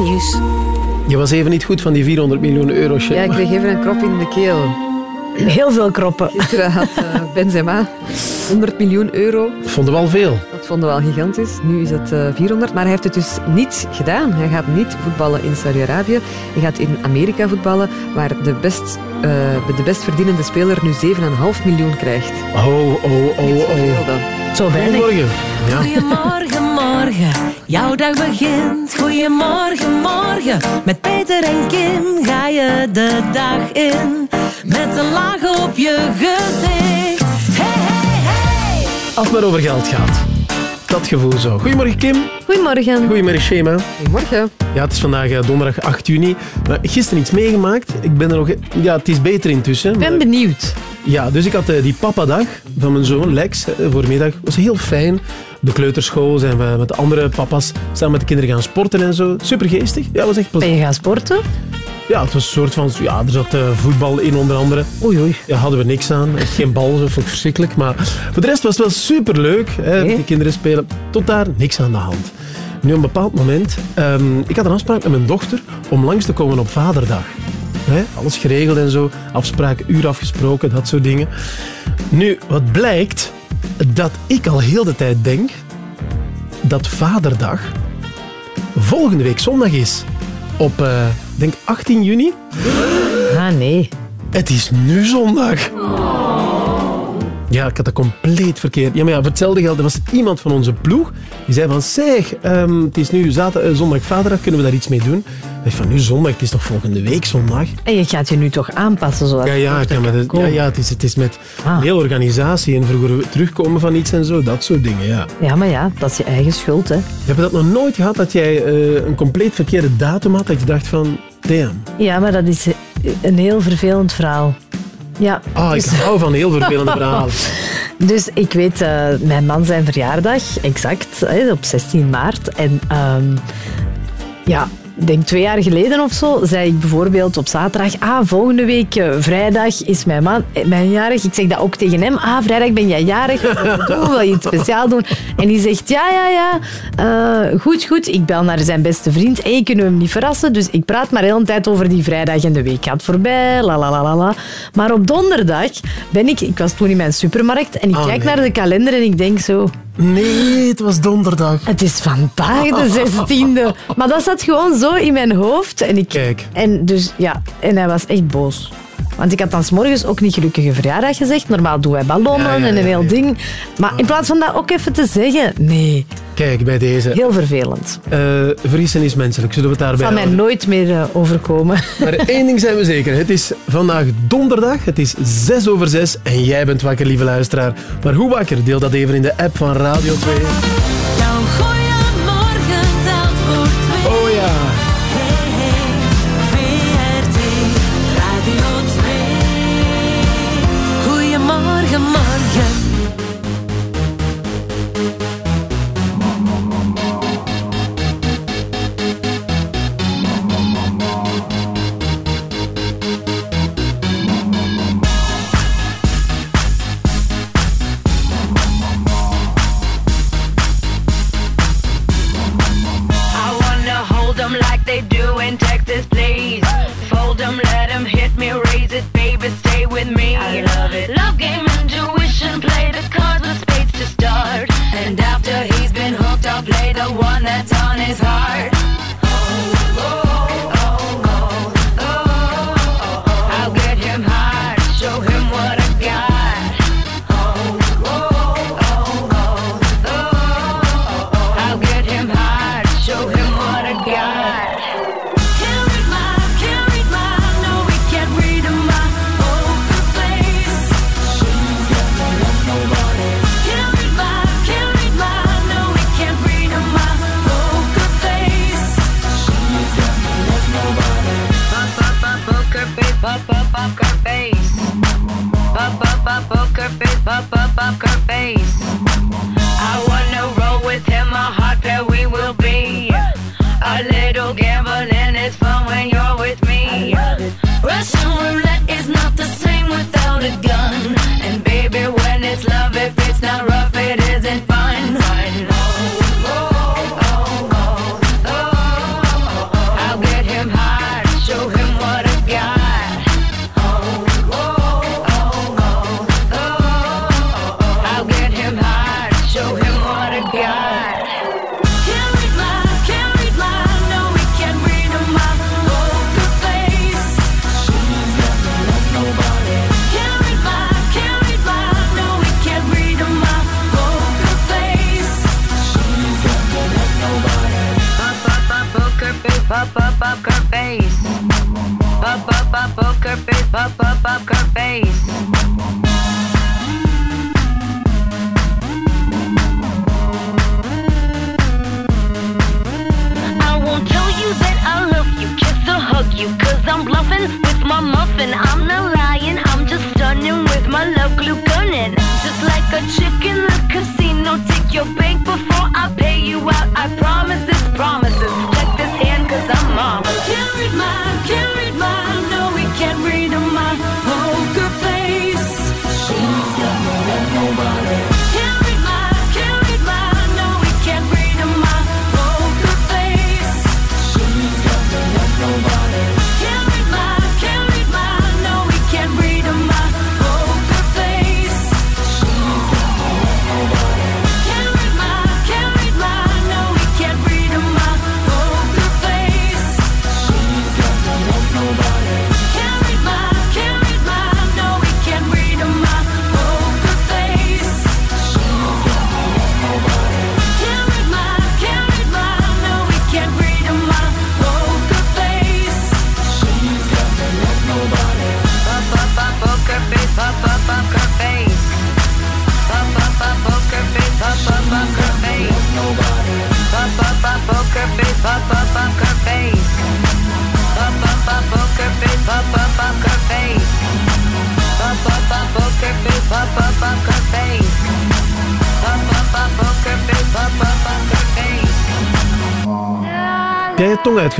Nieuws. Je was even niet goed van die 400 miljoen euro. Shema. Ja, ik kreeg even een krop in de keel. Heel veel kroppen. Gisteren had uh, Benzema 100 miljoen euro. Vonden we al veel. Dat vonden we al gigantisch. Nu is het uh, 400. Maar hij heeft het dus niet gedaan. Hij gaat niet voetballen in Saudi-Arabië. Hij gaat in Amerika voetballen, waar de best, uh, de best verdienende speler nu 7,5 miljoen krijgt. Oh, oh, oh, oh. Dan. Zo weinig. Goedemorgen. Ja. Goedemorgen, morgen. Jouw dag begint. Goedemorgen, morgen. Met Peter en Kim ga je de dag in. Met een laag op je gezicht. Hey, hey, hey. Als het maar over geld gaat. Dat gevoel zo. Goedemorgen Kim. Goedemorgen. Goedemorgen Shema. Goedemorgen. Ja, het is vandaag uh, donderdag 8 juni. Maar gisteren iets meegemaakt. Ik ben er nog... Ja, het is beter intussen. Ik ben benieuwd. Ja, dus ik had uh, die papadag van mijn zoon Lex uh, voormiddag. was heel fijn. De kleuterschool zijn we met de andere papa's samen met de kinderen gaan sporten en zo. Super geestig. Ja, was echt Ben je gaan sporten? Ja, het was een soort van... Ja, er zat uh, voetbal in onder andere. Oei, oei. Ja, hadden we niks aan. Echt geen bal, vond ik verschrikkelijk. Maar voor de rest was het wel superleuk. Hè. Nee. Kinderen spelen. Tot daar niks aan de hand. Nu, op een bepaald moment... Um, ik had een afspraak met mijn dochter om langs te komen op vaderdag. Hè, alles geregeld en zo. Afspraak, uur afgesproken, dat soort dingen. Nu, wat blijkt... Dat ik al heel de tijd denk dat vaderdag volgende week zondag is. Op, uh, denk 18 juni. Ah, nee. Het is nu zondag. Ja, ik had dat compleet verkeerd. Ja, maar ja, voor hetzelfde geld, er was iemand van onze ploeg die zei van, zeg, um, het is nu zaterdag, uh, zondag, vaderdag, kunnen we daar iets mee doen? Ik dacht van, nu zondag, het is toch volgende week zondag? En je gaat je nu toch aanpassen zoals Ja, ja, ja, maar ja, ja het, is, het is met ah. hele organisatie en vroeger terugkomen van iets en zo, dat soort dingen, ja. Ja, maar ja, dat is je eigen schuld, hè. Heb je dat nog nooit gehad, dat jij uh, een compleet verkeerde datum had, dat je dacht van, damn. Ja, maar dat is een heel vervelend verhaal. Ja, ah, ik dus... hou van heel vervelende verhalen. Dus ik weet, uh, mijn man zijn verjaardag, exact, hè, op 16 maart. En um, ja, denk twee jaar geleden of zo, zei ik bijvoorbeeld op zaterdag, ah, volgende week uh, vrijdag is mijn man, mijn jarig. Ik zeg dat ook tegen hem, ah, vrijdag ben jij jarig, oh, wil je iets speciaal doen? En die zegt, ja, ja, ja, uh, goed, goed. Ik bel naar zijn beste vriend, hey, kunnen we hem niet verrassen? Dus ik praat maar de hele tijd over die vrijdag en de week gaat voorbij, la, la, la, la, la. Maar op donderdag ben ik, ik was toen in mijn supermarkt en ik Oh, kijk nee. naar de kalender en ik denk zo, Nee, het was donderdag. het is vandaag de 16e. Maar dat zat gewoon zo in mijn hoofd. En, ik, Kijk. en, dus, ja, en hij was echt boos. Want ik had dan 's morgens ook niet gelukkige verjaardag gezegd. Normaal doen wij ballonnen Ja, ja, en een heel ding. Maar in plaats van dat ook even te zeggen, nee, Kijk, bij deze. heel vervelend. Uh, vergissen is menselijk, zullen we het Het daarbij zal mij nooit meer uh, overkomen. Maar één ding zijn we zeker. Het is vandaag donderdag. Het is 6 over 6 en jij bent wakker, lieve luisteraar. Maar hoe wakker? Deel dat even in de app van Radio 2.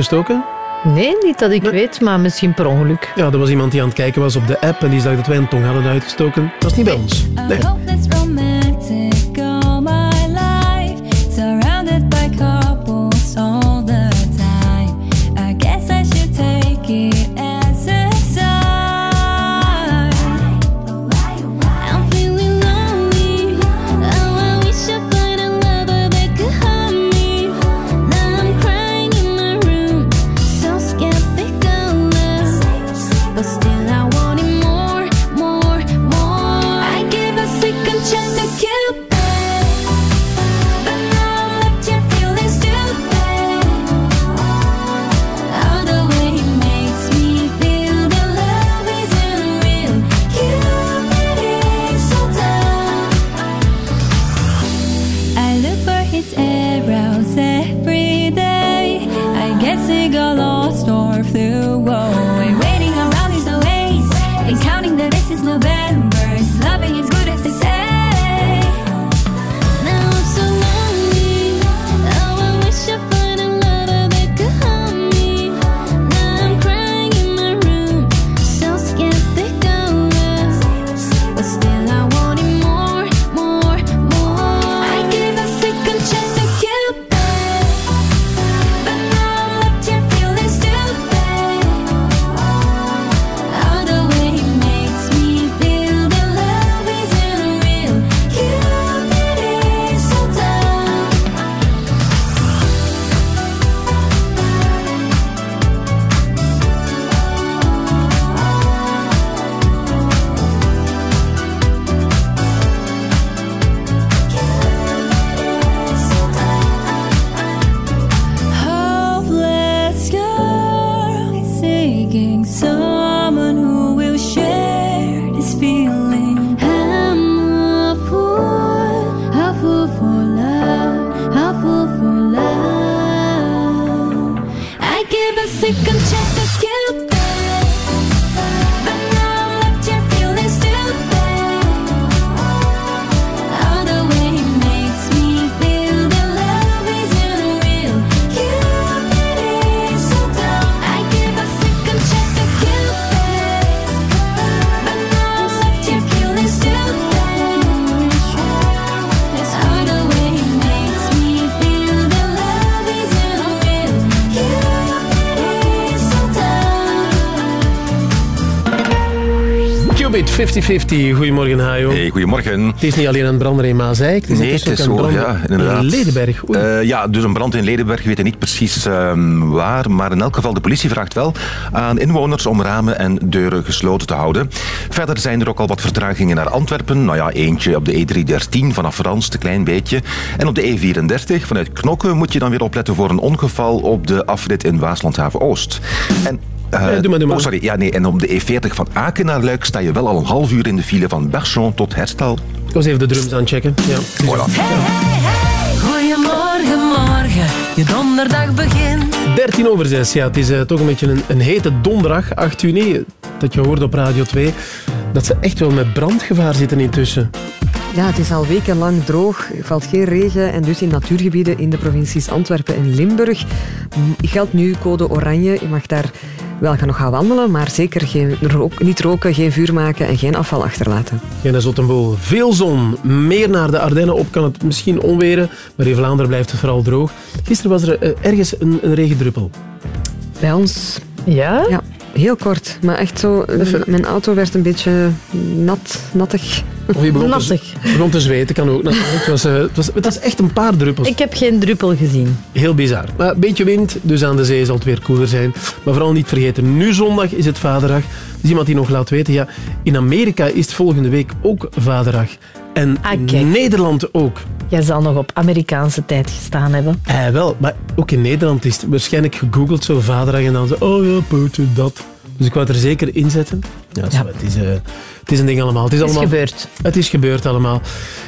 gestoken? Nee, niet dat ik weet, maar misschien per ongeluk. Ja, er was iemand die aan het kijken was op de app en die zag dat wij een tong hadden uitgestoken. Dat is niet bij ons. 50-50. Goedemorgen, Hajo. Hey, goedemorgen. Het is niet alleen een brander in Maasijk, het is Nee, het is ook een ja, inderdaad. in Ledenberg. Eh, ja, dus een brand in Ledenberg, we weten niet precies ehm, waar, maar in elk geval de politie vraagt wel aan inwoners om ramen en deuren gesloten te houden. Verder zijn er ook al wat vertragingen naar Antwerpen. Nou ja, eentje op de E313 vanaf Rans, een klein beetje. En op de E34 vanuit Knokke moet je dan weer opletten voor een ongeval op de afrit in Waaslandhaven-Oost. En eh, Eh, doe maar, doe maar. Oh, sorry. Ja, nee. En op de E40 van Aken naar Luik sta je wel al een half uur in de file van Berchon tot Herstal. Ik was even de drums aan het checken. Ja. Voilà. Goedemorgen, morgen, je donderdag begint. 13 over 6, ja. Het is eh, toch een beetje een, een hete donderdag, 8 juni, dat je hoort op Radio 2. Dat ze echt wel met brandgevaar zitten intussen. Ja, het is al wekenlang droog, er valt geen regen en dus in natuurgebieden in de provincies Antwerpen en Limburg geldt nu code oranje. Je mag daar wel gaan nog gaan wandelen, maar zeker geen rook, niet roken, geen vuur maken en geen afval achterlaten. Geen Zottenboel. Veel zon. Meer naar de Ardennen op kan het misschien onweren, maar in Vlaanderen blijft het vooral droog. Gisteren was er eh, ergens een, een regendruppel. Bij ons, Ja? ja, heel kort, maar echt zo, mijn auto werd een beetje nat, nattig. Of je begon te, Nattig. begon te zweten, kan ook. natuurlijk. Het was, eh, het, was, het was echt een paar druppels. Ik heb geen druppel gezien. Heel bizar. Maar een beetje wind, dus aan de zee zal het weer koeler zijn. Maar vooral niet vergeten, nu zondag is het Vaderdag. Er is iemand die nog laat weten, ja, in Amerika is het volgende week ook Vaderdag. En Ah, in. Nederland ook. Jij zal nog op Amerikaanse tijd gestaan hebben. Eh, wel, maar ook in Nederland is het waarschijnlijk gegoogeld, zo Vaderdag, en dan zo, oh ja, Poetje, dat. Dus ik wou het er zeker in zetten. Ja, zo, Het, is, eh, het is een ding allemaal. Het is, Het is allemaal, gebeurd. Het is gebeurd allemaal.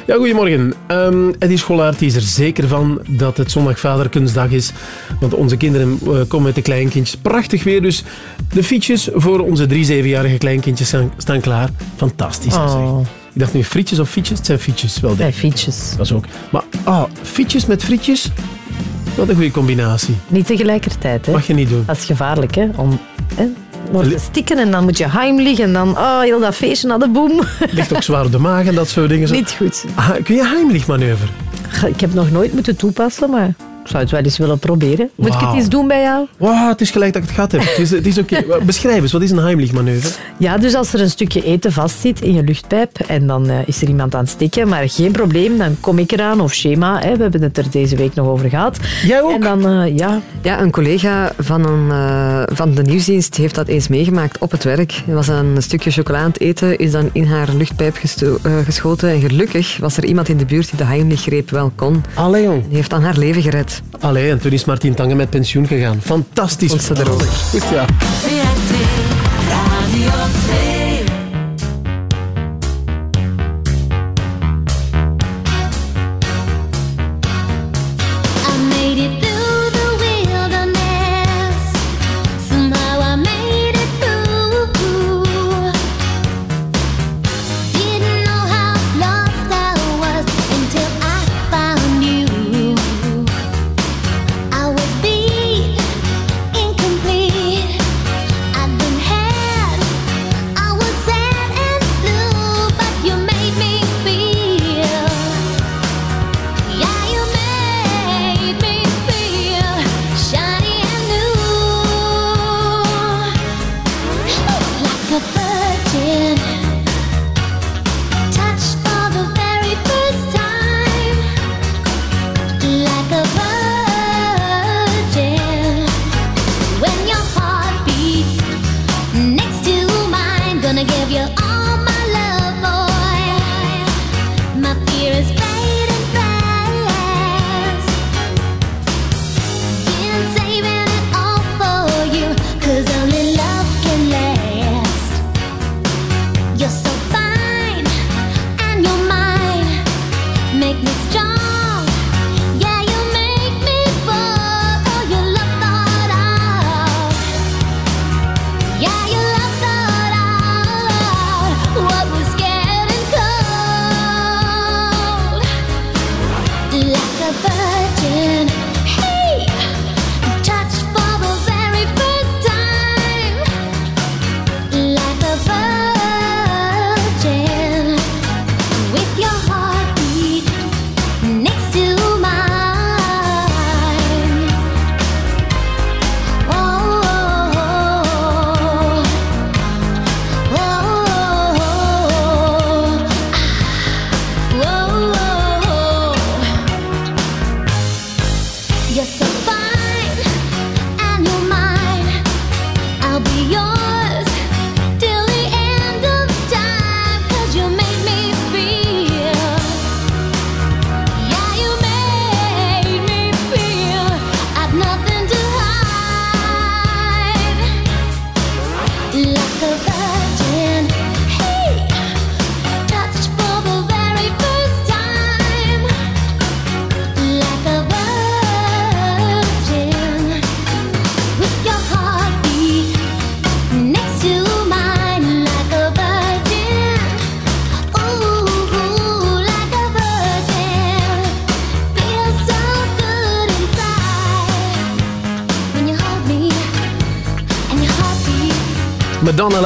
Ja, goedemorgen. Ehm Eddie Scholaert is er zeker van dat het zondag Vaderkunstdag is. Want onze kinderen eh, komen met de kleinkindjes. Prachtig weer, dus de fietsjes voor onze drie zevenjarige kleinkindjes staan, staan klaar. Fantastisch. Oh, Ik dacht nu frietjes of fietsjes? Het zijn fietsjes, wel denk ik. fietsjes. Dat is ook. Maar ah, fietsjes met frietjes? Wat een goede combinatie. Niet tegelijkertijd, hè. Mag je niet doen. Dat is gevaarlijk, hè. Om hè, wordt te stikken en dan moet je heimlich en dan oh, heel dat feestje naar de boom. Ligt ook zwaar op de maag en dat soort dingen. Niet goed. Ah, kun je Heimlich manoeuvre? Ik heb nog nooit moeten toepassen, maar ik zou het wel eens willen proberen. Moet ik het eens doen bij jou? Wow, het is gelijk dat ik het gehad heb. Het is, het is oké. Beschrijf eens, wat is een Heimlich manoeuvre? Ja, dus als er een stukje eten vastzit in je luchtpijp en dan eh, is er iemand aan het stikken, maar geen probleem, dan kom ik eraan of schema. Hè, we hebben het er deze week nog over gehad. Jij ook? En dan, eh, ja, Ja, een collega van, een, eh, van de nieuwsdienst heeft dat eens meegemaakt op het werk. Er was een stukje chocola aan het eten, is dan in haar luchtpijp geschoten. En gelukkig was er iemand in de buurt die de Heimlich-greep wel kon. Allee, jong. Die heeft dan haar leven gered. Allee, en toen is Martien Tange met pensioen gegaan. Fantastisch. Ook. Goed, ja. VRT Radio 2.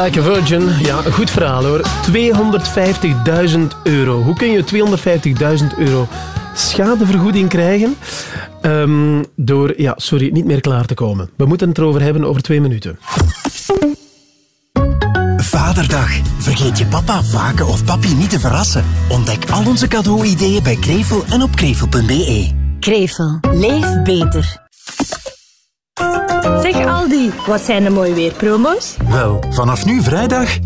Like a Virgin. Ja, een goed verhaal hoor. 250.000 euro. Hoe kun je 250.000 euro schadevergoeding krijgen? Ehm, door, ja, sorry, niet meer klaar te komen. We moeten het erover hebben over twee minuten. Vaderdag. Vergeet je papa, vaken of papi niet te verrassen. Ontdek al onze cadeau-ideeën bij Krevel en op krevel.be. Krevel. Leef beter. Wat zijn er mooi weer promo's? Wel, vanaf nu vrijdag 25%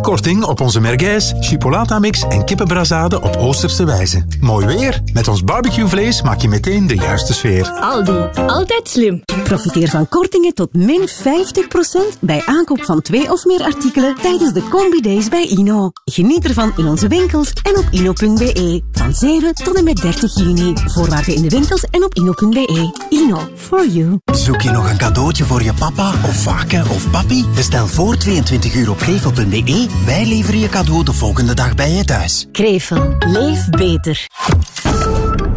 korting op onze merguez, chipolata-mix en kippenbrazade op Oosterse wijze. Mooi weer. Met ons barbecuevlees maak je meteen de juiste sfeer. Aldi, altijd slim. Profiteer van kortingen tot min 50% bij aankoop van twee of meer artikelen tijdens de Combi Days bij Ino. Geniet ervan in onze winkels en op ino.be. Van 7 tot en met 30 juni. Voorwaarden in de winkels en op ino.be. Ino, for you. Zoek je nog een cadeautje voor je papa of vaken of papi? Bestel voor 22 uur op krevel.be. Wij leveren je cadeau de volgende dag bij je thuis. Krevel. Leef beter.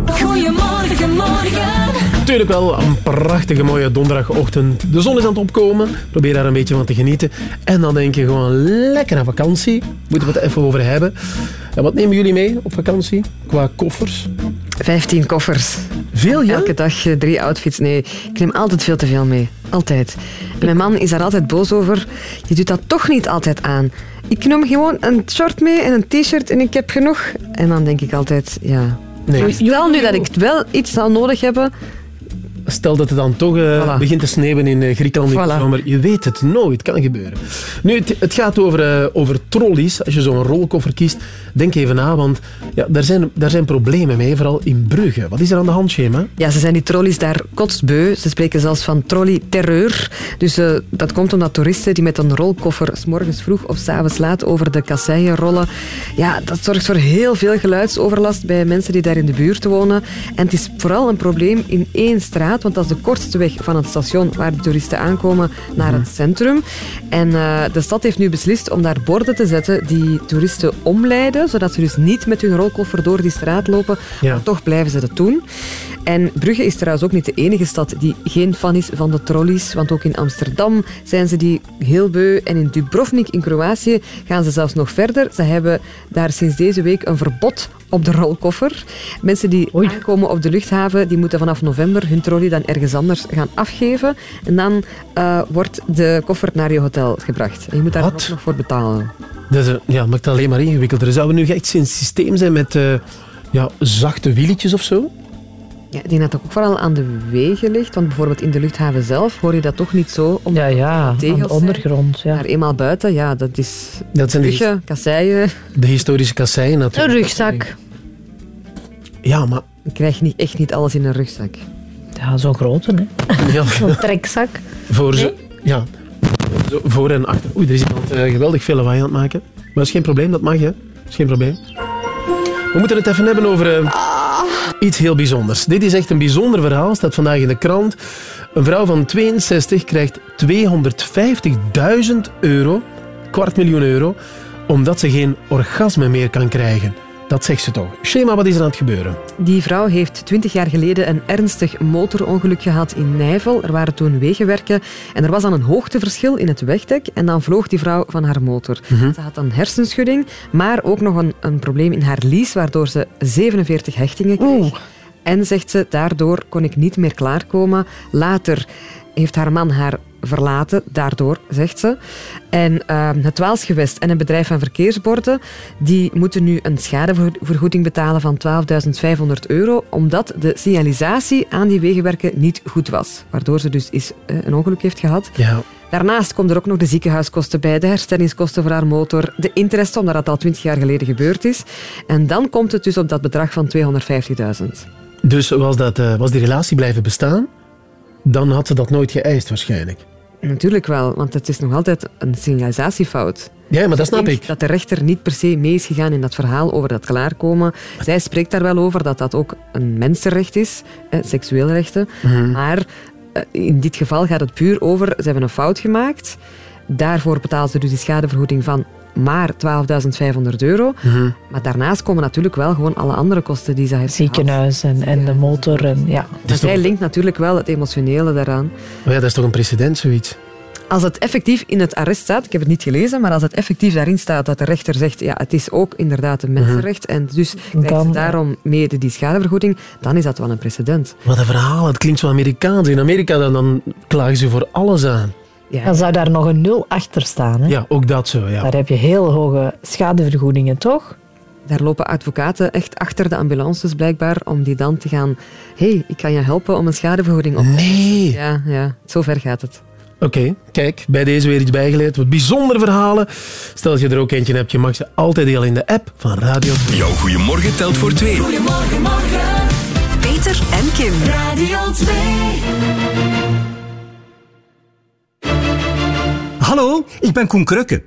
Goedemorgen, morgen. Natuurlijk wel een prachtige mooie donderdagochtend. De zon is aan het opkomen. Probeer daar een beetje van te genieten. En dan denk je gewoon lekker aan vakantie. Moeten we het even over hebben. En wat nemen jullie mee op vakantie? Qua koffers? 15 koffers. Veel, ja? Elke dag eh, drie outfits. Nee, ik neem altijd veel te veel mee. Altijd. En mijn man is daar altijd boos over. Je doet dat toch niet altijd aan. Ik neem gewoon een short mee en een t-shirt en ik heb genoeg. En dan denk ik altijd, ja... Nee. Stel nu dat ik wel iets zou nodig hebben, Stel dat het dan toch eh, Voilà. begint te sneeuwen in eh, Griekenland in de Voilà. zomer. Je weet het nooit, kan gebeuren. Nu, het, het gaat over, eh, over trolleys. Als je zo'n rolkoffer kiest, denk even na, want ja, daar, zijn, daar zijn problemen mee, vooral in Brugge. Wat is er aan de hand, Shema? Ja, ze zijn die trolleys daar kotsbeu. Ze spreken zelfs van trolley-terreur. Dus dat komt omdat toeristen die met een rolkoffer s morgens vroeg of s avonds laat over de kasseien rollen. Ja, dat zorgt voor heel veel geluidsoverlast bij mensen die daar in de buurt wonen. En het is vooral een probleem in één straat, want dat is de kortste weg van het station waar de toeristen aankomen naar het centrum. En eh, de stad heeft nu beslist om daar borden te zetten die toeristen omleiden, zodat ze dus niet met hun rolkoffer door die straat lopen, Ja. maar toch blijven ze dat doen. En Brugge is trouwens ook niet de enige stad die geen fan is van de trolleys. Want ook in Amsterdam zijn ze die heel beu. En in Dubrovnik in Kroatië gaan ze zelfs nog verder. Ze hebben daar sinds deze week een verbod op de rolkoffer. Mensen die aankomen op de luchthaven, die moeten vanaf november hun trolley dan ergens anders gaan afgeven. En dan eh, wordt de koffer naar je hotel gebracht. En je moet daar ook nog voor betalen. Dat is, ja, maakt het alleen maar ingewikkelder. Zou er nu echt een systeem zijn met eh, ja, zachte wieltjes of zo? Ja, ik denk dat dat ook vooral aan de wegen ligt. Want bijvoorbeeld in de luchthaven zelf hoor je dat toch niet zo. Om Ja, ja, aan de ondergrond. Ja. Maar eenmaal buiten, ja, dat is Dat zijn de, kasseien. de historische kasseien Een natuurlijk. rugzak. Ja, maar... Je krijgt niet, echt niet alles in een rugzak. Ja, zo'n grote, hè. Ja, Zo'n trekzak. voor, ze, ja, zo, voor en achter. Oei, er is iemand eh, geweldig veel lawaai aan het maken. Maar dat is geen probleem, dat mag, hè. Dat is geen probleem. We moeten het even hebben over eh, iets heel bijzonders. Dit is echt een bijzonder verhaal, staat vandaag in de krant. Een vrouw van 62 krijgt 250.000 euro, kwart miljoen euro, omdat ze geen orgasme meer kan krijgen. Dat zegt ze toch. Schema, wat is er aan het gebeuren? Die vrouw heeft twintig jaar geleden een ernstig motorongeluk gehad in Nijvel. Er waren toen wegenwerken en er was dan een hoogteverschil in het wegdek en dan vloog die vrouw van haar motor. Ze had een hersenschudding, maar ook nog een, een probleem in haar lies, waardoor ze 47 hechtingen kreeg. En zegt ze, daardoor kon ik niet meer klaarkomen. Later heeft haar man haar verlaten, daardoor, zegt ze. En eh, het Waalsgewest en een bedrijf van verkeersborden die moeten nu een schadevergoeding betalen van 12.500 euro, omdat de signalisatie aan die wegenwerken niet goed was. Waardoor ze dus is, eh, een ongeluk heeft gehad. Ja, Daarnaast komen er ook nog de ziekenhuiskosten bij, de herstellingskosten voor haar motor, de interesse, omdat dat al 20 jaar geleden gebeurd is. En dan komt het dus op dat bedrag van 250.000. dus was, dat, eh, was die relatie blijven bestaan, dan had ze dat nooit geëist waarschijnlijk. Natuurlijk wel, want het is nog altijd een signalisatiefout. Ja, maar dat snap ik. dat de rechter niet per se mee is gegaan in dat verhaal over dat klaarkomen. Zij spreekt daar wel over dat dat ook een mensenrecht is, eh, seksuele rechten. Mhm. Maar in dit geval gaat het puur over, ze hebben een fout gemaakt. Daarvoor betalen ze dus die schadevergoeding van maar 12.500 euro. Mhm. Maar daarnaast komen natuurlijk wel gewoon alle andere kosten die ze heeft gehad. Ziekenhuis en, en de motor. En, ja. Maar zij linkt natuurlijk wel het emotionele daaraan. Maar ja, dat is toch een precedent, zoiets? als het effectief in het arrest staat, ik heb het niet gelezen, maar als het effectief daarin staat dat de rechter zegt, ja, het is ook inderdaad een mensenrecht en dus krijgt ze daarom mede die schadevergoeding, dan is dat wel een precedent. Wat een verhaal, het klinkt zo Amerikaans. In Amerika dan, dan klagen ze voor alles aan. Dan zou daar nog een nul achter staan. Hè? Ja, ook dat zo, ja. Daar heb je heel hoge schadevergoedingen, toch? Daar lopen advocaten echt achter de ambulances blijkbaar om die dan te gaan, hey, ik kan je helpen om een schadevergoeding op te Nee. Ja, ja, zo ver gaat het. Oké, kijk, bij deze weer iets bijgeleerd. Wat bijzondere verhalen. Stel dat je er ook eentje hebt, je mag ze altijd delen in de app van Radio 2. Jouw goeiemorgen telt voor twee. Goedemorgen, morgen. Peter en Kim. Radio 2. Hallo, ik ben Koen Krukke.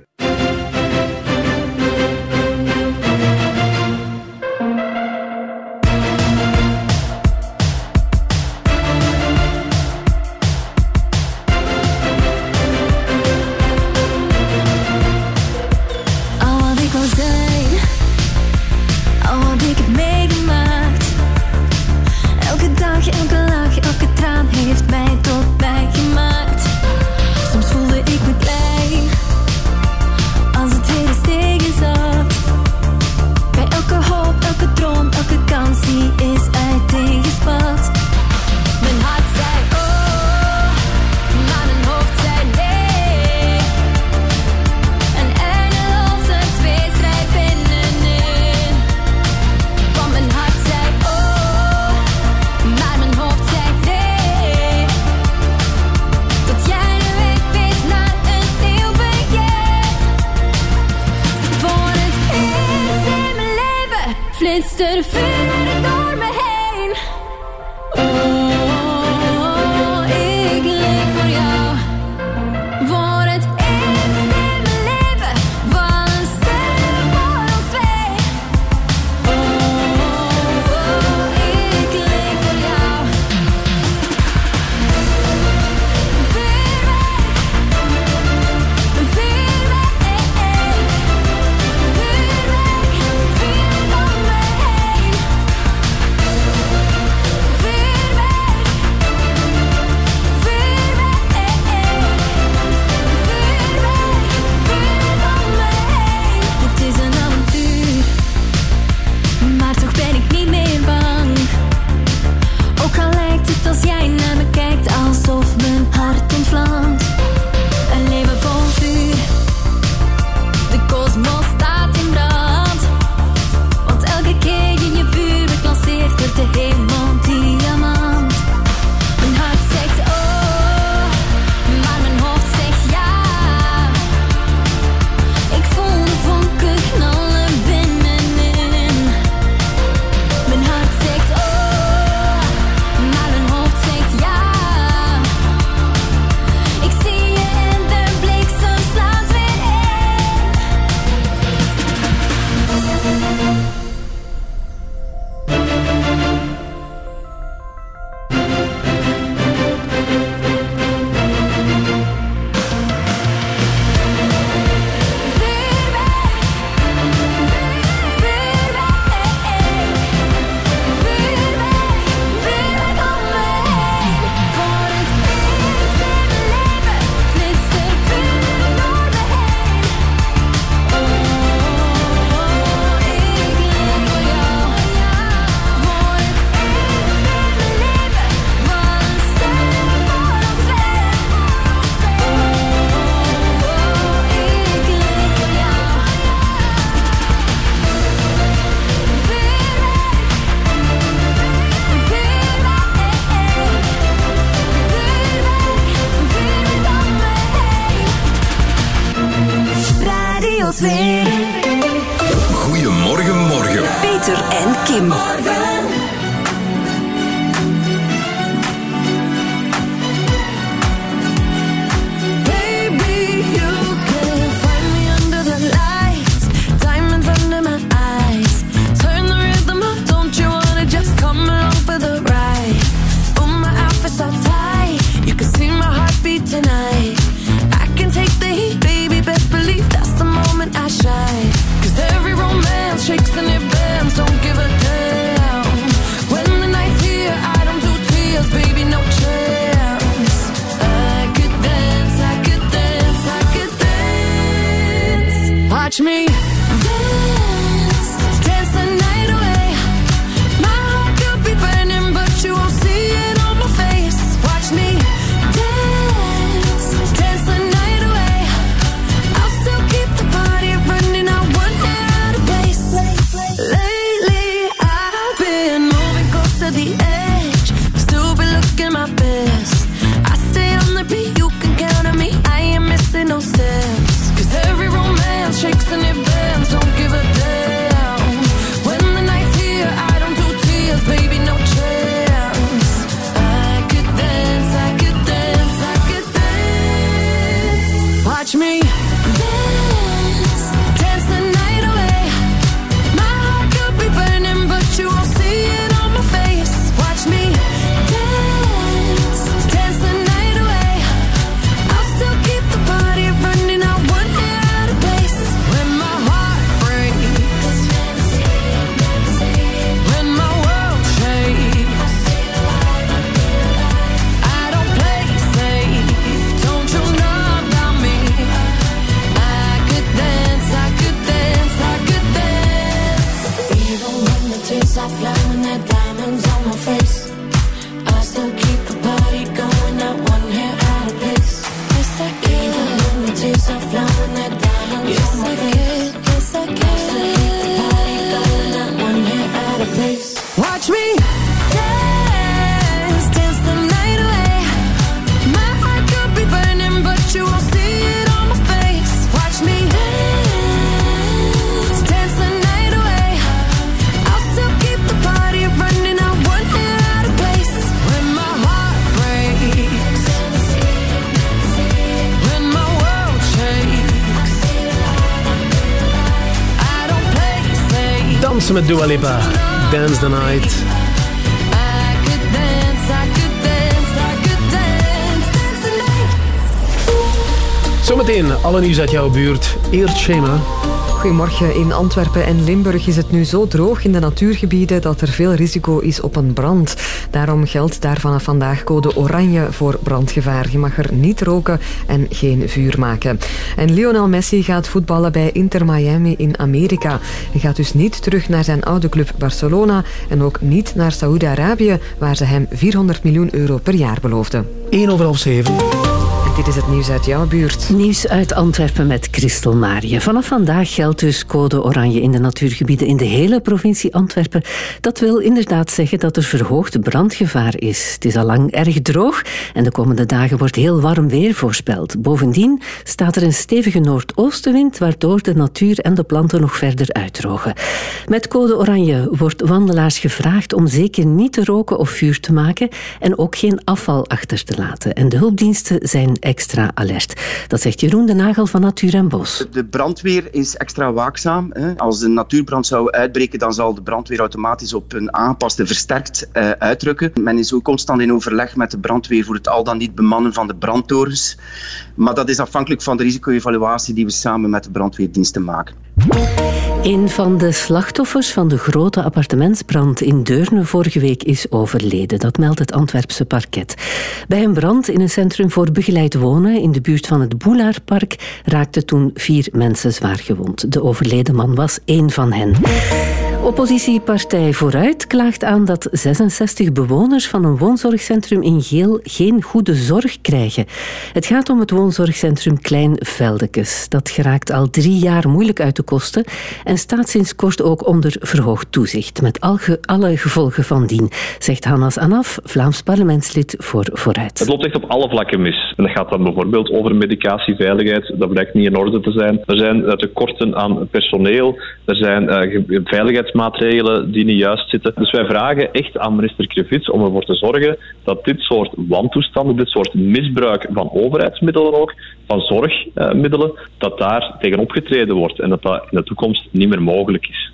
Met Dua Lipa. Dance the Night. Zometeen alle nieuws uit jouw buurt. Eerst Shema. Goedemorgen. In Antwerpen en Limburg is het nu zo droog in de natuurgebieden dat er veel risico is op een brand. Daarom geldt daar vanaf vandaag code oranje voor brandgevaar. Je mag er niet roken en geen vuur maken. En Lionel Messi gaat voetballen bij Inter Miami in Amerika. Hij gaat dus niet terug naar zijn oude club Barcelona en ook niet naar Saoedi-Arabië, waar ze hem 400 miljoen euro per jaar beloofden. 1 over half 7. Dit is het nieuws uit jouw buurt. Nieuws uit Antwerpen met Christel Marië. Vanaf vandaag geldt dus code oranje in de natuurgebieden in de hele provincie Antwerpen. Dat wil inderdaad zeggen dat er verhoogd brandgevaar is. Het is al lang erg droog en de komende dagen wordt heel warm weer voorspeld. Bovendien staat er een stevige noordoostenwind, waardoor de natuur en de planten nog verder uitdrogen. Met code oranje wordt wandelaars gevraagd om zeker niet te roken of vuur te maken en ook geen afval achter te laten. En de hulpdiensten zijn extra alert. Dat zegt Jeroen de Nagel van Natuur en Bos. De brandweer is extra waakzaam. Als een natuurbrand zou uitbreken, dan zal de brandweer automatisch op een aangepaste versterkt uh, uitrukken. Men is ook constant in overleg met de brandweer voor het al dan niet bemannen van de brandtorens. Maar dat is afhankelijk van de risico-evaluatie die we samen met de brandweerdiensten maken. Een van de slachtoffers van de grote appartementsbrand in Deurne vorige week is overleden. Dat meldt het Antwerpse parket. Bij een brand in een centrum voor begeleid wonen in de buurt van het Boelaarpark raakten toen vier mensen zwaar gewond. De overleden man was één van hen. Oppositiepartij Vooruit klaagt aan dat 66 bewoners van een woonzorgcentrum in Geel geen goede zorg krijgen. Het gaat om het woonzorgcentrum Klein Veldekes. Dat geraakt al drie jaar moeilijk uit de kosten en staat sinds kort ook onder verhoogd toezicht, met alle gevolgen van dien, zegt Hannas Anaf, Vlaams parlementslid voor Vooruit. Het loopt echt op alle vlakken mis. En dat gaat dan bijvoorbeeld over medicatieveiligheid. Dat blijkt niet in orde te zijn. Er zijn tekorten aan personeel. Er zijn uh, veiligheidsmaatregelen die niet juist zitten. Dus wij vragen echt aan minister Krevits om ervoor te zorgen dat dit soort wantoestanden, dit soort misbruik van overheidsmiddelen ook, van zorgmiddelen, dat daar tegen opgetreden wordt en dat dat in de toekomst niet meer mogelijk is.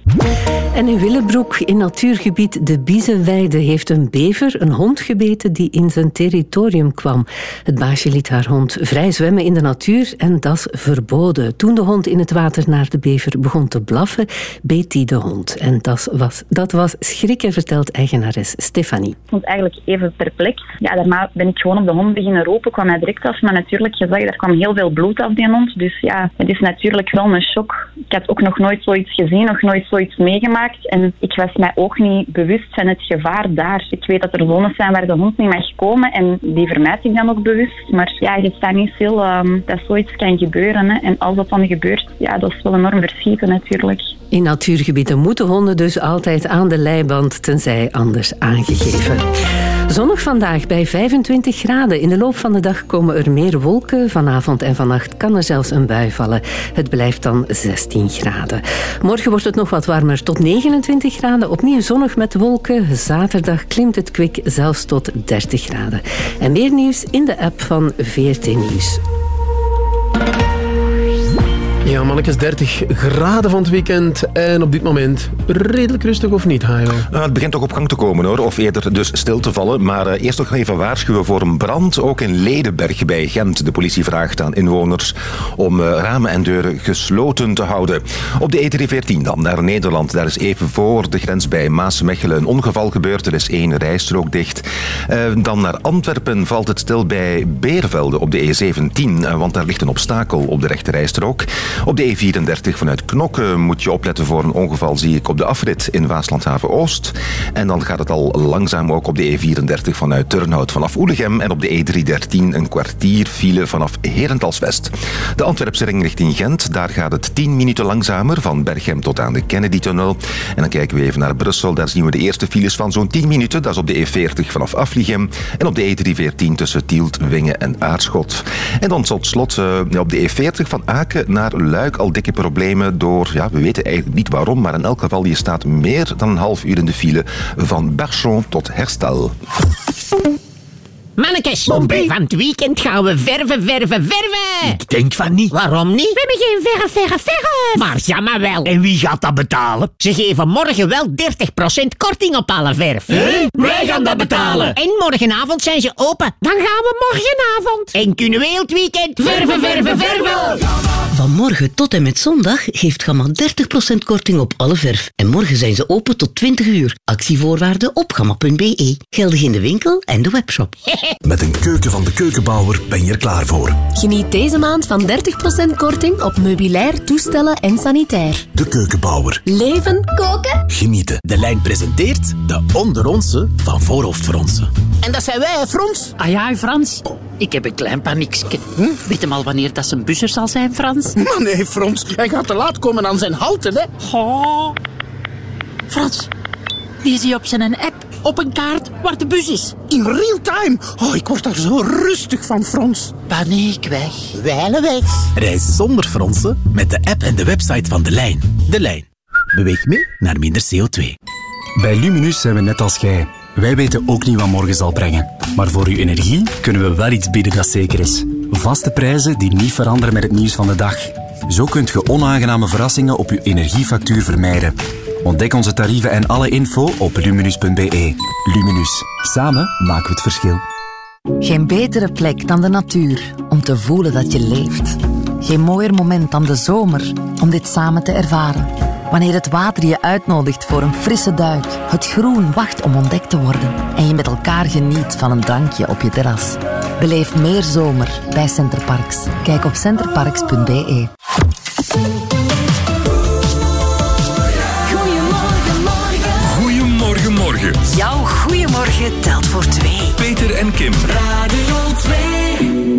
En in Willebroek, in natuurgebied De Biezenweide, heeft een bever een hond gebeten die in zijn territorium kwam. Het baasje liet haar hond vrij zwemmen in de natuur en dat is verboden. Toen de hond in het water naar de bever begon te blaffen, beet hij de hond. Dat was, dat was schrikken, vertelt eigenares Stefanie. Ik het eigenlijk even perplex. Ja, daarna ben ik gewoon op de hond beginnen roepen, kwam hij direct af. Maar natuurlijk, je zag, er kwam heel veel bloed af die hond. Dus ja, het is natuurlijk wel een shock. Ik had ook nog nooit zoiets gezien, nog nooit zoiets meegemaakt. En ik was mij ook niet bewust van het gevaar daar. Ik weet dat er zones zijn waar de hond niet mag komen en die vermijd ik dan ook bewust. Maar ja, je staat niet stil um, dat zoiets kan gebeuren. Hè. En als dat dan gebeurt, ja, dat is wel enorm verschieten natuurlijk. In natuurgebieden moeten honden dus altijd aan de leiband, tenzij anders aangegeven. Zonnig vandaag bij 25 graden. In de loop van de dag komen er meer wolken. Vanavond en vannacht kan er zelfs een bui vallen. Het blijft dan 16 graden. Morgen wordt het nog wat warmer tot 29 graden. Opnieuw zonnig met wolken. Zaterdag klimt het kwik zelfs tot 30 graden. En meer nieuws in de app van VRT Nieuws. Ja, mannetjes, 30 graden van het weekend. En op dit moment redelijk rustig of niet, Hajo? Nou, het begint toch op gang te komen hoor, of eerder dus stil te vallen. Maar uh, eerst nog even waarschuwen voor een brand, ook in Ledenberg bij Gent. De politie vraagt aan inwoners om uh, ramen en deuren gesloten te houden. Op de E314 dan, naar Nederland. Daar is even voor de grens bij Maasmechelen een ongeval gebeurd. Er is één rijstrook dicht. Dan naar Antwerpen valt het stil bij Beervelde op de E17, want daar ligt een obstakel op de rechte rijstrook. Op de E34 vanuit Knokke moet je opletten voor een ongeval, zie ik op de afrit in Waaslandhaven-Oost. En dan gaat het al langzaam ook op de E34 vanuit Turnhout vanaf Oelegem. En op de E313 een kwartier file vanaf Herentals-West. De Antwerpse ring richting Gent, daar gaat het 10 minuten langzamer van Berchem tot aan de Kennedy-tunnel. En dan kijken we even naar Brussel, daar zien we de eerste files van zo'n 10 minuten. Dat is op de E40 vanaf Aflichem en op de E314 tussen Tielt, Wingen en Aarschot. En dan tot slot uh, op de E40 van Aken naar Luik al dikke problemen door, ja, we weten eigenlijk niet waarom, maar in elk geval, je staat meer dan een half uur in de file van Berchon tot Herstel. Mannekes, van het weekend gaan we verven, verven, verven. Ik denk van niet. Waarom niet? We hebben geen verf, verf, verf. Maar jammer wel. En wie gaat dat betalen? Ze geven morgen wel 30% korting op alle verf. Hé? Wij gaan dat betalen. En morgenavond zijn ze open. Dan gaan we morgenavond. En kunnen we heel het weekend verven, verven, verven. Van morgen tot en met zondag geeft Gamma 30% korting op alle verf. En morgen zijn ze open tot 20 uur. Actievoorwaarden op gamma.be. Geldig in de winkel en de webshop. Met een keuken van de keukenbouwer ben je er klaar voor. Geniet deze maand van 30% korting op meubilair, toestellen en sanitair. De keukenbouwer. Leven, koken. Genieten. De lijn presenteert de onderonse van Voorhoofdfronsen. En dat zijn wij, Frans? Ah ja, Frans. Ik heb een klein paniekje. Hm? Weet hem al wanneer dat zijn busser zal zijn, Frans? Maar nee, Frans. Hij gaat te laat komen aan zijn halte, hè. Oh. Frans, die zie je op zijn app op een kaart waar de bus is. In real time. Oh, ik word daar zo rustig van, Frans. Paniek weg. Wijlen weg. Reis zonder fronsen met de app en de website van De Lijn. De Lijn. Beweeg mee naar minder CO2. Bij Luminus zijn we net als jij. Wij weten ook niet wat morgen zal brengen. Maar voor uw energie kunnen we wel iets bieden dat zeker is. Vaste prijzen die niet veranderen met het nieuws van de dag. Zo kunt je onaangename verrassingen op uw energiefactuur vermijden. Ontdek onze tarieven en alle info op luminus.be. Luminus. Samen maken we het verschil. Geen betere plek dan de natuur om te voelen dat je leeft. Geen mooier moment dan de zomer om dit samen te ervaren. Wanneer het water je uitnodigt voor een frisse duik, het groen wacht om ontdekt te worden en je met elkaar geniet van een drankje op je terras. Beleef meer zomer bij Centerparks. Kijk op centerparks.be. Goedemorgen, morgen. Goedemorgen, morgen. Jouw goeiemorgen telt voor twee. Peter en Kim. Radio 2.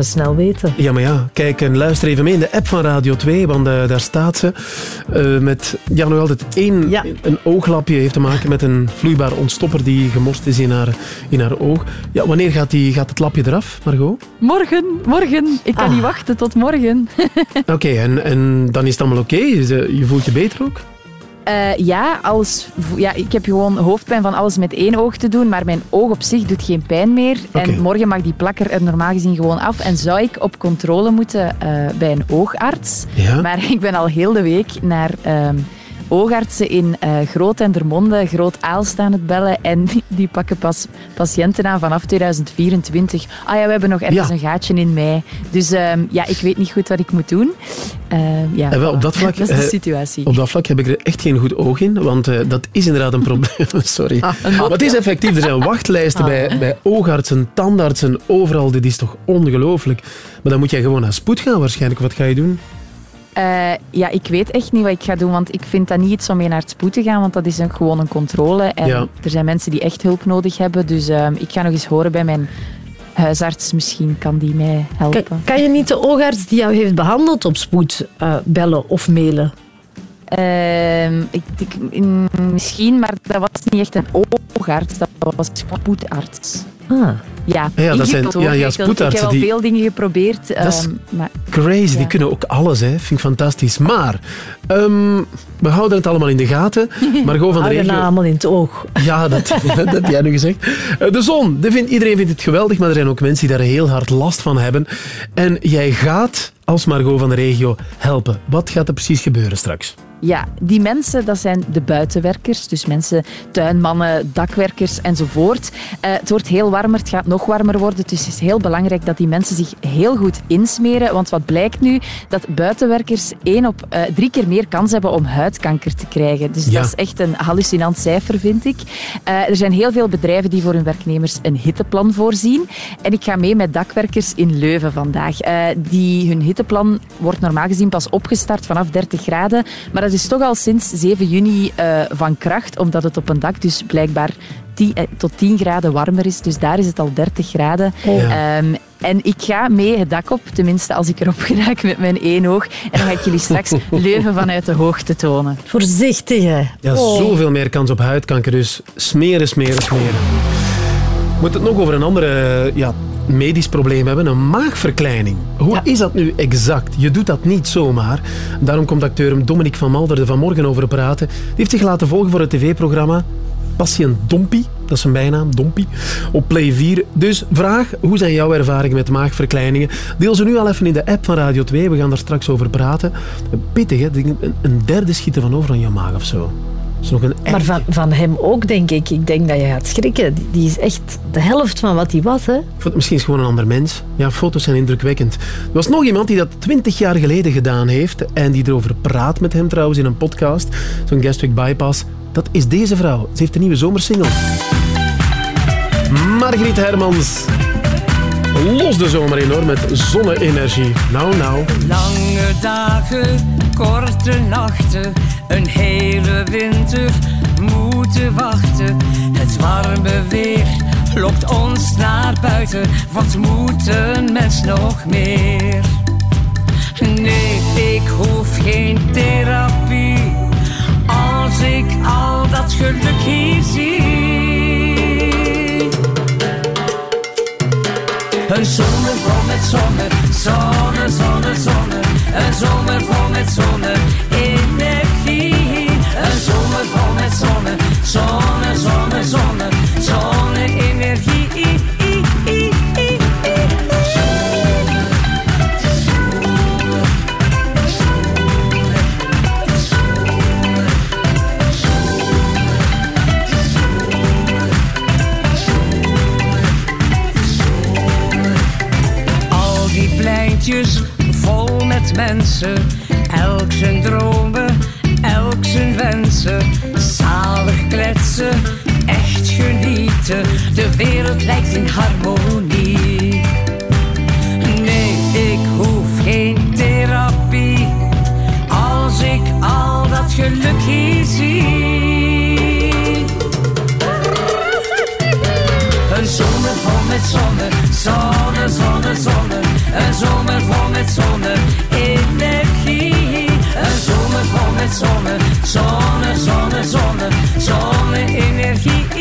We snel weten. Ja, maar ja, kijk en luister even mee in de app van Radio 2, want eh, daar staat ze eh, met ja, nog altijd één een ooglapje heeft te maken met een vloeibaar ontstopper die gemorst is in haar, in haar oog. Ja, wanneer gaat, die, gaat het lapje eraf, Margot? Morgen, morgen. Ik kan Ah. niet wachten tot morgen. Oké, en, en dan is het allemaal oké? Je, je voelt je beter ook? Eh, ja, alles, ja, ik heb gewoon hoofdpijn van alles met één oog te doen, maar mijn oog op zich doet geen pijn meer. En morgen mag die plakker er normaal gezien gewoon af. En zou ik op controle moeten eh, bij een oogarts. Ja. Maar ik ben al heel de week naar ehm, oogartsen in eh Groot Endermonde, Groot Aalst aan het bellen. En die, die pakken pas patiënten aan vanaf 2024. Ah ja, we hebben nog ergens Ja. een gaatje in mei. Dus ehm, ja, ik weet niet goed wat ik moet doen. Ehm, ja, En wel, op dat vlak, dat is de eh, situatie. Op dat vlak heb ik er echt geen goed oog in, want eh, dat is inderdaad een probleem. Sorry. maar het is effectief, er zijn wachtlijsten bij, bij oogartsen, tandartsen, overal. Dit is toch ongelooflijk. Maar dan moet jij gewoon naar spoed gaan waarschijnlijk. Wat ga je doen? Eh, ja, ik weet echt niet wat ik ga doen, want ik vind dat niet iets om mee naar het spoed te gaan, want dat is een, gewoon een controle. En Ja. er zijn mensen die echt hulp nodig hebben, dus ehm, ik ga nog eens horen bij mijn huisarts. Misschien kan die mij helpen. Kan, kan je niet de oogarts die jou heeft behandeld op spoed eh, bellen of mailen? Ehm, ik, ik- misschien, maar dat was niet echt een oogarts, dat was een spoedarts. Ah. Ja, Ja, dat zijn- ja, ja, ingewikkeld. Ik spoedartsen heb al die- veel dingen geprobeerd. Dat is ehm, maar, Crazy, die kunnen ook alles, hè. vind ik fantastisch. Maar ehm, we houden het allemaal in de gaten. Margot van de Regio... allemaal in het oog. Ja, dat, dat heb jij nu gezegd. Eh, De zon, de vindt, iedereen vindt het geweldig, maar er zijn ook mensen die daar heel hard last van hebben. En jij gaat als Margot van de Regio helpen. Wat gaat er precies gebeuren straks? Ja, die mensen, dat zijn de buitenwerkers. Dus mensen, tuinmannen, dakwerkers enzovoort. Eh, het wordt heel warmer, het gaat nog warmer worden. Dus het is heel belangrijk dat die mensen zich heel goed insmeren. Want wat blijkt nu? Dat buitenwerkers één op eh, drie keer meer kans hebben om huidkanker te krijgen. Dus Ja. dat is echt een hallucinant cijfer, vind ik. Eh, er zijn heel veel bedrijven die voor hun werknemers een hitteplan voorzien. En ik ga mee met dakwerkers in Leuven vandaag. Die, hun hitteplan wordt normaal gezien pas opgestart vanaf 30 graden. Maar dat is toch al sinds 7 juni eh, van kracht, omdat het op een dak dus blijkbaar 10, eh, tot 10 graden warmer is. Dus daar is het al 30 graden. Oh. Ehm, en ik ga mee het dak op, tenminste als ik erop geraak met mijn één oog. En dan ga ik jullie straks Leuven vanuit de hoogte tonen. Voorzichtig, hè. Ja, Oh. zoveel meer kans op huidkanker, dus smeren, smeren, smeren. Moet het nog over een andere ja, medisch probleem hebben, een maagverkleining. Hoe is dat nu exact? Je doet dat niet zomaar. Daarom komt acteur Dominique van Malder er vanmorgen over praten. Die heeft zich laten volgen voor het tv-programma Patiënt Dompie. Dat is zijn bijnaam, Dompie. Op Play 4. Dus vraag, hoe zijn jouw ervaringen met maagverkleiningen? Deel ze nu al even in de app van Radio 2. We gaan daar straks over praten. Pittig, hè? Een- Een derde schiet er van over aan je maag of zo. Dat is nog een Maar van, van hem ook, denk ik. Ik denk dat je gaat schrikken. Die, die is echt de helft van wat hij was, hè. Misschien is het gewoon een ander mens. Ja, foto's zijn indrukwekkend. Er was nog iemand die dat twintig jaar geleden gedaan heeft en die erover praat met hem trouwens in een podcast. Zo'n gastric bypass. Dat is deze vrouw. Ze heeft een nieuwe zomersingle. Margriet Hermans. Los de zomer in hoor, met zonne-energie. Nou, nou. Lange dagen, korte nachten, een hele winter moeten wachten. Het warme weer lokt ons naar buiten, wat moet een mens nog meer? Nee, ik hoef geen therapie, als ik al dat geluk hier zie. Een zomer vol met zonne, zonne, zonne, zonne. Een zomer vol met zonne, energie. Een zomer vol met zonne, zonne, zonne, zonne. Zonne, vol met mensen, elk zijn dromen, elk zijn wensen. Zalig kletsen, echt genieten, de wereld lijkt in harmonie. Nee, ik hoef geen therapie, als ik al dat geluk hier zie. Een zomer vol met zon. Let een zomer vol met zonne-energie. Een zomer vol met zonne, zonne, zonne, zonne, zonne-energie.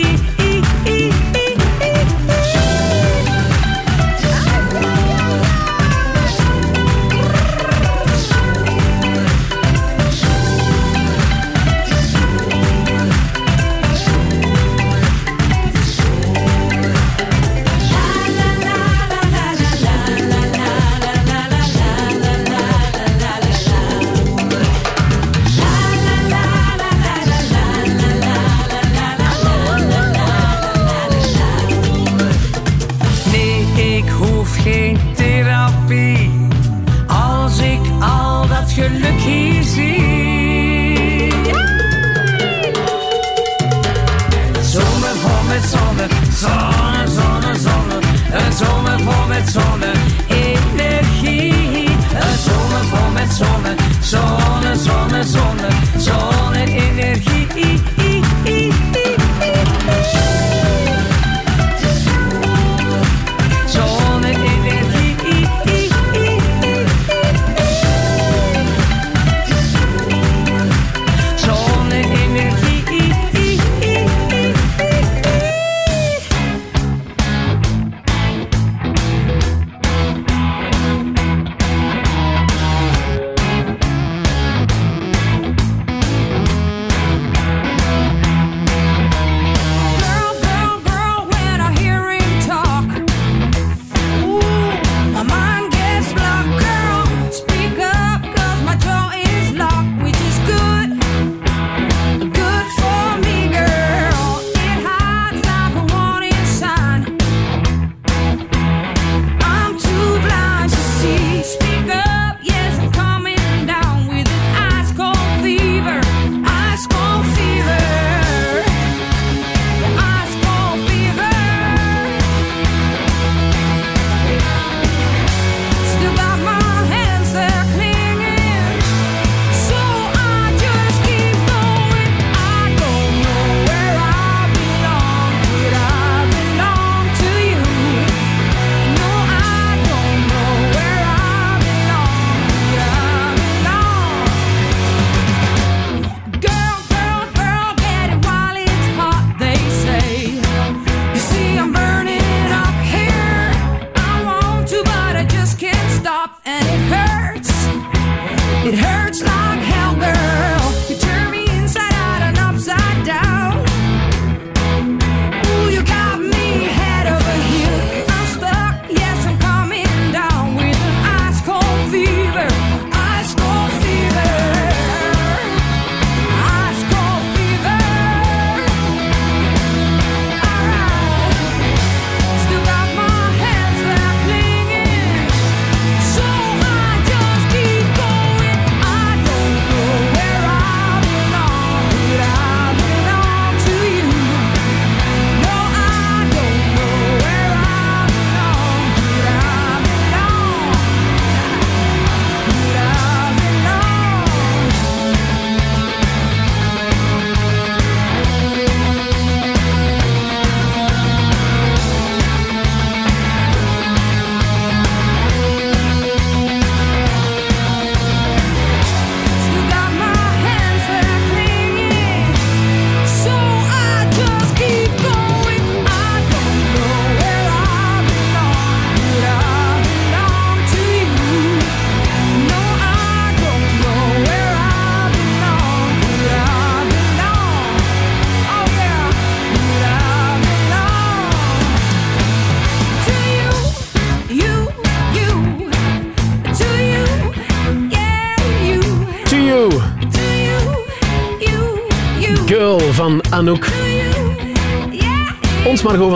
sole, sole, sole, sole, sole.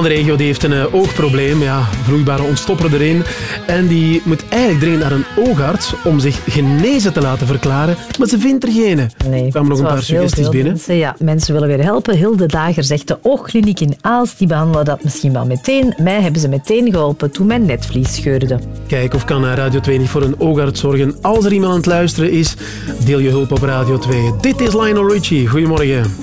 de regio die heeft een eh, oogprobleem. Ja, vloeibare ontstopper erin. En die moet eigenlijk dringend naar een oogarts om zich genezen te laten verklaren. Maar ze vindt er geen. Nee, er kwamen nog een paar suggesties binnen. Mensen, ja, mensen willen weer helpen. Hilde Dager zegt de oogkliniek in Aals. Die behandelen dat misschien wel meteen. Mij hebben ze meteen geholpen toen mijn netvlies scheurde. Kijk, of kan eh, Radio 2 niet voor een oogarts zorgen? Als er iemand aan het luisteren is, deel je hulp op Radio 2. Dit is Lionel Richie. Goedemorgen.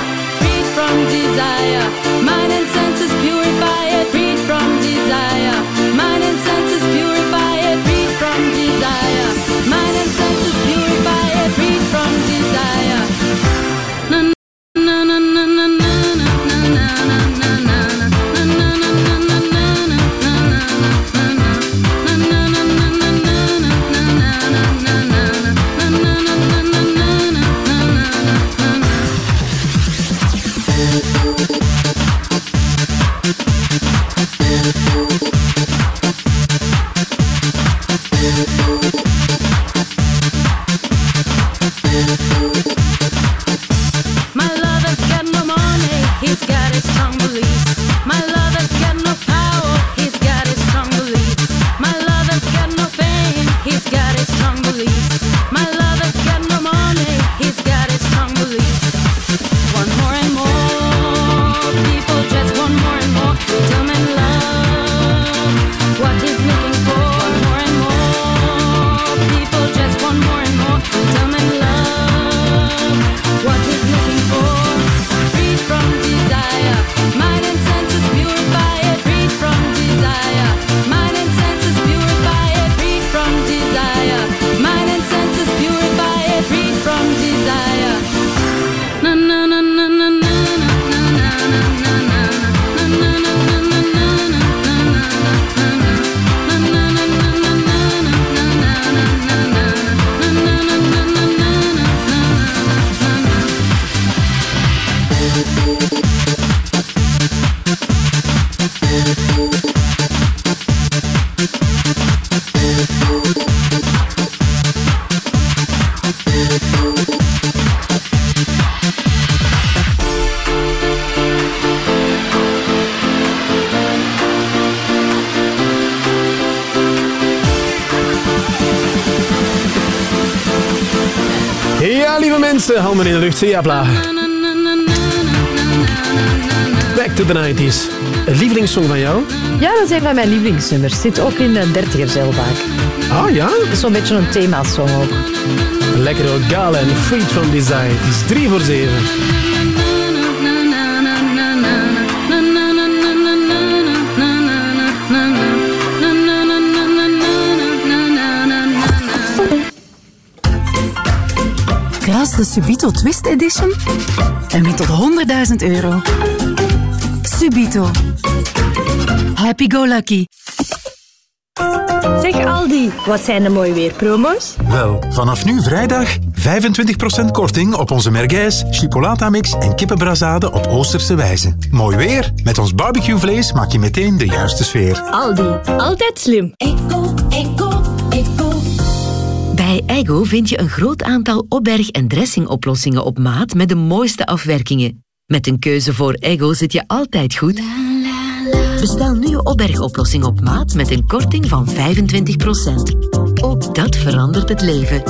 desire, mind and senses purify it, Siabla. Back to the 90s. Een lievelingssong van jou? Ja, dat is een van mijn lievelingsnummers. Zit ook in de dertigers heel vaak. Ah ja? Dat is zo'n beetje een themasong ook. Lekker ook. Galen, Freed from Design. Het is 3 voor 7. De Subito Twist Edition en win tot 100.000 euro. Subito. Happy go lucky. Zeg Aldi, wat zijn de mooi weerpromo's? Wel, vanaf nu vrijdag 25% korting op onze merguez, chipolatamix en kippenbrazade op Oosterse wijze. Mooi weer? Met ons barbecuevlees maak je meteen de juiste sfeer. Aldi, altijd slim. Bij Ego vind je een groot aantal opberg- en dressingoplossingen op maat met de mooiste afwerkingen. Met een keuze voor Ego zit je altijd goed. Bestel nu je opbergoplossing op maat met een korting van 25%. Ook dat verandert het leven.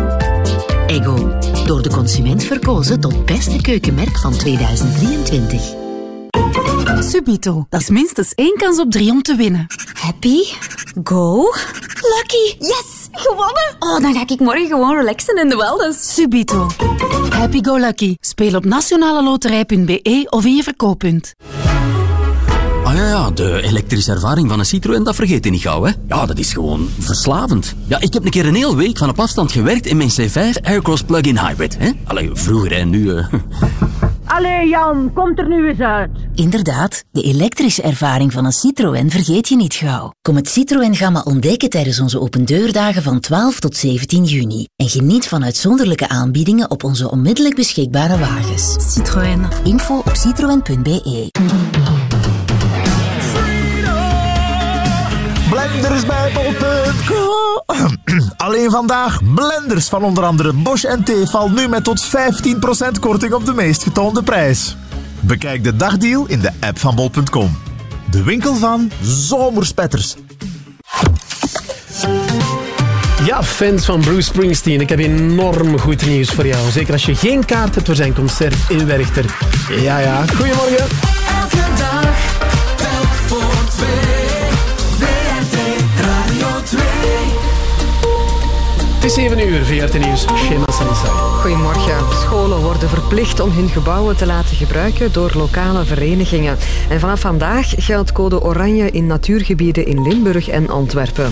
Ego, door de consument verkozen tot beste keukenmerk van 2023. Subito. Dat is minstens één kans op drie om te winnen. Happy? Go? Lucky? Yes! Gewonnen! Oh, dan ga ik morgen gewoon relaxen in de wellness. Subito. Happy go lucky. Speel op nationaleloterij.be of in je verkooppunt. Ah ja, ja, de elektrische ervaring van een Citroën, dat vergeet je niet gauw, hè. Ja, dat is gewoon verslavend. Ja, ik heb een keer een hele week van op afstand gewerkt in mijn C5 Aircross Plug-in Hybrid, hè. Allee, vroeger en nu... eh, Allee Jan, komt er nu eens uit. Inderdaad, de elektrische ervaring van een Citroën vergeet je niet gauw. Kom het Citroën Gamma ontdekken tijdens onze opendeurdagen van 12 tot 17 juni. En geniet van uitzonderlijke aanbiedingen op onze onmiddellijk beschikbare wagens. Citroën. Info op citroen.be Blenders bij bol.com. Alleen vandaag blenders van onder andere Bosch en Tefal nu met tot 15% korting op de meest getoonde prijs. Bekijk de dagdeal in de app van bol.com. De winkel van zomerspetters. Ja, fans van Bruce Springsteen, ik heb enorm goed nieuws voor jou. Zeker als je geen kaart hebt voor zijn concert in Werchter. Ja, ja. Goedemorgen. Het is 7 uur, VRT Nieuws. Shema Sanisai. Goedemorgen. Scholen worden verplicht om hun gebouwen te laten gebruiken door lokale verenigingen. En vanaf vandaag geldt code oranje in natuurgebieden in Limburg en Antwerpen.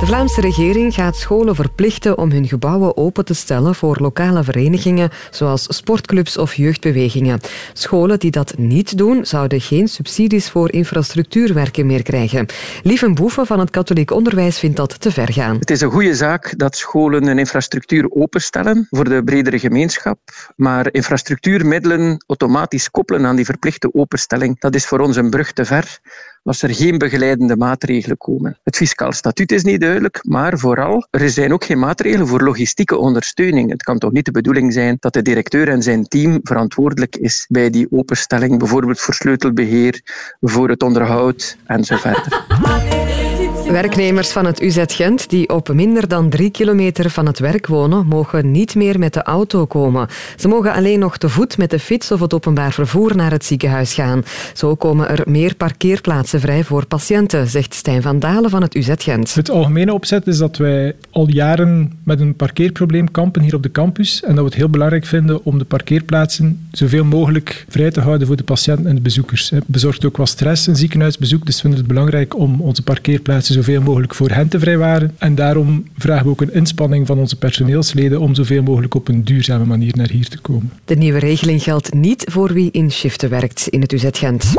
De Vlaamse regering gaat scholen verplichten om hun gebouwen open te stellen voor lokale verenigingen, zoals sportclubs of jeugdbewegingen. Scholen die dat niet doen, zouden geen subsidies voor infrastructuurwerken meer krijgen. Lieven Boeven van het katholiek onderwijs vindt dat te ver gaan. Het is een goede zaak dat scholen hun infrastructuur openstellen voor de bredere gemeenschap. Maar infrastructuurmiddelen automatisch koppelen aan die verplichte openstelling, dat is voor ons een brug te ver als er geen begeleidende maatregelen komen. Het fiscaal statuut is niet duidelijk, maar vooral, er zijn ook geen maatregelen voor logistieke ondersteuning. Het kan toch niet de bedoeling zijn dat de directeur en zijn team verantwoordelijk is bij die openstelling, bijvoorbeeld voor sleutelbeheer, voor het onderhoud en zo verder. Werknemers van het UZ Gent die op minder dan drie kilometer van het werk wonen, mogen niet meer met de auto komen. Ze mogen alleen nog te voet met de fiets of het openbaar vervoer naar het ziekenhuis gaan. Zo komen er meer parkeerplaatsen vrij voor patiënten, zegt Stijn van Dalen van het UZ Gent. Het algemene opzet is dat wij al jaren met een parkeerprobleem kampen hier op de campus en dat we het heel belangrijk vinden om de parkeerplaatsen zoveel mogelijk vrij te houden voor de patiënten en de bezoekers. Het bezorgt ook wat stress, een ziekenhuisbezoek, dus we vinden het belangrijk om onze parkeerplaatsen zoveel mogelijk voor hen te vrijwaren. En daarom vragen we ook een inspanning van onze personeelsleden om zoveel mogelijk op een duurzame manier naar hier te komen. De nieuwe regeling geldt niet voor wie in shiften werkt in het UZ Gent.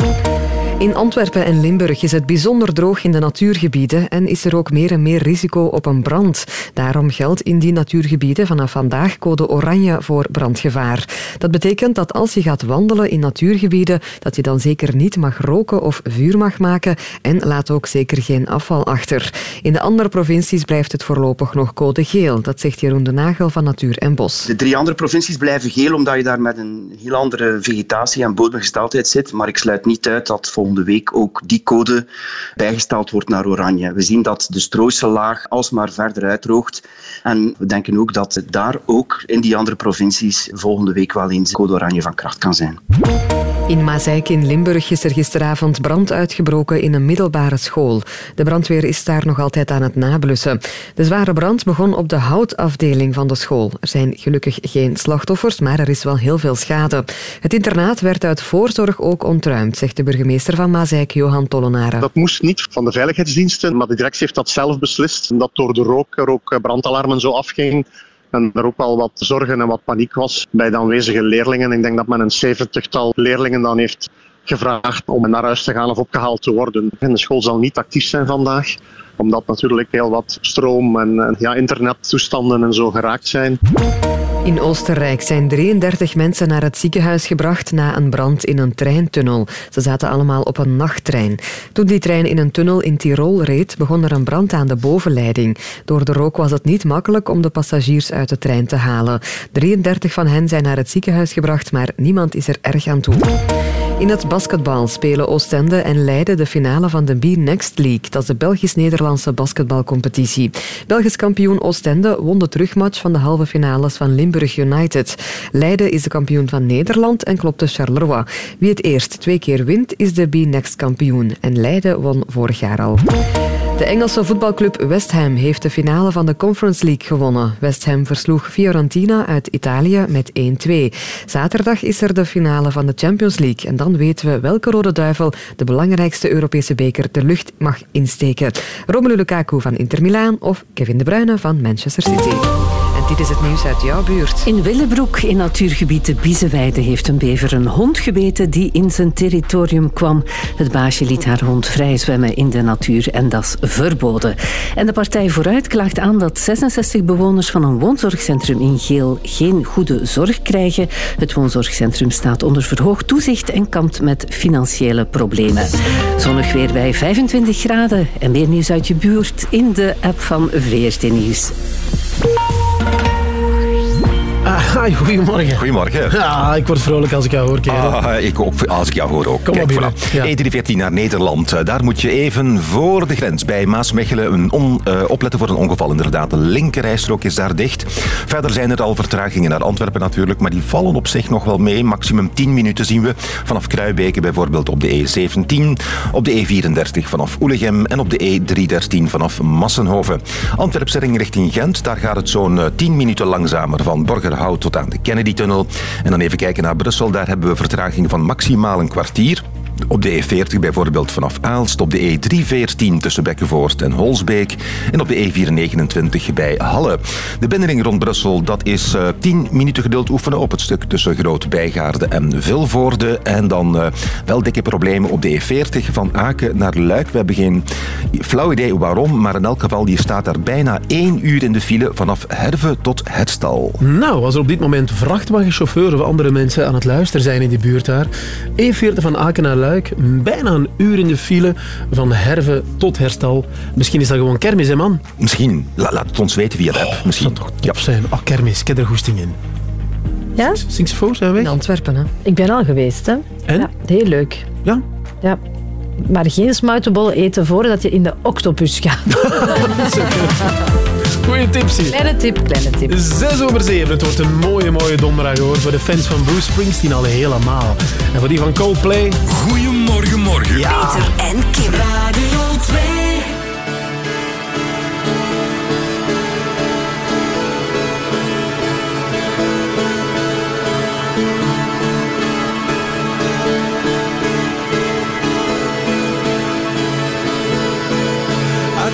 In Antwerpen en Limburg is het bijzonder droog in de natuurgebieden en is er ook meer en meer risico op een brand. Daarom geldt in die natuurgebieden vanaf vandaag code oranje voor brandgevaar. Dat betekent dat als je gaat wandelen in natuurgebieden, dat je dan zeker niet mag roken of vuur mag maken en laat ook zeker geen afval achter. In de andere provincies blijft het voorlopig nog code geel. Dat zegt Jeroen de Nagel van Natuur en Bos. De drie andere provincies blijven geel omdat je daar met een heel andere vegetatie en bodemgesteldheid zit. Maar ik sluit niet uit dat volgende week ook die code bijgesteld wordt naar oranje. We zien dat de Strooise laag alsmaar verder uitdroogt. En we denken ook dat daar ook in die andere provincies volgende week wel eens code oranje van kracht kan zijn. In Mazeik in Limburg is er gisteravond brand uitgebroken in een middelbare school. De brandweer is daar nog altijd aan het nablussen. De zware brand begon op de houtafdeling van de school. Er zijn gelukkig geen slachtoffers, maar er is wel heel veel schade. Het internaat werd uit voorzorg ook ontruimd, zegt de burgemeester van Mazeik, Johan Tollenaren. Dat moest niet van de veiligheidsdiensten, maar de directie heeft dat zelf beslist. Omdat door de rook er ook brandalarmen zo afgingen. En er ook wel wat zorgen en wat paniek was bij de aanwezige leerlingen. Ik denk dat men een zeventigtal leerlingen dan heeft gevraagd om naar huis te gaan of opgehaald te worden. En de school zal niet actief zijn vandaag, omdat natuurlijk heel wat stroom en, ja, internettoestanden en zo geraakt zijn. In Oostenrijk zijn 33 mensen naar het ziekenhuis gebracht na een brand in een treintunnel. Ze zaten allemaal op een nachttrein. Toen die trein in een tunnel in Tirol reed, begon er een brand aan de bovenleiding. Door de rook was het niet makkelijk om de passagiers uit de trein te halen. 33 van hen zijn naar het ziekenhuis gebracht, maar niemand is er erg aan toe. In het basketbal spelen Oostende en Leiden de finale van de B-Next League. Dat is de Belgisch-Nederlandse basketbalcompetitie. Belgisch kampioen Oostende won de terugmatch van de halve finales van Limburg United. Leiden is de kampioen van Nederland en klopte Charleroi. Wie het eerst twee keer wint, is de B-Next kampioen. En Leiden won vorig jaar al. De Engelse voetbalclub West Ham heeft de finale van de Conference League gewonnen. West Ham versloeg Fiorentina uit Italië met 1-2. Zaterdag is er de finale van de Champions League. En dan weten we welke rode duivel de belangrijkste Europese beker de lucht mag insteken. Romelu Lukaku van Inter Milaan of Kevin De Bruyne van Manchester City. Dit is het nieuws uit jouw buurt. In Willebroek, in natuurgebied de Biezenweide, heeft een bever een hond gebeten die in zijn territorium kwam. Het baasje liet haar hond vrij zwemmen in de natuur en dat is verboden. En de partij Vooruit klaagt aan dat 66 bewoners van een woonzorgcentrum in Geel geen goede zorg krijgen. Het woonzorgcentrum staat onder verhoogd toezicht en kampt met financiële problemen. Zonnig weer bij 25 graden en meer nieuws uit je buurt in de app van VRT Nieuws. Ah, hi, goedemorgen. Goedemorgen. Ja, ik word vrolijk als ik jou hoor, kerel. Ah, ik ook, als ik jou hoor ook. Kom Kijk, binnen. voilà. E314 naar Nederland. Eh, Daar moet je even voor de grens bij Maasmechelen een on- eh, opletten voor een ongeval. Inderdaad, de linkerrijstrook is daar dicht. Verder zijn er al vertragingen naar Antwerpen natuurlijk, maar die vallen op zich nog wel mee. Maximum 10 minuten zien we vanaf Kruibeke bijvoorbeeld op de E17, op de E34 vanaf Oelegem en op de E313 vanaf Massenhoven. Antwerpse ring richting Gent, daar gaat het zo'n eh, 10 minuten langzamer van Borgerhout tot aan de Kennedy-tunnel. En dan even kijken naar Brussel, daar hebben we vertraging van maximaal een kwartier. Op de E40 bijvoorbeeld vanaf Aalst, op de E314 tussen Bekkenvoort en Holsbeek en op de E429 bij Halle. De binnenring rond Brussel, dat is eh 10 minuten geduld oefenen op het stuk tussen Groot Bijgaarde en Vilvoorde. En dan eh, wel dikke problemen op de E40 van Aken naar Luik. We hebben geen flauw idee waarom, maar in elk geval die staat daar bijna 1 uur in de file vanaf Herve tot Herstal. Nou, als er op dit moment vrachtwagenchauffeurs of andere mensen aan het luisteren zijn in die buurt daar. E40 van Aken naar Luik, bijna een uur in de file van Herve tot Herstal. Misschien is dat gewoon kermis, hè man? Misschien. La- laat het ons weten via de app. Misschien. Dat toch zijn. Oh, kermis, ik heb er goesting in. Ja? Sing ze voor, zijn we weg? In Antwerpen, hè. Ik ben al geweest, hè. En? Ja, heel leuk. Ja? Ja. Maar geen smuitenbollen eten voordat je in de octopus gaat. Goeie tips hier. Kleine tip, kleine tip. Zes over zeven. Het wordt een mooie, mooie donderdag hoor. Voor de fans van Bruce Springsteen al helemaal. En voor die van Coldplay. Goedemorgen, morgen. Ja. en Kim.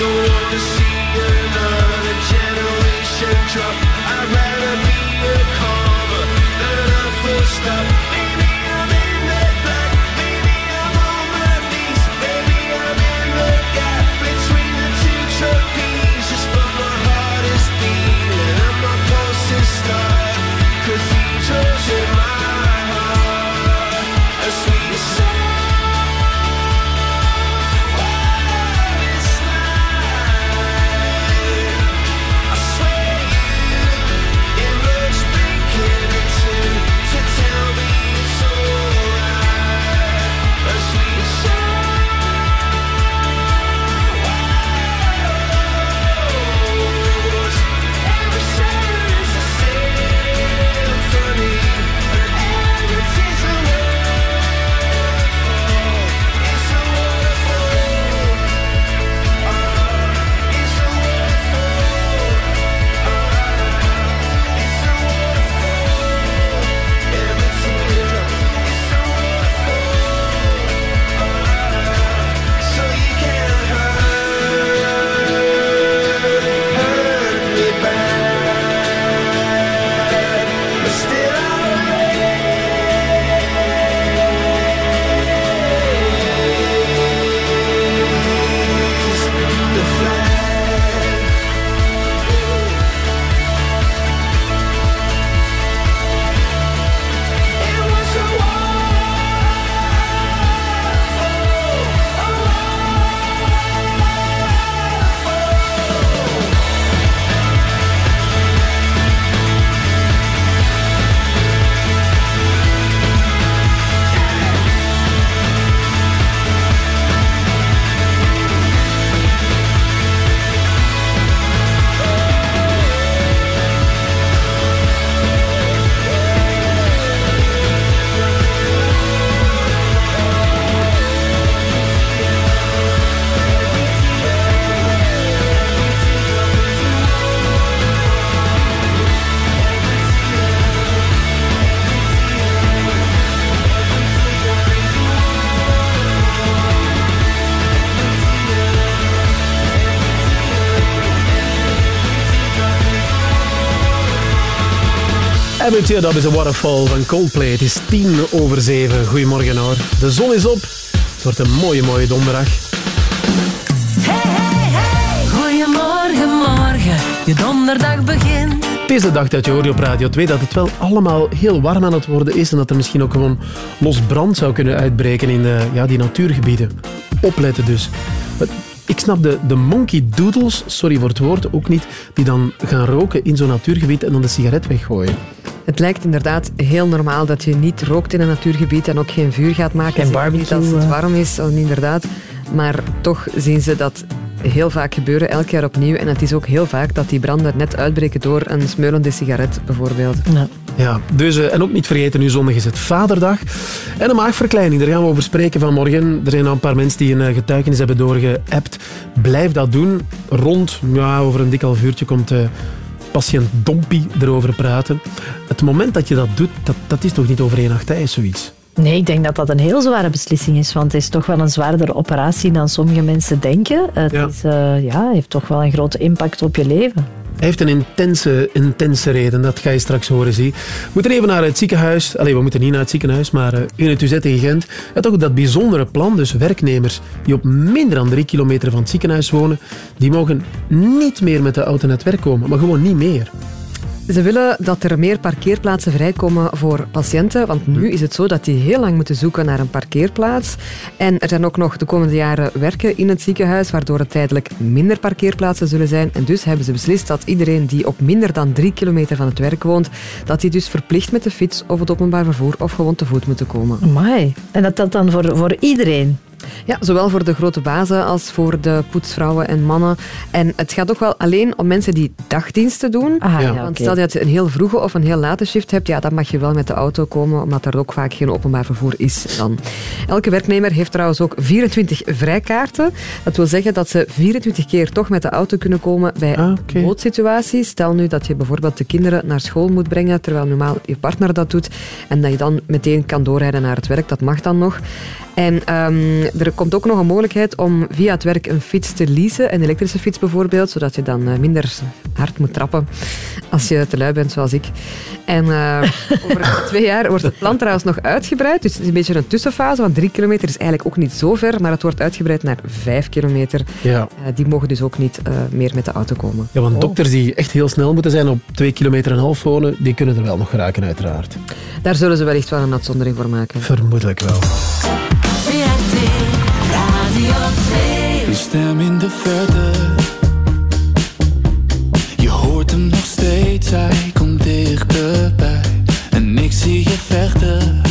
Song. Don't Every Teardrop is a Waterfall van Coldplay. Het is tien over zeven. Goedemorgen hoor. De zon is op. Het wordt een mooie, mooie donderdag. Goedemorgen, morgen, je donderdag begint. Het is de dag dat je hoort op Radio 2 dat het wel allemaal heel warm aan het worden is en dat er misschien ook gewoon los brand zou kunnen uitbreken in de, ja, die natuurgebieden. Opletten dus. Ik snap de, de monkey doodles, sorry voor het woord, ook niet, die dan gaan roken in zo'n natuurgebied en dan de sigaret weggooien. Het lijkt inderdaad heel normaal dat je niet rookt in een natuurgebied en ook geen vuur gaat maken. Geen barbecue, Niet als het eh. warm is, inderdaad. Maar toch zien ze dat heel vaak gebeuren, elk jaar opnieuw. En het is ook heel vaak dat die branden net uitbreken door een smeulende sigaret, bijvoorbeeld. Ja, dus, eh, en ook niet vergeten, nu zondag is het Vaderdag. En een maagverkleining, daar gaan we over spreken vanmorgen. Er zijn al een paar mensen die een eh, getuigenis hebben doorgeappt. Blijf dat doen. Rond, ja, over een dik half uurtje komt patiënt Dompie erover praten. Het moment dat je dat doet, dat, dat is toch niet over één nacht ijs, zoiets? Nee, ik denk dat dat een heel zware beslissing is, want het is toch wel een zwaardere operatie dan sommige mensen denken. Het Ja. is, eh, ja, heeft toch wel een grote impact op je leven. Heeft een intense, intense reden, dat ga je straks horen. Zie. We moeten even naar het ziekenhuis. Allee, we moeten niet naar het ziekenhuis, maar uh, in het UZ in Gent. En toch dat bijzondere plan, dus werknemers die op minder dan drie kilometer van het ziekenhuis wonen, die mogen niet meer met de auto naar het werk komen, maar gewoon niet meer. Ze willen dat er meer parkeerplaatsen vrijkomen voor patiënten, want nu is het zo dat die heel lang moeten zoeken naar een parkeerplaats. En er zijn ook nog de komende jaren werken in het ziekenhuis, waardoor er tijdelijk minder parkeerplaatsen zullen zijn. En dus hebben ze beslist dat iedereen die op minder dan drie kilometer van het werk woont, dat die dus verplicht met de fiets of het openbaar vervoer of gewoon te voet moeten komen. Amai. En dat telt dan voor, voor iedereen? Ja, zowel voor de grote bazen als voor de poetsvrouwen en mannen. En het gaat ook wel alleen om mensen die dagdiensten doen. Ah, ja, Want stel dat je een heel vroege of een heel late shift hebt, ja, dan mag je wel met de auto komen, omdat er ook vaak geen openbaar vervoer is dan. Elke werknemer heeft trouwens ook 24 vrijkaarten. Dat wil zeggen dat ze 24 keer toch met de auto kunnen komen bij noodsituaties. Stel nu dat je bijvoorbeeld de kinderen naar school moet brengen, terwijl normaal je partner dat doet, en dat je dan meteen kan doorrijden naar het werk. Dat mag dan nog. En ehm, er komt ook nog een mogelijkheid om via het werk een fiets te leasen, een elektrische fiets bijvoorbeeld, zodat je dan eh, minder hard moet trappen als je te lui bent, zoals ik. En eh, over twee jaar wordt het plan trouwens nog uitgebreid. Dus het is een beetje een tussenfase, want drie kilometer is eigenlijk ook niet zo ver, maar het wordt uitgebreid naar vijf kilometer. Ja. Eh, die mogen dus ook niet meer met de auto komen. Ja, want Oh. dokters die echt heel snel moeten zijn op twee kilometer en een half wonen, die kunnen er wel nog geraken uiteraard. Daar zullen ze wellicht wel een uitzondering voor maken. Vermoedelijk wel. 2. Een stem in de verte. Je hoort hem nog steeds, hij komt dichterbij. En ik zie je vechten.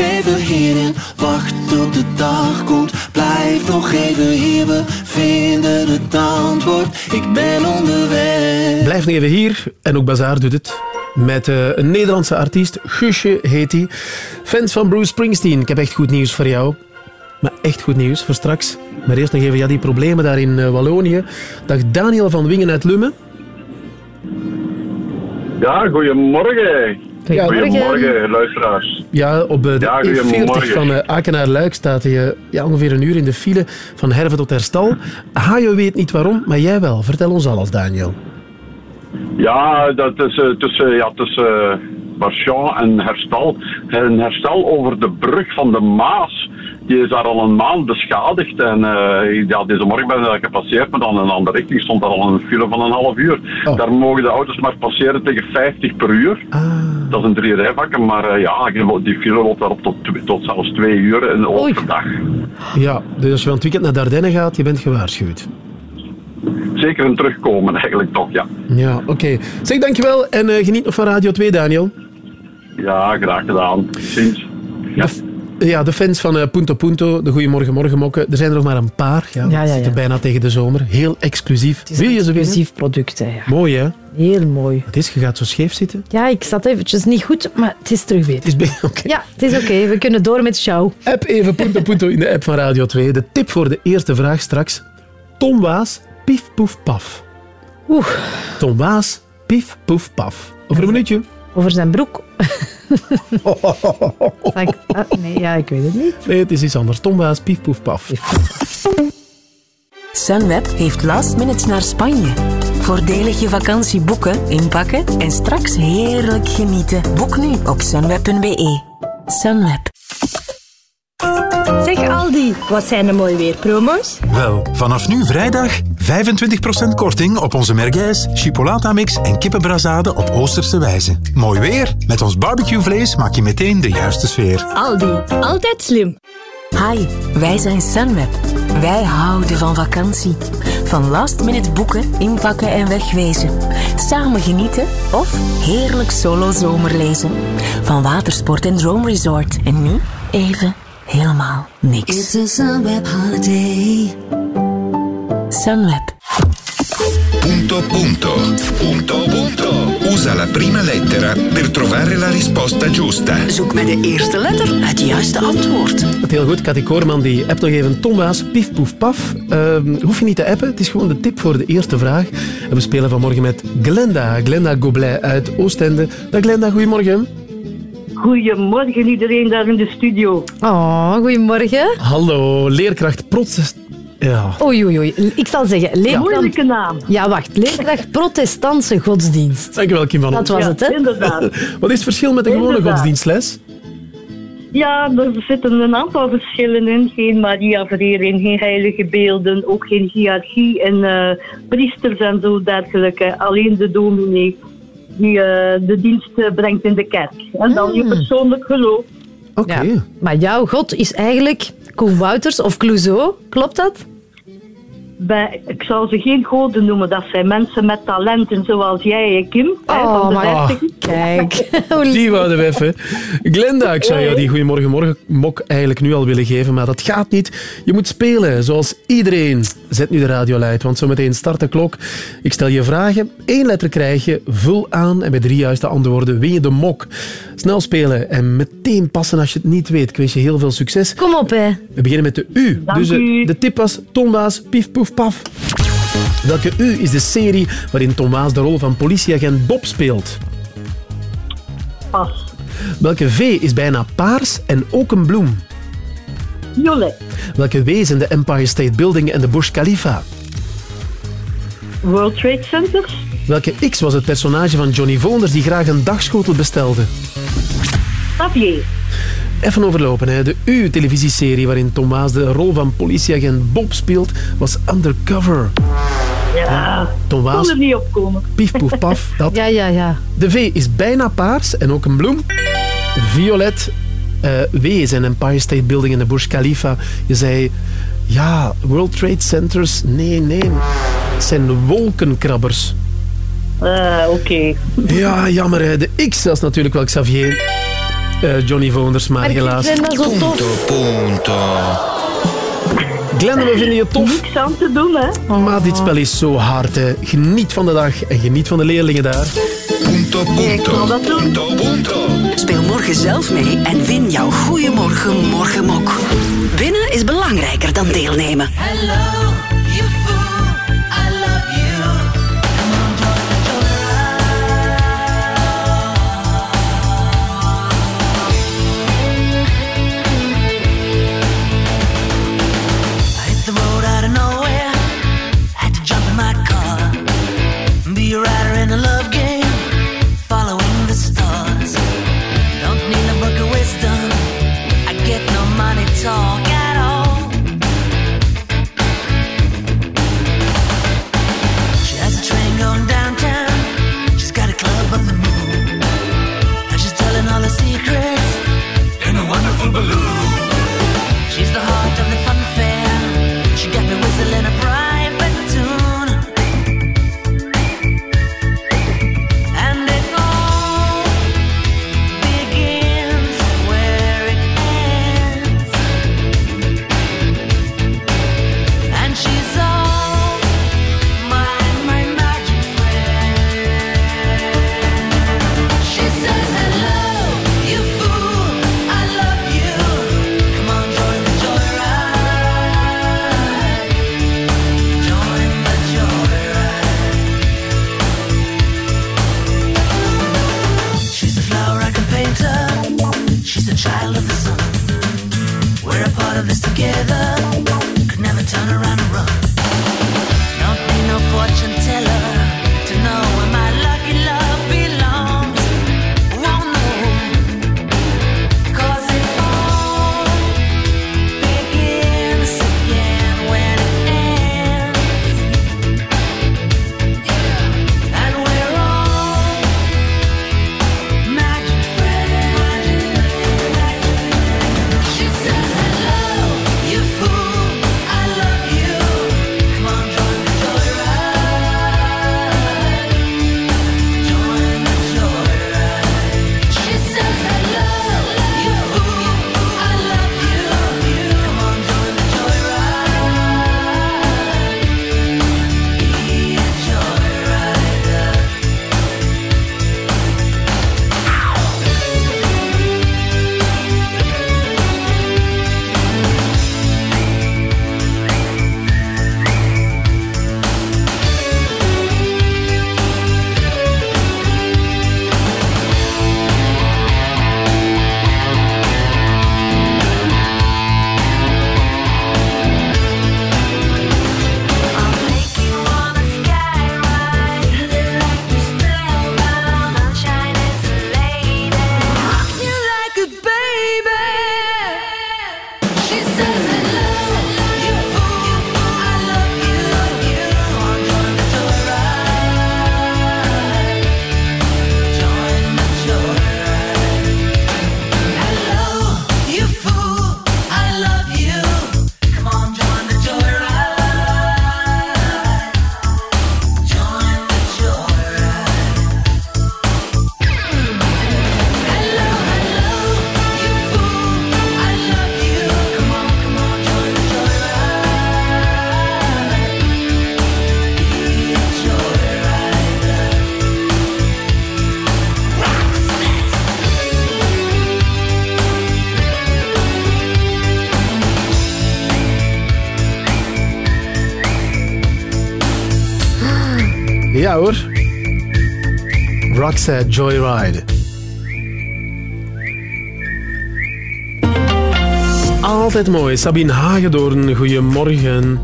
Even hier en wacht tot de dag komt. Blijf nog even hier, we vinden het antwoord. Ik ben onderweg. Blijf nog even hier. En ook Bazaar doet het. Met eh, een Nederlandse artiest. Guusje heet hij. Fans van Bruce Springsteen. Ik heb echt goed nieuws voor jou. Maar echt goed nieuws voor straks. Maar eerst nog even ja, die problemen daar in eh, Wallonië. Dag Daniel van Wingen uit Lummen. Ja, goedemorgen. Goedemorgen. Goedemorgen, luisteraars. Ja, op eh, de Ja, E40 goedemorgen. van eh, Aken naar Luik staat hij ja, ongeveer een uur in de file van Herve tot Herstal. Hajo weet niet waarom, maar jij wel. Vertel ons alles, Daniel. Ja, dat is eh, tussen, ja, tussen uh, Marchand en Herstal. En Herstal over de brug van de Maas. Die is daar al een maand beschadigd. En eh, ja, deze morgen ben ik daar gepasseerd, maar dan in een andere richting stond daar al een file van een half uur. Daar mogen de auto's maar passeren tegen 50 per uur. Dat is een drie rijvakken, maar eh, ja, die file loopt daarop tot, tot zelfs twee uur in de overdag. Ja, dus als je van het weekend naar Dardenne gaat, je bent gewaarschuwd. Zeker een terugkomen eigenlijk toch, ja. Ja, oké. Zeg dankjewel en eh, geniet nog van Radio 2, Daniel. Ja, graag gedaan. Ziens. Ja. Ja, de fans van eh, Punto Punto, de Goeiemorgen Morgenmokken, er zijn er nog maar een paar. Ja, Ja, ja, bijna tegen de zomer. Heel exclusief. Wil je ze exclusief product, hè. Ja. Mooi, hè? Heel mooi. Het is, je gaat zo scheef zitten. Ja, ik zat eventjes niet goed, maar het is terug beter. Het is oké. Ja, het is oké. We kunnen door met show. App even punto punto in de app van Radio 2. De tip voor de eerste vraag straks. Tom Waas, pief poef paf. Oeh. Tom Waas, pief poef paf. Over een minuutje. Over zijn broek. Ik- ah, nee, ja, ik weet het niet. Nee, het is iets anders. Tom Waas, pief poef paf. Sunweb heeft last minutes naar Spanje. Voordelig je vakantie boeken, inpakken en straks heerlijk genieten. Boek nu op sunweb.be. Sunweb. Zeg Aldi, wat zijn de mooi weerpromo's? Wel, vanaf nu vrijdag 25% korting op onze merguez, chipolata-mix en kippenbrazade op Oosterse wijze. Mooi weer, met ons barbecuevlees maak je meteen de juiste sfeer. Aldi, altijd slim. Hi, wij zijn Sunweb. Wij houden van vakantie. Van last minute boeken, inpakken en wegwezen. Samen genieten of heerlijk solo zomerlezen. Van watersport en droomresort. En nu even helemaal niks. It's a Sunweb holiday. Sunweb. Punto punto. Punto punto. Usa la prima lettera per trovare la risposta giusta. Zoek met de eerste letter het juiste antwoord. Het heel goed. Cathy Koorman die appt nog even Tom Waas, pief poef paf. Ehm, hoef je niet te appen, het is gewoon de tip voor de eerste vraag. En we spelen vanmorgen met Glenda. Glenda Goblet uit Oostende. Dag Glenda, goedemorgen. Goedemorgen iedereen daar in de studio. Oh, goedemorgen. Hallo, leerkracht protest... Ja. Oei, oei, oei. Ik zal zeggen, leerkracht... Moeilijke naam. Ja, wacht. Leerkracht protestantse godsdienst. Dankjewel, Kim van Dat was het, hè? inderdaad. Wat is het verschil met een gewone Inderdaad. godsdienstles? Ja, er zitten een aantal verschillen in. Geen Maria-verering, geen heilige beelden, ook geen hiërarchie en eh, priesters en zo dergelijke. Alleen de dominee die eh, de dienst eh, brengt in de kerk. En dan je Hmm. persoonlijk geloof. Ja. Maar jouw god is eigenlijk Koen Wouters of Clouseau. Klopt dat? Bij, ik zou ze geen goden noemen, dat zijn mensen met talenten zoals jij en Kim. hè, Oh, van de maar 30. kijk. Die wouden we even. Glenda, ik zou jou die Goedemorgen Morgen mok eigenlijk nu al willen geven, maar dat gaat niet. Je moet spelen, zoals iedereen. Zet nu de radio luid, want zometeen start de klok. Ik stel je vragen, één letter krijg je, vul aan en bij drie juiste antwoorden win je de mok. Snel spelen en meteen passen als je het niet weet. Ik wens je heel veel succes. Kom op, hè. We beginnen met de U. Dank dus eh, u. de tip was Tom Waas, pief poef paf. Welke U is de serie waarin Tom Waas de rol van politieagent Bob speelt? Pas. Welke V is bijna paars en ook een bloem? Violet. Welke W is in de Empire State Building en de Burj Khalifa? World Trade Centers. Welke X was het personage van Johnny Voners die graag een dagschotel bestelde? Xavier. Even overlopen, hè. de U-televisieserie waarin Tom Waas de rol van politieagent Bob speelt, was Undercover. Ja, Tom kon Waas, er niet op komen. pief poef paf. Dat. Ja, ja, ja. De V is bijna paars en ook een bloem. Violet. eh, w is in Empire State Building en de Burj Khalifa. Je zei, ja, World Trade Centers. Nee, nee. Het zijn wolkenkrabbers. Ah, Oké. Ja, jammer. Hè. De X was natuurlijk wel Xavier. Eh, Johnny Voners, maar Maar ik helaas. vind dat zo tof. Punto. Glenda, we vinden je tof. Niks aan te doen, hè. Maar dit spel is zo hard. Hè. Geniet van de dag en geniet van de leerlingen daar. Punto punto. Punto punto. Speel morgen zelf mee en win jouw Goeiemorgen Morgenmok. Winnen is belangrijker dan deelnemen. Hello, Roxette Joyride. Altijd mooi. Sabine Hagedoorn, goedemorgen.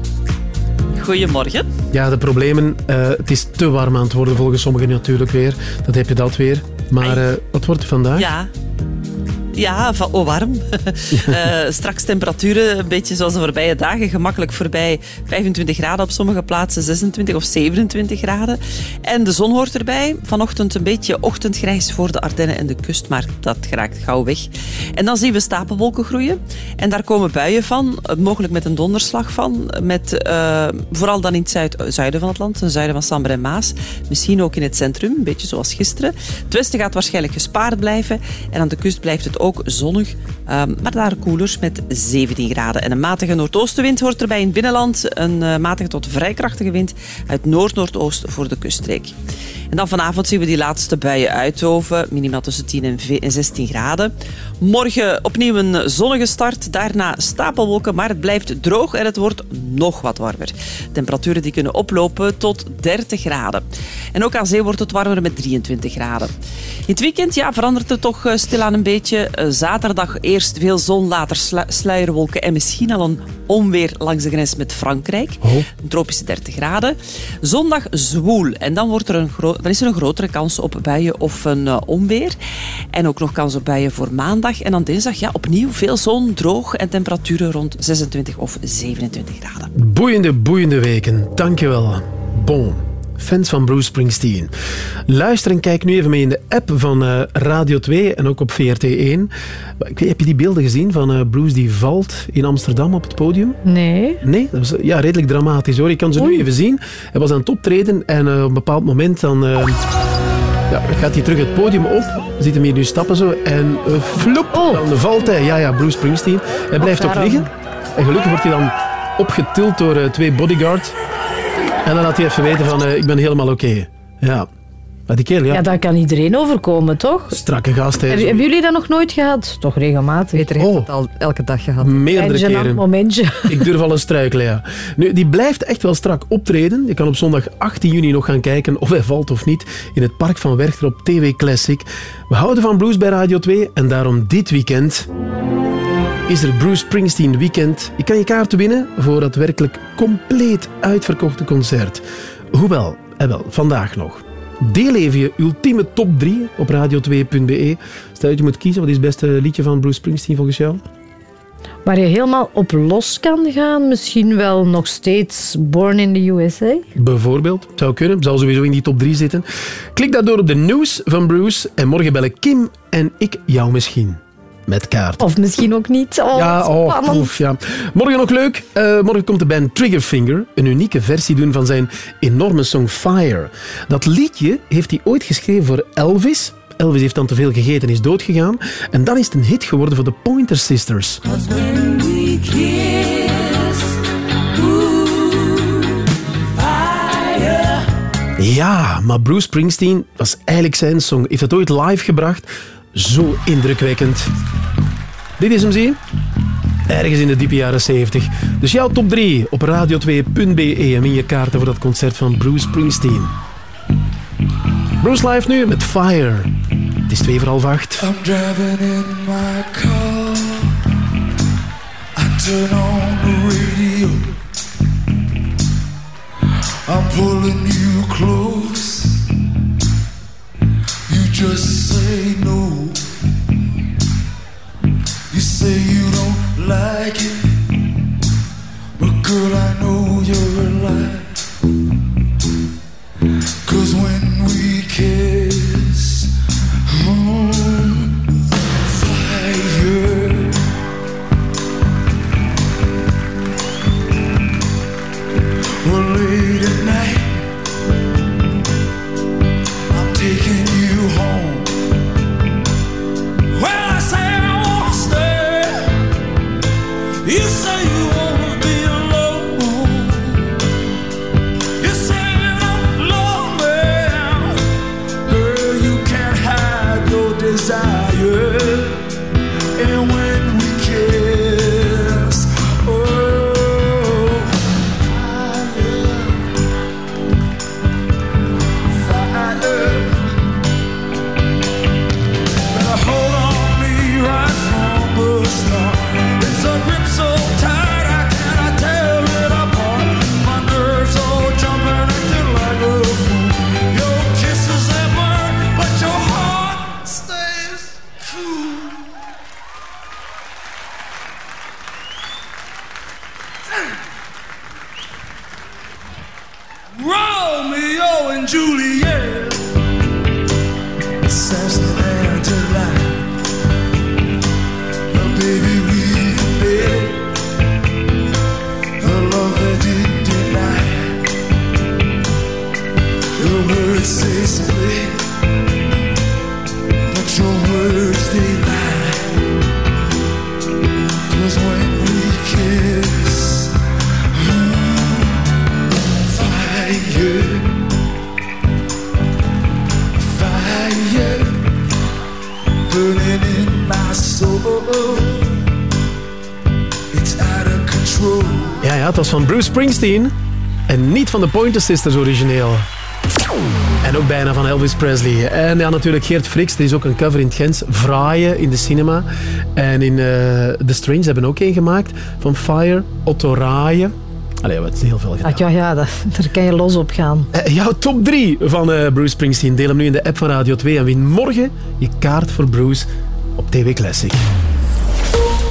Goedemorgen. Ja, de problemen. eh, het is te warm aan het worden volgens sommigen natuurlijk weer. Dat heb je dat weer. Maar eh, wat wordt het vandaag? Ja. Ja, van, oh warm. Eh, straks temperaturen, een beetje zoals de voorbije dagen, gemakkelijk voorbij 25 graden op sommige plaatsen, 26 of 27 graden. En de zon hoort erbij. Vanochtend een beetje ochtendgrijs voor de Ardennen en de kust, maar dat geraakt gauw weg. En dan zien we stapelwolken groeien. En daar komen buien van, eh, mogelijk met een donderslag van. Met, eh, vooral dan in het zuid, zuiden van het land, ten zuiden van Sambre en Maas. Misschien ook in het centrum, een beetje zoals gisteren. Het westen gaat waarschijnlijk gespaard blijven. En aan de kust blijft het ook zonnig, ehm, maar daar koelers met 17 graden. En een matige noordoostenwind hoort erbij in het binnenland. Een eh, matige tot vrij krachtige wind uit noord-noordoost voor de kuststreek. En dan vanavond zien we die laatste buien uitoven. Minimaal tussen 10 en ve- en 16 graden. Morgen opnieuw een zonnige start. Daarna stapelwolken, maar het blijft droog en het wordt nog wat warmer. Temperaturen die kunnen oplopen tot 30 graden. En ook aan zee wordt het warmer met 23 graden. In het weekend ja, verandert het toch eh, stilaan een beetje. Eh, Zaterdag eerst veel zon, later slu- sluierwolken en misschien al een onweer langs de grens met Frankrijk. Een tropische 30 graden. Zondag zwoel en dan, wordt er een dan is er een grotere kans op buien of een eh, onweer. En ook nog kans op buien voor maandag. En dan dinsdag ja, opnieuw veel zon, droog en temperaturen rond 26 of 27 graden. Boeiende, boeiende weken. Dankjewel. Bon. Fans van Bruce Springsteen. Luister en kijk nu even mee in de app van eh, Radio 2 en ook op VRT1. Ik weet, heb je die beelden gezien van eh, Bruce die valt in Amsterdam op het podium? Nee. Nee, dat was ja, redelijk dramatisch hoor. Je kan ze nu even zien. Hij was aan het optreden en eh, op een bepaald moment dan, ja, gaat hij terug het podium op. Ziet hem hier nu stappen zo en floep, dan valt hij. Ja, ja, Bruce Springsteen. Hij blijft ook liggen. En gelukkig wordt hij dan opgetild door twee bodyguards. En dan laat hij even weten van, eh, ik ben helemaal oké. Ja. Maar die kerel, ja, Ja, dat kan iedereen overkomen, toch? strakke gast. hè. Hebben, hebben jullie dat nog nooit gehad? Toch regelmatig? Peter heeft het al elke dag gehad. Meerdere gênant keren. momentje. Ik durf al een struikelen, ja. Nu, die blijft echt wel strak optreden. Je kan op zondag 18 juni nog gaan kijken of hij valt of niet in het Park van Werchter op TV Classic. We houden van blues bij Radio 2 en daarom dit weekend is er Bruce Springsteen Weekend. Je kan je kaarten winnen voor dat werkelijk compleet uitverkochte concert. Hoewel, en wel, vandaag nog. Deel even je ultieme top 3 op radio2.be. Stel dat je moet kiezen, wat is het beste liedje van Bruce Springsteen volgens jou? Waar je helemaal op los kan gaan. Misschien wel nog steeds Born in the USA. Bijvoorbeeld. Zou kunnen. Zal sowieso in die top 3 zitten. Klik daardoor op de nieuws van Bruce. En morgen bellen Kim en ik jou misschien. Met kaart. Of misschien ook niet. Oh, ja, oh, oef, ja. Morgen nog leuk. Eh, morgen komt de band Triggerfinger een unieke versie doen van zijn enorme song Fire. Dat liedje heeft hij ooit geschreven voor Elvis. Elvis heeft dan te veel gegeten en is doodgegaan. En dan is het een hit geworden voor de Pointer Sisters. Ja, maar Bruce Springsteen was eigenlijk zijn song. Heeft het ooit live gebracht? Zo indrukwekkend. Dit is hem, zie je? Ergens in de diepe jaren 70. Dus jouw top 3 op radio2.be en win je kaarten voor dat concert van Bruce Springsteen. Bruce live nu met Fire. Het is twee voor half acht. I'm driving in. I turn on the radio. I'm pulling you close. You just say no. You say you don't like it. But girl, I know you're alive. Cause when we het was van Bruce Springsteen. En niet van de Pointer Sisters origineel. En ook bijna van Elvis Presley. En ja, natuurlijk Geert Fricks. Er is ook een cover in het Gens. Vraaien in de cinema. En in eh, The Strange hebben ook een gemaakt. Van Fire, Otto Raaien. Allee, wat is heel veel gedaan. Ah, ja, ja dat, daar kan je los op gaan. Eh, jouw top 3 van eh, Bruce Springsteen. Deel hem nu in de app van Radio 2. En win morgen je kaart voor Bruce op TV Classic.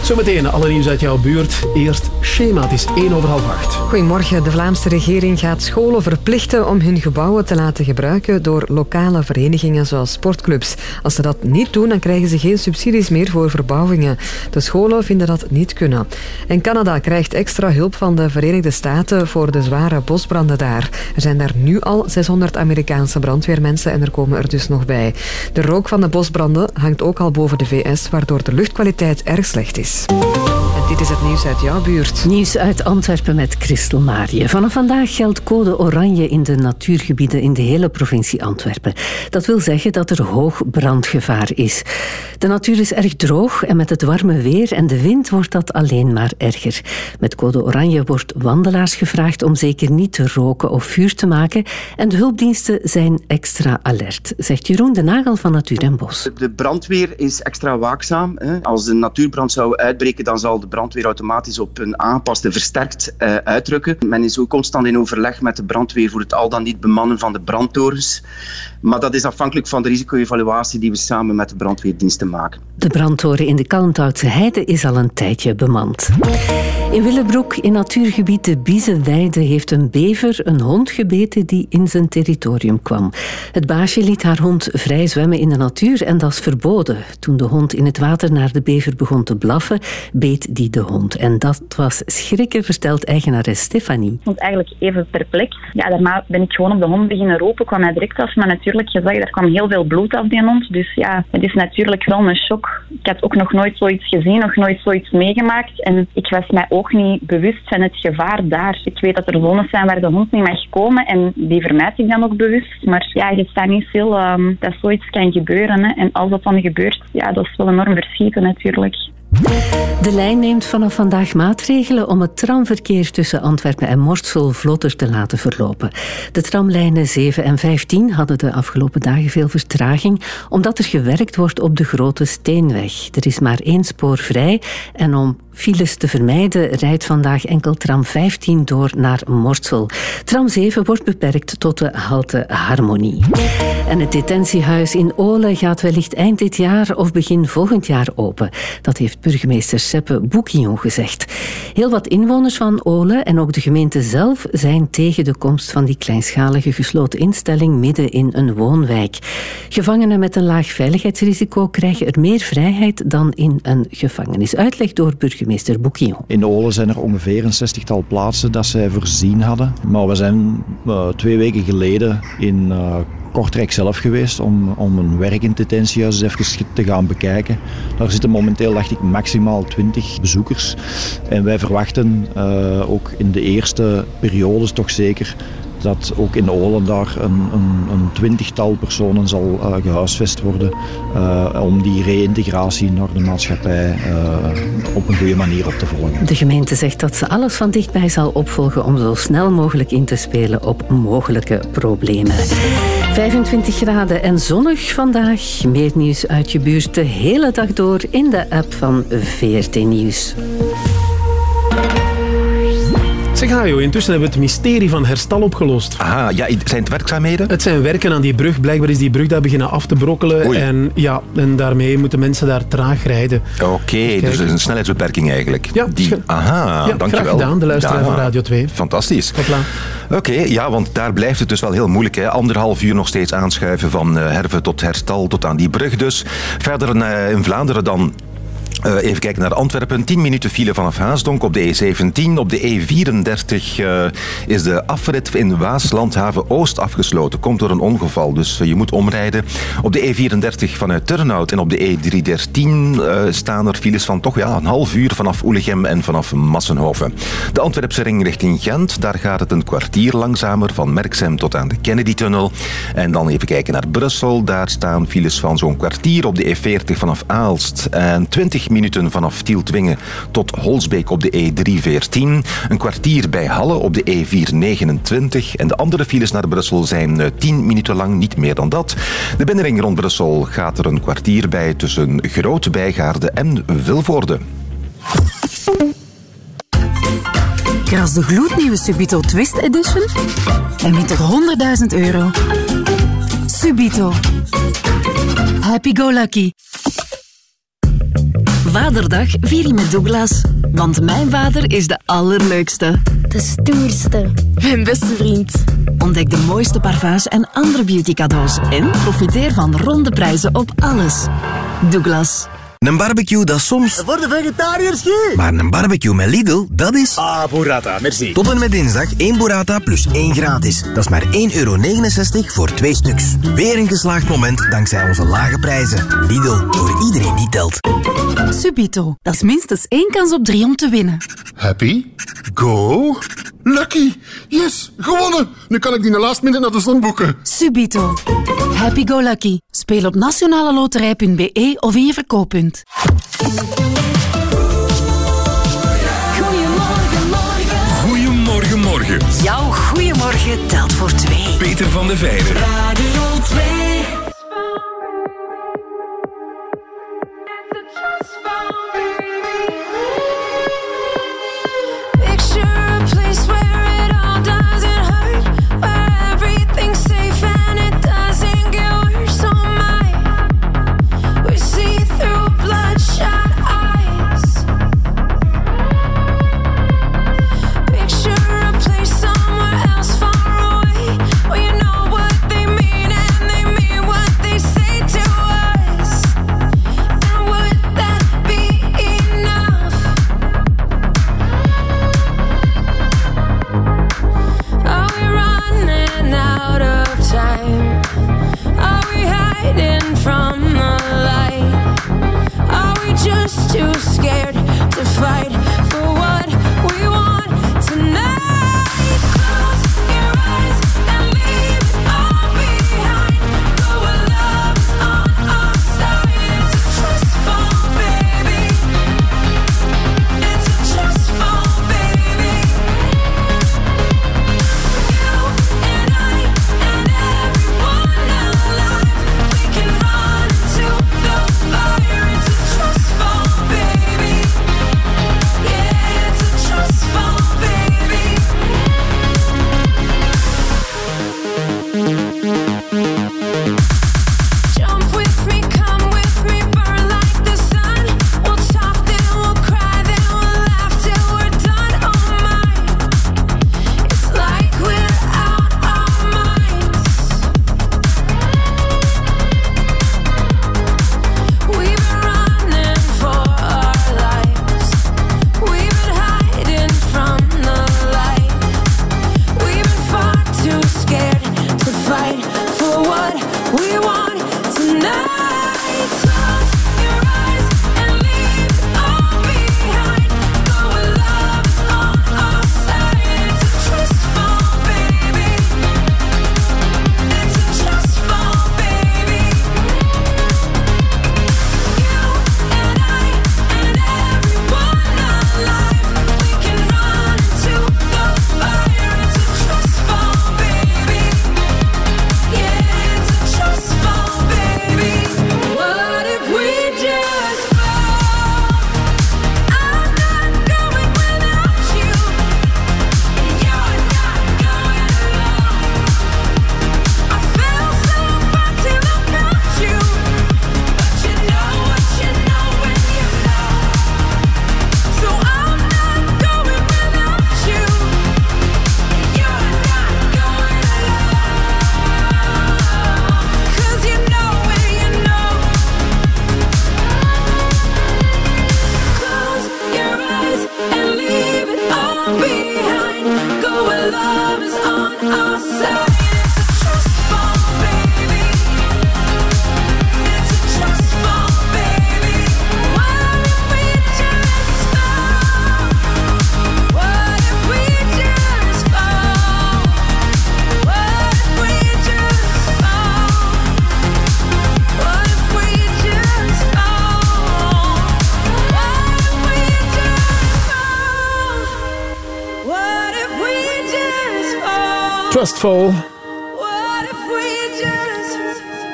Zometeen alle nieuws uit jouw buurt. Eerst schema. Het is 1 over half 8. Goedemorgen. De Vlaamse regering gaat scholen verplichten om hun gebouwen te laten gebruiken door lokale verenigingen zoals sportclubs. Als ze dat niet doen, dan krijgen ze geen subsidies meer voor verbouwingen. De scholen vinden dat niet kunnen. En Canada krijgt extra hulp van de Verenigde Staten voor de zware bosbranden daar. Er zijn daar nu al 600 Amerikaanse brandweermensen en er komen er dus nog bij. De rook van de bosbranden hangt ook al boven de VS, waardoor de luchtkwaliteit erg slecht is. Is. Dit is het nieuws uit jouw buurt. Nieuws uit Antwerpen met Christel Marië. Vanaf vandaag geldt code oranje in de natuurgebieden in de hele provincie Antwerpen. Dat wil zeggen dat er hoog brandgevaar is. De natuur is erg droog en met het warme weer en de wind wordt dat alleen maar erger. Met code oranje wordt wandelaars gevraagd om zeker niet te roken of vuur te maken en de hulpdiensten zijn extra alert, zegt Jeroen de Nagel van Natuur en Bos. De brandweer is extra waakzaam. Hè. Als een natuurbrand zou uitbreken, dan zal de brandweer automatisch op een aangepaste versterkt uh, uitrukken. Men is ook constant in overleg met de brandweer voor het al dan niet bemannen van de brandtorens. Maar dat is afhankelijk van de risico-evaluatie die we samen met de brandweerdiensten maken. De brandtoren in de Kalmthoutse Heide is al een tijdje bemand. In Willebroek, in natuurgebied de Biezenweide, heeft een bever een hond gebeten die in zijn territorium kwam. Het baasje liet haar hond vrij zwemmen in de natuur en dat is verboden. Toen de hond in het water naar de bever begon te blaffen, beet die de hond. En dat was schrikken, vertelt eigenares Stefanie. Ik was eigenlijk even perplex. Ja, daarna ben ik gewoon op de hond beginnen roepen, kwam hij direct af. Maar natuurlijk, je zag, er kwam heel veel bloed af die hond. Dus ja, het is natuurlijk wel een shock. Ik had ook nog nooit zoiets gezien, nog nooit zoiets meegemaakt. En ik was mij ook niet bewust van het gevaar daar. Ik weet dat er zones zijn waar de hond niet mag komen en die vermijd ik dan ook bewust. Maar ja, je staat niet stil um, dat zoiets kan gebeuren. Hè. En als dat dan gebeurt, ja, dat is wel enorm verschieten natuurlijk. De lijn neemt vanaf vandaag maatregelen om het tramverkeer tussen Antwerpen en Morsel vlotter te laten verlopen. De tramlijnen 7 en 15 hadden de afgelopen dagen veel vertraging, omdat er gewerkt wordt op de Grote Steenweg. Er is maar één spoor vrij en om files te vermijden rijdt vandaag enkel tram 15 door naar Morsel. Tram 7 wordt beperkt tot de halte Harmonie. En het detentiehuis in Ole gaat wellicht eind dit jaar of begin volgend jaar open. Dat heeft burgemeester Seppe Boekillon gezegd. Heel wat inwoners van Ole en ook de gemeente zelf zijn tegen de komst van die kleinschalige gesloten instelling midden in een woonwijk. Gevangenen met een laag veiligheidsrisico krijgen er meer vrijheid dan in een gevangenis. Uitleg door burgemeester Boekillon. In Ole zijn er ongeveer een zestigtal plaatsen dat zij voorzien hadden. Maar we zijn uh, twee weken geleden in uh, Kortrijk zelf geweest om, om een werk in detentiehuis even te gaan bekijken. Daar zitten momenteel, dacht ik, maximaal 20 bezoekers. En wij verwachten uh, ook in de eerste periodes toch zeker dat ook in Olen daar een, een, een twintigtal personen zal uh, gehuisvest worden uh, om die reïntegratie naar de maatschappij uh, op een goede manier op te volgen. De gemeente zegt dat ze alles van dichtbij zal opvolgen om zo snel mogelijk in te spelen op mogelijke problemen. 25 graden en zonnig vandaag. Meer nieuws uit je buurt de hele dag door in de app van VRT Nieuws. Zeg Hajo, intussen hebben we het mysterie van herstal opgelost. Aha, ja, zijn het werkzaamheden? Het zijn werken aan die brug. Blijkbaar is die brug daar beginnen af te brokkelen. Oei. En, ja, en daarmee moeten mensen daar traag rijden. Oké, okay, dus is een snelheidsbeperking eigenlijk. Ja, die, aha, ja, dankjewel. Graag gedaan, de luisteraar ja, van Radio 2. Fantastisch. Oké, okay, ja, want daar blijft het dus wel heel moeilijk. Hè. Anderhalf uur nog steeds aanschuiven van uh, Herve tot Herstal tot aan die brug dus. Verder uh, in Vlaanderen dan Uh, even kijken naar Antwerpen. 10 minuten file vanaf Haasdonk op de E17. Op de E34 uh, is de afrit in Waaslandhaven Oost afgesloten. Komt door een ongeval, dus uh, je moet omrijden. Op de E34 vanuit Turnhout en op de E313 staan er files van toch ja, een half uur vanaf Oelegem en vanaf Massenhoven. De Antwerpse ring richting Gent, daar gaat het een kwartier langzamer van Merksem tot aan de Kennedy-tunnel. En dan even kijken naar Brussel. Daar staan files van zo'n kwartier op de E40 vanaf Aalst en 20 minuten vanaf Tieltwingen tot Holsbeek op de E314. Een kwartier bij Halle op de E429. En de andere files naar Brussel zijn 10 minuten lang, niet meer dan dat. De binnenring rond Brussel gaat er een kwartier bij tussen Groot Bijgaarde en Vilvoorde. Kras de gloednieuwe Subito Twist Edition en win tot 100.000 euro. Subito. Happy go lucky. Vaderdag vier je met Douglas. Want mijn vader is de allerleukste. De stoerste. Mijn beste vriend. Ontdek de mooiste parfums en andere beauty cadeaus. En profiteer van ronde prijzen op alles. Douglas. Een barbecue, dat soms... Voor de vegetariërs, gie. Maar een barbecue met Lidl, dat is... Ah, burrata, merci. Tot en met dinsdag één burrata plus één gratis. Dat is maar 1,69 euro voor twee stuks. Weer een geslaagd moment dankzij onze lage prijzen. Lidl, voor iedereen die telt. Subito, dat is minstens één kans op drie om te winnen. Happy? Go? Lucky! Yes, gewonnen! Nu kan ik die de laatste naar de zon boeken. Subito. Happy go lucky. Speel op nationaleloterij.be of in je verkooppunt. Goedemorgen, morgen. Goedemorgen, morgen. Jouw goedemorgen telt voor twee. Peter van der Vijver. Radio 2.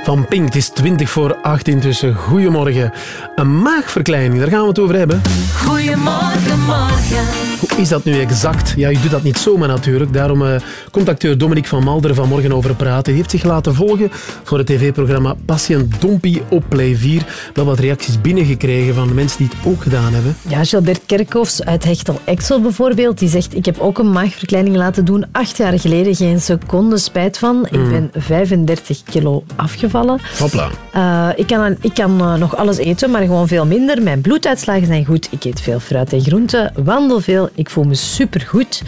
Van Pink, het is 20 voor 8 intussen. Goedemorgen. Een maagverkleining, daar gaan we het over hebben. Goedemorgen. Hoe is dat nu exact? Ja, je doet dat niet zomaar natuurlijk. Daarom eh, komt acteur Dominique van Malder vanmorgen over praten. Hij heeft zich laten volgen voor het tv-programma Patiënt Dompie op Play 4. Wel wat reacties binnengekregen van mensen die het ook gedaan hebben. Ja, Gilbert Kerkhoffs uit Hechtel Exel bijvoorbeeld, die zegt ik heb ook een maagverkleining laten doen. Acht jaar geleden geen seconde spijt van. Ik Mm. ben 35 kilo afgevallen. Hopla. Eh, ik kan, ik kan eh, nog alles eten, maar gewoon veel minder. Mijn bloeduitslagen zijn goed. Ik eet veel fruit en groenten, wandel veel. Ik voel me supergoed.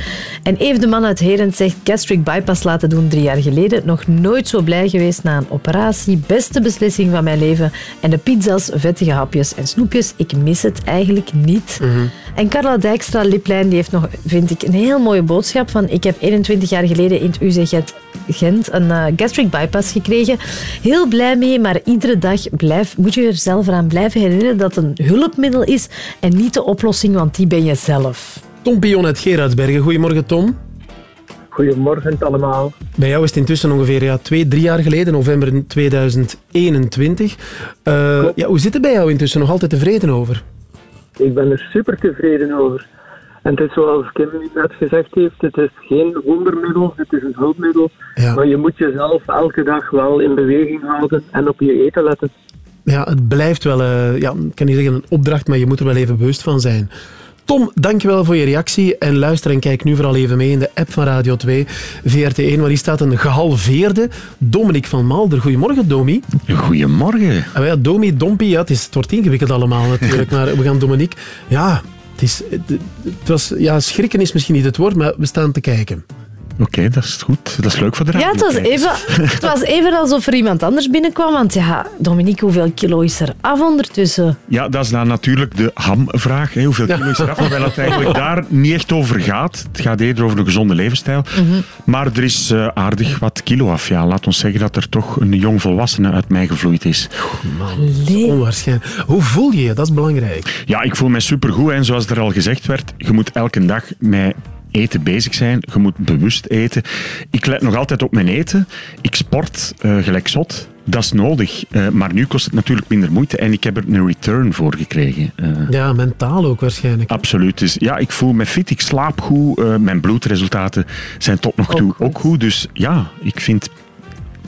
En Eve de man uit Herent zegt gastric bypass laten doen drie jaar geleden. Nog nooit zo blij geweest na een operatie. Beste beslissing van mijn leven. En de pizza's, vettige hapjes en snoepjes. Ik mis het eigenlijk niet. En Carla Dijkstra Liplijn die heeft nog, vind ik, een heel mooie boodschap. Van, ik heb 21 jaar geleden in het UZ Gent- Gent een eh, gastric bypass gekregen. Heel blij mee, maar iedere dag blijf, moet je er zelf aan blijven herinneren dat het een hulpmiddel is en niet de oplossing, want die ben je zelf. Tom Pion uit Gerardsbergen. Goedemorgen, Tom. Goedemorgen allemaal. Bij jou is het intussen ongeveer ja, twee, drie jaar geleden, november 2021. Eh, ja, hoe zit het bij jou intussen? Nog altijd tevreden over? Ik ben er super tevreden over. En het is zoals Kim net gezegd heeft, het is geen wondermiddel, het is een hulpmiddel. Maar je moet jezelf elke dag wel in beweging houden en op je eten letten. Ja, het blijft wel, eh, ja, ik kan niet zeggen een opdracht, maar je moet er wel even bewust van zijn. Tom, dankjewel voor je reactie. En luister en kijk nu vooral even mee in de app van Radio 2, VRT1, waar hier staat een gehalveerde Dominique van Malder. Goedemorgen, Domi. Goedemorgen. Ah, ja, Domi, Dompie, ja, het, is, het wordt ingewikkeld allemaal natuurlijk, maar we gaan Dominique... Ja, het, is, het, het was, ja, schrikken is misschien niet het woord, maar we staan te kijken. Oké, dat is goed. Dat is leuk voor de Ja, het was, radio. even, het was even alsof er iemand anders binnenkwam. Want ja, Dominique, hoeveel kilo is er af ondertussen? Ja, dat is dan natuurlijk de hamvraag. Hè. Hoeveel kilo is er af? Terwijl het eigenlijk daar niet echt over gaat. Het gaat eerder over een gezonde levensstijl. Maar er is eh, aardig wat kilo af. Ja, laat ons zeggen dat er toch een jong volwassene uit mij gevloeid is. Onwaarschijnlijk. Hoe voel je je? Dat is belangrijk. Ja, ik voel mij supergoed. En zoals er al gezegd werd, je moet elke dag met eten bezig zijn. Je moet bewust eten. Ik let nog altijd op mijn eten. Ik sport eh, gelijk zot. Dat is nodig. Eh, maar nu kost het natuurlijk minder moeite. En ik heb er een return voor gekregen. Eh, Ja, mentaal ook waarschijnlijk. Absoluut. Dus ja, ik voel me fit, ik slaap goed, mijn bloedresultaten zijn tot nog toe ook goed. Dus ja, ik vind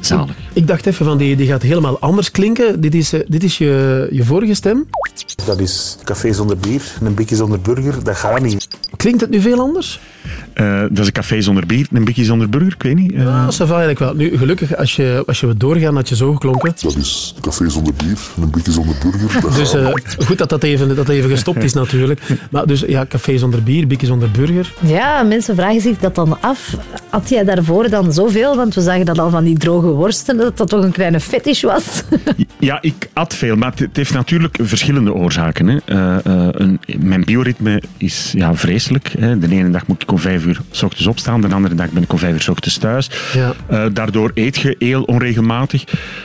zalig. Ik dacht even van, die, die gaat helemaal anders klinken. Dit is, eh, dit is je, je vorige stem. Dat is café zonder bier, een bikje zonder burger, dat gaat niet. Klinkt het nu veel anders? Eh, dat is een café zonder bier, een bikje zonder burger, ik weet niet. Ah, ça va eigenlijk wel. Nu, gelukkig, als je, als je we doorgaan, had je zo geklonken. Dat is café zonder bier, een bikje zonder burger, dat Dus eh, goed dat dat even, dat even gestopt is natuurlijk. Maar dus ja, café zonder bier, bikje zonder burger. Ja, mensen vragen zich dat dan af. Had jij daarvoor dan zoveel? Want we zagen dat al van die droge worsten, dat dat toch een kleine fetish was. Ja, ik at veel, maar het- heeft natuurlijk verschillende oorzaken. Hè. Eh, eh, een, mijn bioritme is ja, vreselijk. Hè. De ene dag moet ik om vijf uur s ochtends opstaan, de andere dag ben ik om vijf uur s ochtends thuis. Ja. Eh, daardoor eet je heel onregelmatig.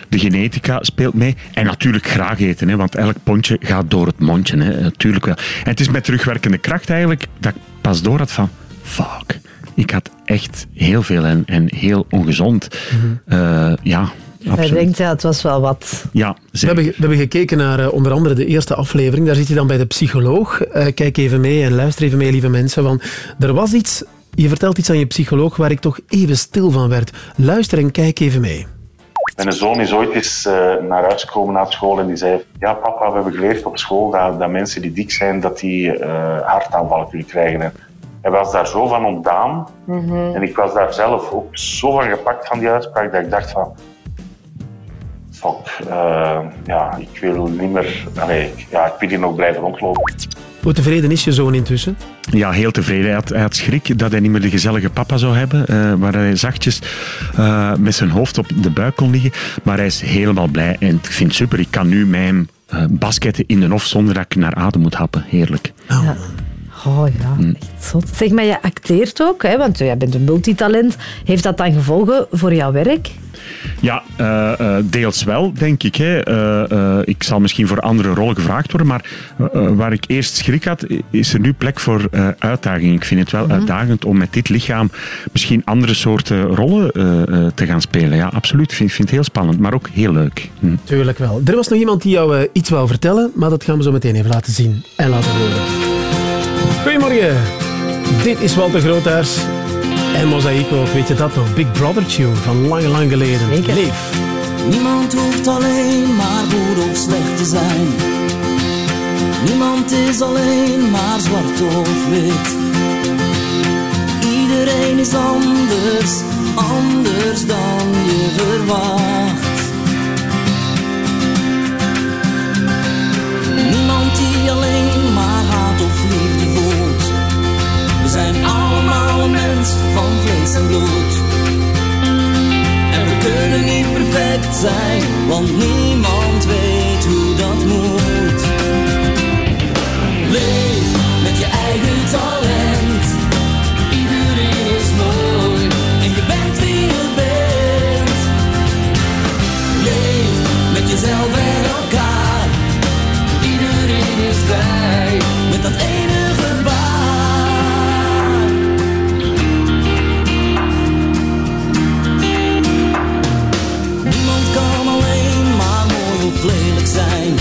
De genetica speelt mee. En natuurlijk graag eten, hè, want elk pondje gaat door het mondje. Hè. Natuurlijk wel. En het is met terugwerkende kracht eigenlijk dat ik pas door had van... Fuck, ik had echt heel veel en, en heel ongezond. Eh, ja, Hij absoluut. denkt, ja, het was wel wat. Ja, We hebben, we hebben gekeken naar eh, onder andere de eerste aflevering. Daar zit je dan bij de psycholoog. Eh, kijk even mee en luister even mee, lieve mensen. Want er was iets, je vertelt iets aan je psycholoog waar ik toch even stil van werd. Luister en kijk even mee. Mijn zoon is ooit eens eh, naar huis gekomen na school en die zei: Ja, papa, we hebben geleerd op school dat, dat mensen die dik zijn, dat die eh hartaanvallen kunnen krijgen. En hij was daar zo van ontdaan. En ik was daar zelf ook zo van gepakt van die uitspraak dat ik dacht van... Fuck, eh, ja, ik wil niet meer... Allee, ik- ja, ik wil hier nog blijven rondlopen. Hoe tevreden is je zoon intussen? Ja, heel tevreden. Hij had, hij had schrik dat hij niet meer de gezellige papa zou hebben, eh, waar hij zachtjes eh, met zijn hoofd op de buik kon liggen. Maar hij is helemaal blij en ik vind het super. Ik kan nu eh, basketten in de hof zonder dat ik naar adem moet happen. Heerlijk. Ja. Oh ja, echt zot. Zeg maar, je acteert ook, hè, want jij bent een multitalent. Heeft dat dan gevolgen voor jouw werk? Ja, eh, eh, deels wel, denk ik. Hè. Eh, eh, ik zal misschien voor andere rollen gevraagd worden, maar waar ik eerst schrik had, is er nu plek voor eh, uitdaging. Ik vind het wel uitdagend om met dit lichaam misschien andere soorten rollen eh, eh, te gaan spelen. Ja, absoluut. Ik vind, vind het heel spannend, maar ook heel leuk. Hm. Tuurlijk wel. Er was nog iemand die jou iets wou vertellen, maar dat gaan we zo meteen even laten zien en laten horen. Goedemorgen. Dit is Walter Grootaars. En Mozaïek ook, weet je dat nog? Big Brother tune van lang, lang geleden. Leef. Niemand hoeft alleen maar goed of slecht te zijn. Niemand is alleen maar zwart of wit. Iedereen is anders, anders dan je verwacht. Niemand die alleen maar zijn allemaal mens van vlees en bloed. En we kunnen niet perfect zijn, want niemand weet hoe dat moet. Leef met je eigen talent. Iedereen is mooi en je bent wie je bent. Leef met jezelf en elkaar. Iedereen is vrij met dat ene zijn.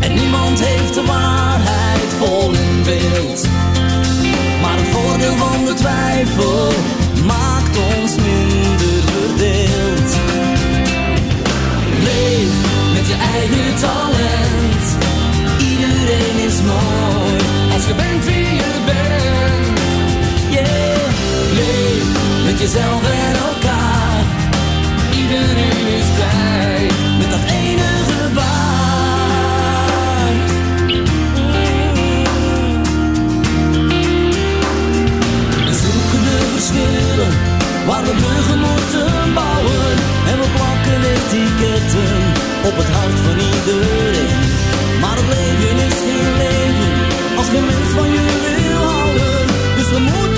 En niemand heeft de waarheid vol in beeld. Maar het voordeel van de twijfel maakt ons minder verdeeld. Leef met je eigen talent. Iedereen is mooi als je bent wie je bent. Yeah, leef met jezelf en we bruggen moeten bouwen. En we plakken etiketten op het hart van iedereen. Maar het leven is geen leven als geen mens van je wil houden. Dus we moeten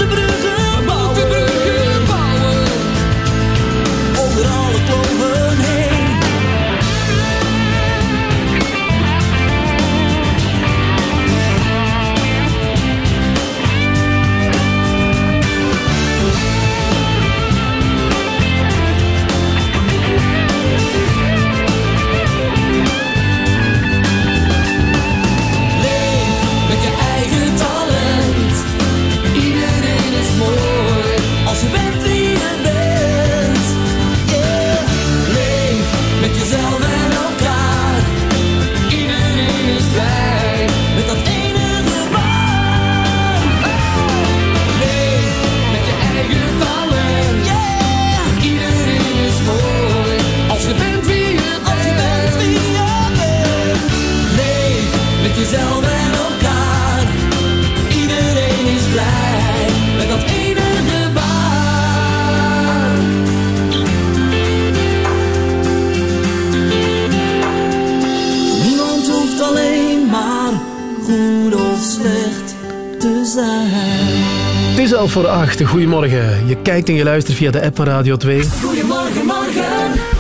is voor acht. Goedemorgen. Je kijkt en je luistert via de app van Radio 2. Goedemorgen, morgen.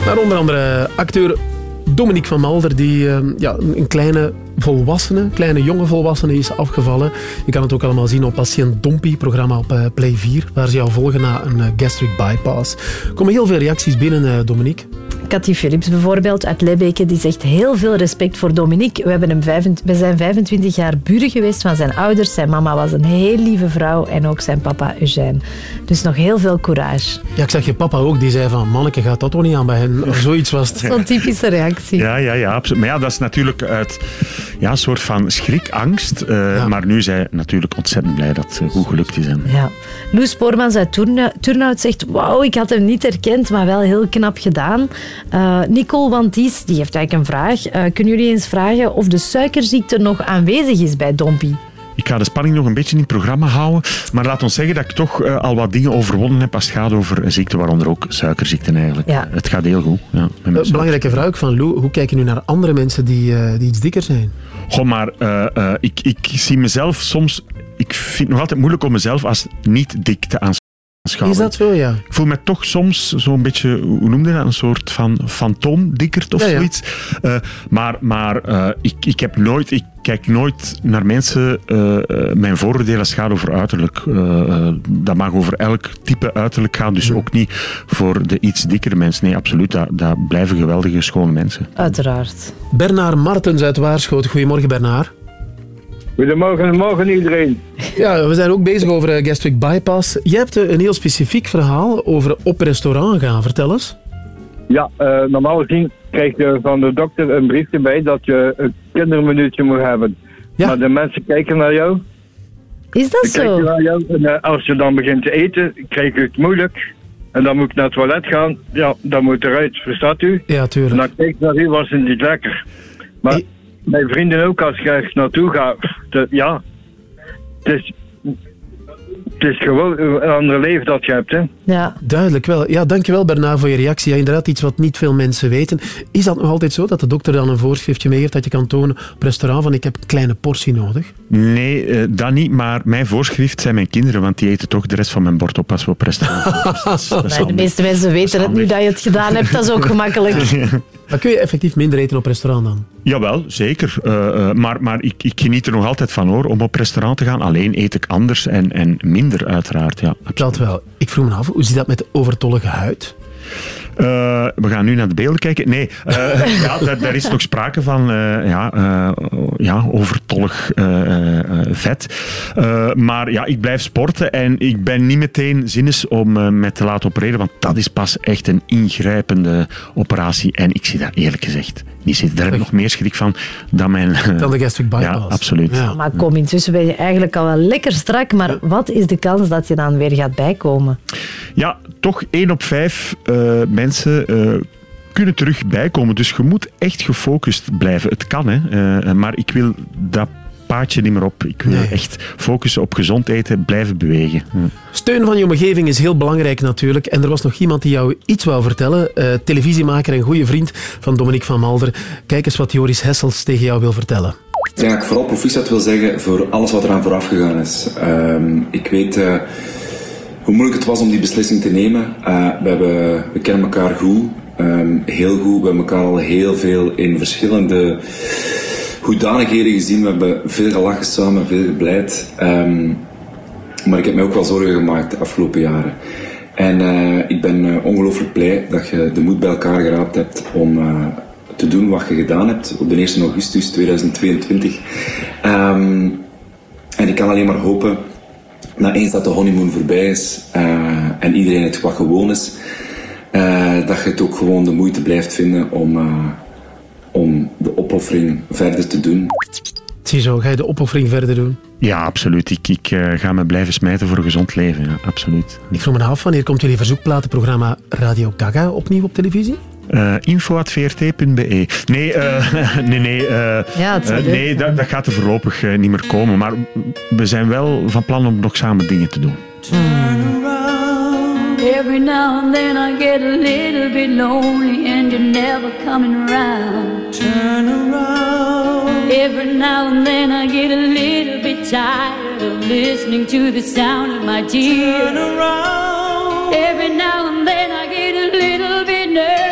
Naar onder andere acteur Dominique van Malder, die eh, ja, een kleine volwassene, kleine jonge volwassene is afgevallen. Je kan het ook allemaal zien op Patiënt Dompie, programma op eh, Play 4, waar ze jou volgen na een eh, gastric bypass. Er komen heel veel reacties binnen, eh, Dominique. Cathy Philips bijvoorbeeld uit Lebbeke, die zegt heel veel respect voor Dominique. We, hebben hem vijf, we zijn 25 jaar buren geweest van zijn ouders. Zijn mama was een heel lieve vrouw en ook zijn papa Eugène. Dus nog heel veel courage. Ja, ik zag je papa ook, die zei van, manneke, gaat dat toch niet aan bij hen? Of zoiets was het. Zo'n typische reactie. Ja, ja, ja, absoluut. Maar ja, dat is natuurlijk uit ja, een soort van schrikangst. eh, Maar nu zijn natuurlijk ontzettend blij dat het goed gelukt is. En Ja. Loes Spoormans uit Turnhout zegt wauw, ik had hem niet herkend, maar wel heel knap gedaan. Eh, Nicole Wanties, die heeft eigenlijk een vraag. Eh, kunnen jullie eens vragen of de suikerziekte nog aanwezig is bij Dompie? Ik ga de spanning nog een beetje in het programma houden. Maar laat ons zeggen dat ik toch eh, al wat dingen overwonnen heb als het gaat over een ziekte, waaronder ook suikerziekten eigenlijk. Ja. Het gaat heel goed. Ja, met mijn Eh, belangrijke vraag ook van Lou. Hoe kijk je nu naar andere mensen die, eh, die iets dikker zijn? Goh, maar eh, eh, ik, ik zie mezelf soms... Ik vind het nog altijd moeilijk om mezelf als niet dik te aanschouwen. Is dat zo, ja? Ik voel me toch soms zo'n beetje, hoe noemde je dat, een soort van fantoomdikkerd of Ja, ja. zoiets. Eh, maar maar eh, ik, ik heb nooit... Ik kijk nooit naar mensen eh, mijn vooroordelen gaat over uiterlijk. Dat mag over elk type uiterlijk gaan, dus ook niet voor de iets dikkere mensen. Nee, absoluut. Dat, dat blijven geweldige, schone mensen. Uiteraard. Bernard Martens uit Waarschoten. Goedemorgen, Bernard. Goedemorgen, morgen iedereen. Ja, we zijn ook bezig over eh, gastric bypass. Je hebt eh, een heel specifiek verhaal over op restaurant gaan. Vertel eens. Ja, eh, normaal gezien krijg je van de dokter een briefje bij dat je een kinderminuutje moet hebben. Maar de mensen kijken naar jou. Is dat Ze kijken zo? naar jou en als je dan begint te eten, krijg je het moeilijk. En dan moet ik naar het toilet gaan. Ja, dan moet eruit, verstaat u? Ja, tuurlijk. En dan kijk ik naar u, was het niet lekker. Maar mijn vrienden ook, als ik ergens naartoe ga, de- ja, het is, het is gewoon een ander leven dat je hebt, hè. Ja. Duidelijk wel. Ja, dankjewel Bernard voor je reactie. Ja, inderdaad, iets wat niet veel mensen weten. Is dat nog altijd zo, dat de dokter dan een voorschriftje meegeeft dat je kan tonen op restaurant van ik heb een kleine portie nodig? Nee, eh, dat niet. Maar mijn voorschrift zijn mijn kinderen, want die eten toch de rest van mijn bord op als we op restaurant gaan. Dus de meeste mensen weten het nu dat je het gedaan hebt. Dat is ook gemakkelijk. Maar kun je effectief minder eten op restaurant dan? Jawel, zeker. Eh, eh, maar maar ik, ik geniet er nog altijd van hoor, om op restaurant te gaan. Alleen eet ik anders en, en minder uiteraard. Ja, Dat wel. Ik vroeg me af, hoe zit dat met de overtollige huid? Eh, we gaan nu naar de beelden kijken. Nee, eh, ja, daar, daar is nog sprake van eh, ja, eh, ja, overtollig eh, eh, vet. Eh, maar ja, ik blijf sporten en ik ben niet meteen zinnes om eh, me te laten opereren, want dat is pas echt een ingrijpende operatie. En ik zie dat eerlijk gezegd niet zitten. Daar heb ik nog meer schrik van dan mijn... Dan de gastric bypass. Ja, absoluut. Maar kom, intussen ben je eigenlijk al wel lekker strak. Maar wat is de kans dat je dan weer gaat bijkomen? Ja, toch één op vijf eh, mensen eh, kunnen terug bijkomen. Dus je moet echt gefocust blijven. Het kan, hè. Eh, maar ik wil dat paadje niet meer op. Ik wil echt focussen op gezond eten, blijven bewegen. Hm. Steun van je omgeving is heel belangrijk natuurlijk. En er was nog iemand die jou iets wou vertellen. Eh, televisiemaker en goede vriend van Dominique van Malder. Kijk eens wat Joris Hessels tegen jou wil vertellen. Ik denk dat ik vooral proficiat wil zeggen voor alles wat eraan vooraf gegaan is. Ehm, ik weet eh, hoe moeilijk het was om die beslissing te nemen. Eh, we, hebben, we kennen elkaar goed, ehm, heel goed. We hebben elkaar al heel veel in verschillende hoedanigheden gezien. We hebben veel gelachen samen, veel gebleid. Ehm, maar ik heb mij ook wel zorgen gemaakt de afgelopen jaren. En eh, ik ben eh, ongelooflijk blij dat je de moed bij elkaar geraapt hebt om te doen wat je gedaan hebt op de 1 augustus 2022. Ehm, en ik kan alleen maar hopen, na eens dat de honeymoon voorbij is eh, en iedereen het wat gewoon is, eh, dat je het ook gewoon de moeite blijft vinden om, eh, om de opoffering verder te doen. Ziezo, ga je de opoffering verder doen? Ja, absoluut. Ik, ik ga me blijven smijten voor een gezond leven. Ja, absoluut. Ik vroeg me af, wanneer komt jullie verzoekplatenprogramma Radio Gaga opnieuw op televisie? Eh info.vrt.be. Nee, eh, nee, nee. Ja, leuk nee dat, dat gaat er voorlopig niet meer komen. Maar we zijn wel van plan om nog samen dingen te doen. Every now and then I get a little bit lonely and you're never coming around. Turn around. Every now and then I get a little bit tired of listening to the sound of my tears. Turn around. Every now and then I get a little bit nervous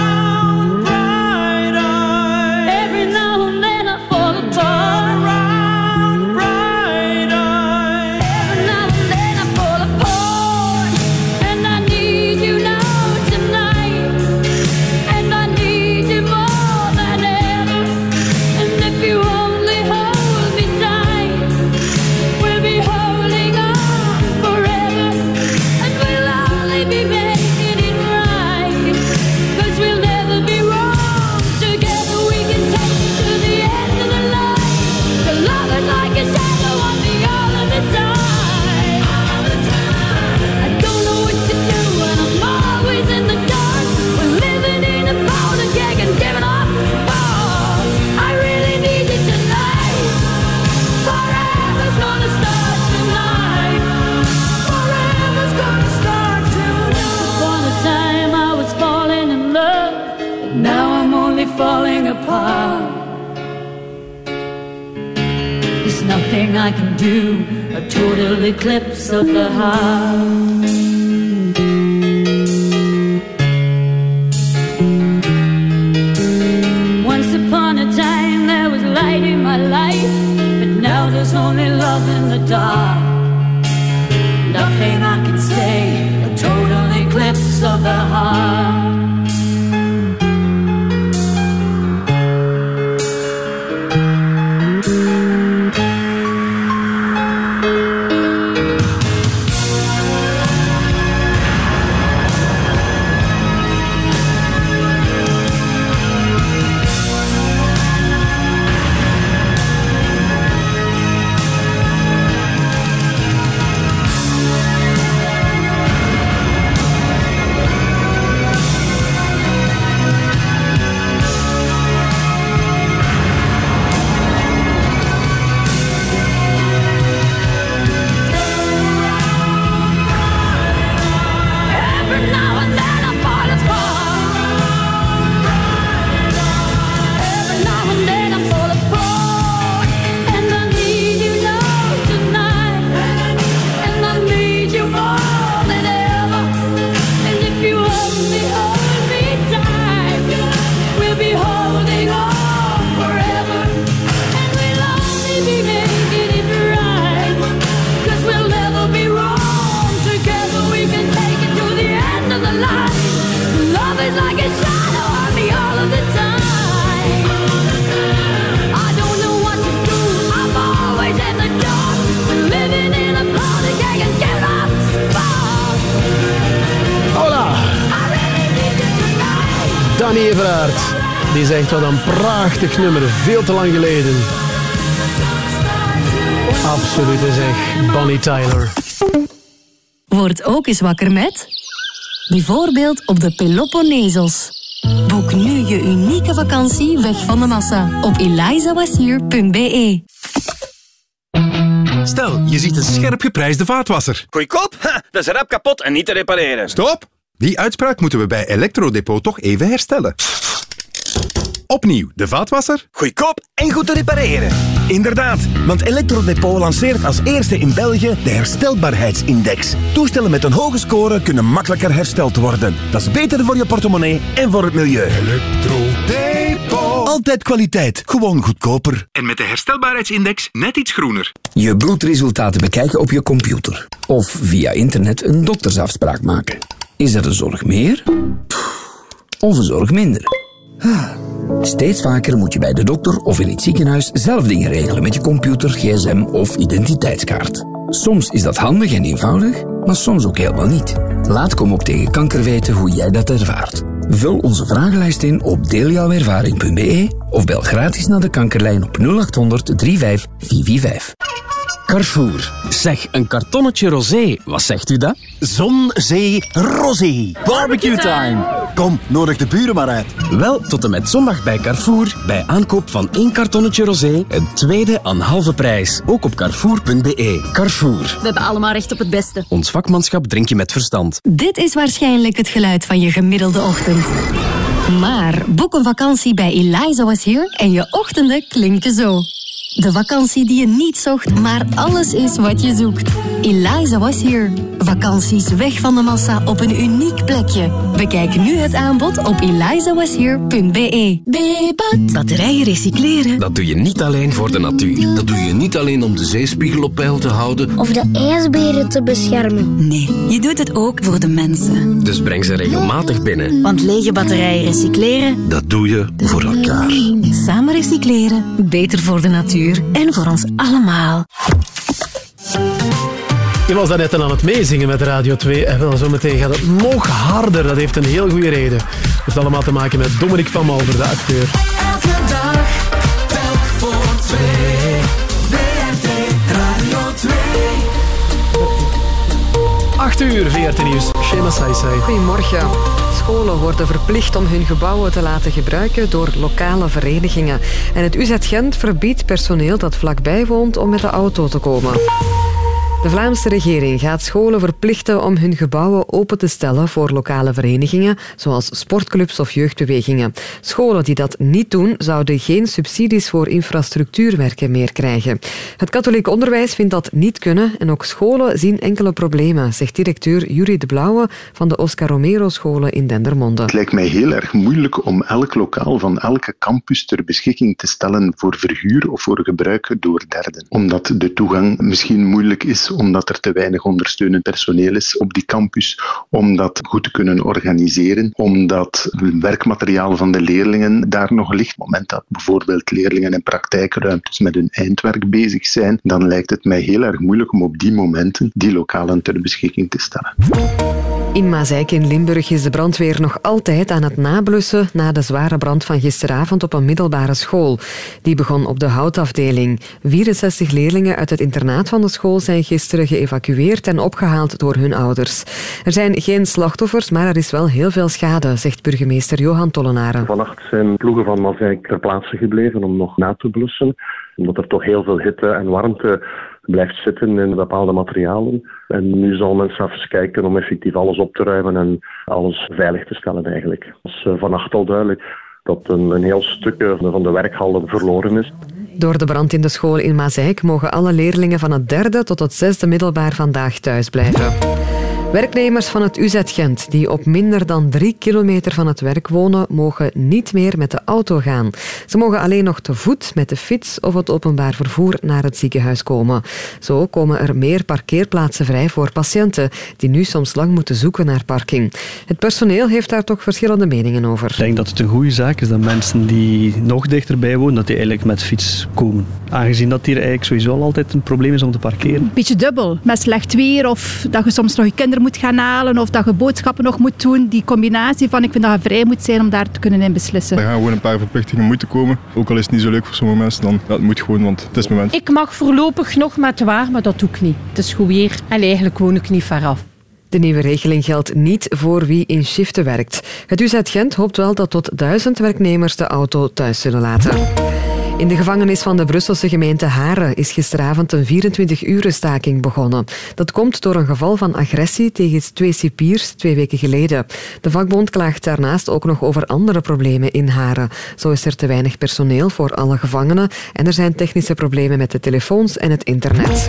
Apart. There's nothing I can do, a total eclipse of the heart. Once Die zegt wat een prachtig nummer, veel te lang geleden. Absolute zeg, Bonnie Tyler. Word ook eens wakker met... Bijvoorbeeld op de Peloponnesos. Boek nu je unieke vakantie weg van de massa op elizawashier.be. Stel, je ziet een scherp geprijsde vaatwasser. Goedkoop? Ha, dat is rap kapot en niet te repareren. Stop! Die uitspraak moeten we bij Electrodepot toch even herstellen. Opnieuw, de vaatwasser. Goedkoop en goed te repareren. Inderdaad, want Electrodepot lanceert als eerste in België de herstelbaarheidsindex. Toestellen met een hoge score kunnen makkelijker hersteld worden. Dat is beter voor je portemonnee en voor het milieu. Electrodepot. Altijd kwaliteit, gewoon goedkoper. En met de herstelbaarheidsindex net iets groener. Je bloedresultaten bekijken op je computer. Of via internet een doktersafspraak maken. Is er een zorg meer? Of een zorg minder? Ah, Steeds vaker moet je bij de dokter of in het ziekenhuis zelf dingen regelen met je computer, gsm of identiteitskaart. Soms is dat handig en eenvoudig, maar soms ook helemaal niet. Laat Kom ook tegen kanker weten hoe jij dat ervaart. Vul onze vragenlijst in op deeljouwervaring.be of bel gratis naar de kankerlijn op 0800 35 445. Carrefour. Zeg, een kartonnetje rosé. Wat zegt u dat? Zon, zee, rosé. Barbecue time. Kom, nodig de buren maar uit. Wel, tot en met zondag bij Carrefour. Bij aankoop van één kartonnetje rosé, een tweede aan halve prijs. Ook op carrefour.be. Carrefour. We hebben allemaal recht op het beste. Ons vakmanschap drink je met verstand. Dit is waarschijnlijk het geluid van je gemiddelde ochtend. Maar boek een vakantie bij Eliza Was Here en je ochtenden klinken zo. De vakantie die je niet zocht, maar alles is wat je zoekt. Eliza Was Here. Vakanties weg van de massa op een uniek plekje. Bekijk nu het aanbod op elizawashere.be. Bebat. Batterijen recycleren. Dat doe je niet alleen voor de natuur. Dat doe je niet alleen om de zeespiegel op peil te houden. Of de ijsberen te beschermen. Nee, je doet het ook voor de mensen. Dus breng ze regelmatig binnen. Want lege batterijen recycleren, Dat doe je voor elkaar. samen recycleren, beter voor de natuur en voor ons allemaal. Je was daarnet aan het meezingen met Radio 2 en wel zometeen gaat het nog harder. Dat heeft een heel goede reden. Het heeft allemaal te maken met Dominic van Malver, de acteur. Elke dag, telk voor twee. VRT Radio 2. 8 uur, VRT Nieuws. Shema Saisai. Goedemorgen. Scholen worden verplicht om hun gebouwen te laten gebruiken door lokale verenigingen. En het UZ Gent verbiedt personeel dat vlakbij woont om met de auto te komen. De Vlaamse regering gaat scholen verplichten om hun gebouwen open te stellen voor lokale verenigingen, zoals sportclubs of jeugdbewegingen. Scholen die dat niet doen, zouden geen subsidies voor infrastructuurwerken meer krijgen. Het katholiek onderwijs vindt dat niet kunnen en ook scholen zien enkele problemen, zegt directeur Jurie de Blauwe van de Oscar Romero scholen in Dendermonde. Het lijkt mij heel erg moeilijk om elk lokaal van elke campus ter beschikking te stellen voor verhuur of voor gebruik door derden. Omdat de toegang misschien moeilijk is, omdat er te weinig ondersteunend personeel is op die campus, om dat goed te kunnen organiseren, omdat het werkmateriaal van de leerlingen daar nog ligt. Op het moment dat bijvoorbeeld leerlingen in praktijkruimtes met hun eindwerk bezig zijn, dan lijkt het mij heel erg moeilijk om op die momenten die lokalen ter beschikking te stellen. In Mazeik in Limburg is de brandweer nog altijd aan het nablussen na de zware brand van gisteravond op een middelbare school. Die begon op de houtafdeling. 64 leerlingen uit het internaat van de school zijn gisteren geëvacueerd en opgehaald door hun ouders. Er zijn geen slachtoffers, maar er is wel heel veel schade, zegt burgemeester Johan Tollenaren. Vannacht zijn ploegen van Mazijk ter plaatse gebleven om nog na te blussen. Omdat er toch heel veel hitte en warmte blijft zitten in bepaalde materialen. En nu zal men straks kijken om effectief alles op te ruimen en alles veilig te stellen eigenlijk. Het is eh, vannacht al duidelijk dat een, een heel stuk van de werkhallen verloren is. Door de brand in de school in Mazeik mogen alle leerlingen van het derde tot het zesde middelbaar vandaag thuis blijven. Werknemers van het UZ Gent die op minder dan drie kilometer van het werk wonen, mogen niet meer met de auto gaan. Ze mogen alleen nog te voet, met de fiets of het openbaar vervoer naar het ziekenhuis komen. Zo komen er meer parkeerplaatsen vrij voor patiënten die nu soms lang moeten zoeken naar parking. Het personeel heeft daar toch verschillende meningen over. Ik denk dat het een goede zaak is dat mensen die nog dichterbij wonen, dat die eigenlijk met fiets komen. Aangezien dat hier eigenlijk sowieso al altijd een probleem is om te parkeren. beetje dubbel. Met slecht weer of dat je soms nog je kinderen moet gaan halen of dat je boodschappen nog moet doen. Die combinatie van ik vind dat je vrij moet zijn om daar te kunnen in beslissen. Er gaan gewoon een paar verplichtingen moeten komen. Ook al is het niet zo leuk voor sommige mensen, dan ja, het moet gewoon, want het is het moment. Ik mag voorlopig nog met waar, maar dat doe ik niet. Het is goed weer en eigenlijk woon ik niet ver af. De nieuwe regeling geldt niet voor wie in shiften werkt. Het UZ Gent hoopt wel dat tot duizend werknemers de auto thuis zullen laten. In de gevangenis van de Brusselse gemeente Haren is gisteravond een 24-uren staking begonnen. Dat komt door een geval van agressie tegen twee cipiers twee weken geleden. De vakbond klaagt daarnaast ook nog over andere problemen in Haren. Zo is er te weinig personeel voor alle gevangenen en er zijn technische problemen met de telefoons en het internet.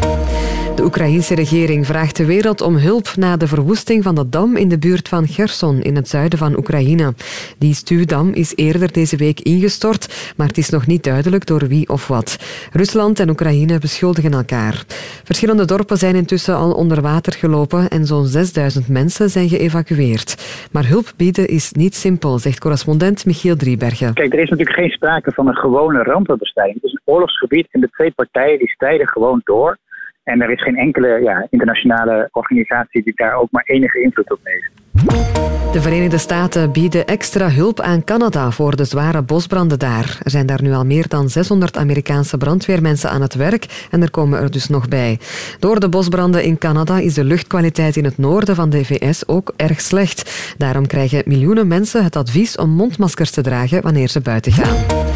De Oekraïense regering vraagt de wereld om hulp na de verwoesting van de dam in de buurt van Gerson in het zuiden van Oekraïne. Die stuwdam is eerder deze week ingestort, maar het is nog niet duidelijk door wie of wat. Rusland en Oekraïne beschuldigen elkaar. Verschillende dorpen zijn intussen al onder water gelopen en zo'n 6000 mensen zijn geëvacueerd. Maar hulp bieden is niet simpel, zegt correspondent Michiel Driebergen. Kijk, er is natuurlijk geen sprake van een gewone rampenbestrijding. Het is een oorlogsgebied en de twee partijen die strijden gewoon door. En er is geen enkele ja, internationale organisatie die daar ook maar enige invloed op heeft. De Verenigde Staten bieden extra hulp aan Canada voor de zware bosbranden daar. Er zijn daar nu al meer dan 600 Amerikaanse brandweermensen aan het werk en er komen er dus nog bij. Door de bosbranden in Canada is de luchtkwaliteit in het noorden van de VS ook erg slecht. Daarom krijgen miljoenen mensen het advies om mondmaskers te dragen wanneer ze buiten gaan.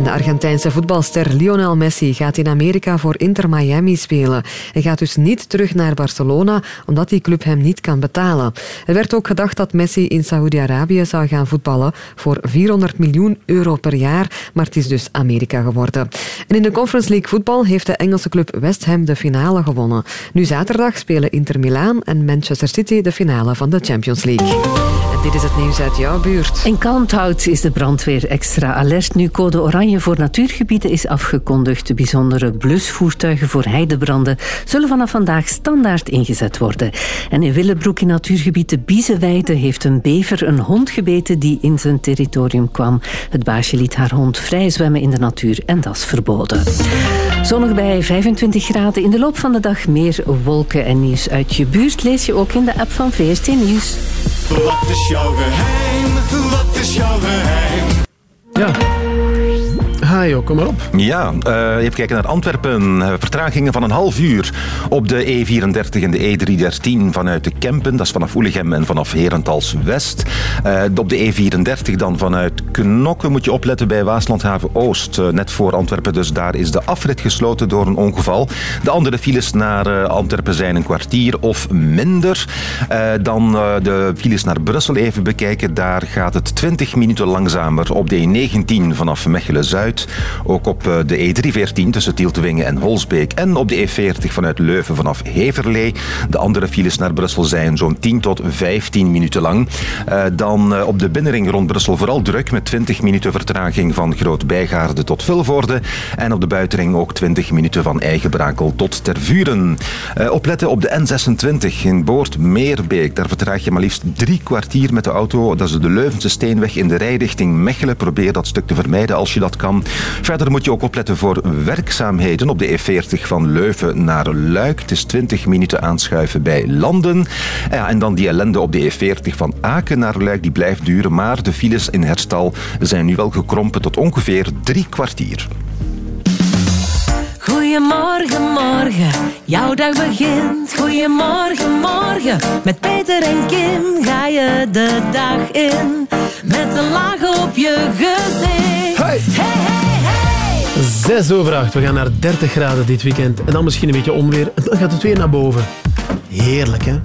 En de Argentijnse voetbalster Lionel Messi gaat in Amerika voor Inter Miami spelen. Hij gaat dus niet terug naar Barcelona, omdat die club hem niet kan betalen. Er werd ook gedacht dat Messi in Saoedi-Arabië zou gaan voetballen voor 400 miljoen euro per jaar, maar het is dus Amerika geworden. En in de Conference League voetbal heeft de Engelse club West Ham de finale gewonnen. Nu zaterdag spelen Inter Milaan en Manchester City de finale van de Champions League. Dit is het nieuws uit jouw buurt. In Kalmthout is de brandweer extra alert. Nu code oranje voor natuurgebieden is afgekondigd. De bijzondere blusvoertuigen voor heidebranden zullen vanaf vandaag standaard ingezet worden. En in Willebroek in natuurgebied Biezenweide heeft een bever een hond gebeten die in zijn territorium kwam. Het baasje liet haar hond vrij zwemmen in de natuur en dat is verboden. Zonnig bij 25 graden. In de loop van de dag meer wolken en nieuws uit je buurt lees je ook in de app van VRT Nieuws. Wat is jouw geheim? Wat is jouw geheim? Ja. Hajo, kom maar op. Ja, eh, even kijken naar Antwerpen. Eh, Vertragingen van een half uur op de E34 en de E313 vanuit de Kempen. Dat is vanaf Oelegem en vanaf Herentals West. Eh, op de E34 dan vanuit Knokke moet je opletten bij Waaslandhaven Oost. net voor Antwerpen, dus daar is de afrit gesloten door een ongeval. De andere files naar Antwerpen zijn een kwartier of minder. Dan de files naar Brussel even bekijken. Daar gaat het 20 minuten langzamer op de E19 vanaf Mechelen-Zuid. Ook op eh, de E314 tussen Tieltewingen en Holsbeek. En op de E40 vanuit Leuven vanaf Heverlee. De andere files naar Brussel zijn zo'n 10 tot 15 minuten lang. Eh, dan eh, op de binnenring rond Brussel vooral druk met 20 minuten vertraging van Groot-Bijgaarde tot Vilvoorde. En op de buitenring ook 20 minuten van Eigenbrakel tot Tervuren. Opletten op de N26 in Boord-Meerbeek. Daar vertraag je maar liefst drie kwartier met de auto. Dat is de Leuvense Steenweg in de rijrichting Mechelen. Probeer dat stuk te vermijden als je dat kan. Verder moet je ook opletten voor werkzaamheden op de E40 van Leuven naar Luik. Het is 20 minuten aanschuiven bij Landen. Ja, en dan die ellende op de E40 van Aken naar Luik, die blijft duren. Maar de files in herstal zijn nu wel gekrompen tot ongeveer drie kwartier. Goedemorgen, morgen, jouw dag begint. Goedemorgen, morgen, met Peter en Kim ga je de dag in. Met een laag op je gezicht. Hey. Zes over acht. We gaan naar 30 graden dit weekend. En dan misschien een beetje onweer. En dan gaat het weer naar boven. Heerlijk, hè?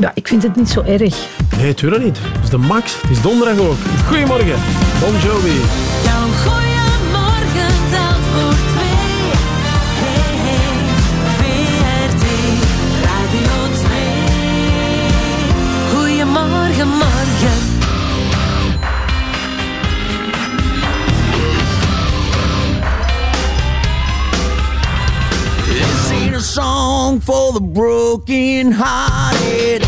Ja, ik vind het niet zo erg. Nee, tuurlijk niet. Het is de max. Het is donderdag ook. Goedemorgen. Bon Jovi. Goeiemorgen. This ain't a song for the broken hearted.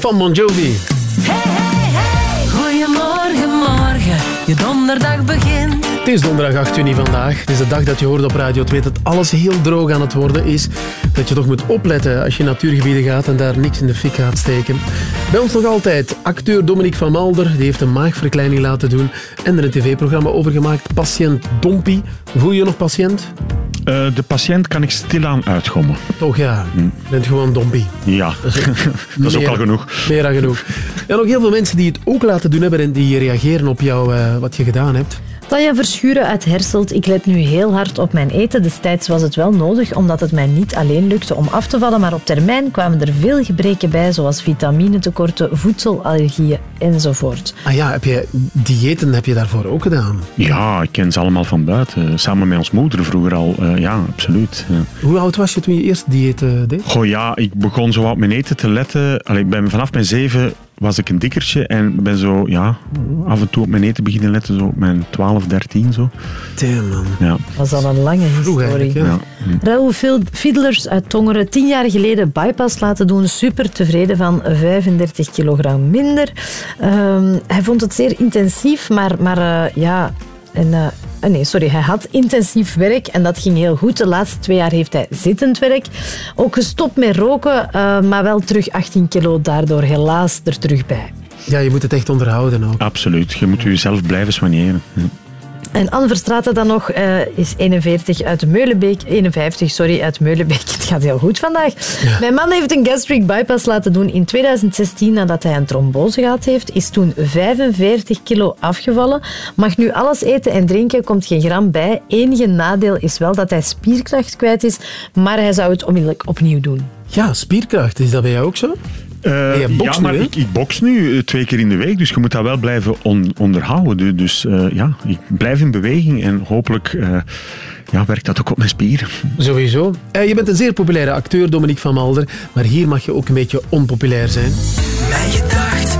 Van Bon Jovi. Goedemorgen, morgen, je donderdag begint. Het is donderdag 8 juni vandaag. Het is de dag dat je hoort op Radio 2 dat alles heel droog aan het worden is. Dat je toch moet opletten als je in natuurgebieden gaat en daar niks in de fik gaat steken. Bij ons nog altijd acteur Dominique van Malder. Die heeft een maagverkleining laten doen en er een tv-programma over gemaakt. Patiënt Dompie. Voel je je nog patiënt? Eh, de patiënt kan ik stilaan uitgommen. Toch ja, je bent gewoon Dompie. Ja, dat is ook al genoeg. Meer dan genoeg. En nog heel veel mensen die het ook laten doen hebben en die reageren op jou, eh, wat je gedaan hebt. Tanja Verschuren uit Herselt. Ik let nu heel hard op mijn eten. Destijds was het wel nodig, omdat het mij niet alleen lukte om af te vallen, maar op termijn kwamen er veel gebreken bij, zoals vitaminetekorten, voedselallergieën enzovoort. Ah ja, heb je diëten heb je daarvoor ook gedaan? Ja, ik ken ze allemaal van buiten. Samen met ons moeder vroeger al. Eh, ja, absoluut. Ja. Hoe oud was je toen je eerst dieet eh, deed? Goh ja, ik begon zo wat op mijn eten te letten. Allee, ik ben, vanaf mijn zeven was ik een dikkertje en ben zo, ja, af en toe op mijn eten beginnen letten, zo op mijn 12, 13 zo. Damn man. Ja. was al een lange historie. Ja. Raoul Fiedlers uit Tongeren, tien jaar geleden bypass laten doen. Super tevreden van 35 kilogram minder. Ehm, hij vond het zeer intensief, maar, maar eh, ja... En, eh, eh, nee, sorry, hij had intensief werk en dat ging heel goed. De laatste twee jaar heeft hij zittend werk. Ook gestopt met roken, eh, maar wel terug 18 kilo daardoor helaas er terug bij. Ja, je moet het echt onderhouden ook. Absoluut. Je moet jezelf blijven soigneren. Ja. En Anne Verstraeten dan nog eh, is 41 uit Meulenbeek. 51, sorry, uit Meulenbeek. Het gaat heel goed vandaag. Mijn man heeft een gastric bypass laten doen in 2016 nadat hij een trombose gehad heeft. Is toen 45 kilo afgevallen. Mag nu alles eten en drinken, komt geen gram bij. Enige nadeel is wel dat hij spierkracht kwijt is, maar hij zou het onmiddellijk opnieuw doen. Ja, spierkracht. Is dat bij jou ook zo? Eh, ja, maar nu, ik, ik boks nu eh, twee keer in de week, dus je moet dat wel blijven on- onderhouden. Du- Dus eh, ja, ik blijf in beweging en hopelijk eh, ja, werkt dat ook op mijn spieren. Sowieso. Eh, je bent een zeer populaire acteur, Dominique van Malder. Maar hier mag je ook een beetje onpopulair zijn. Mijn gedacht,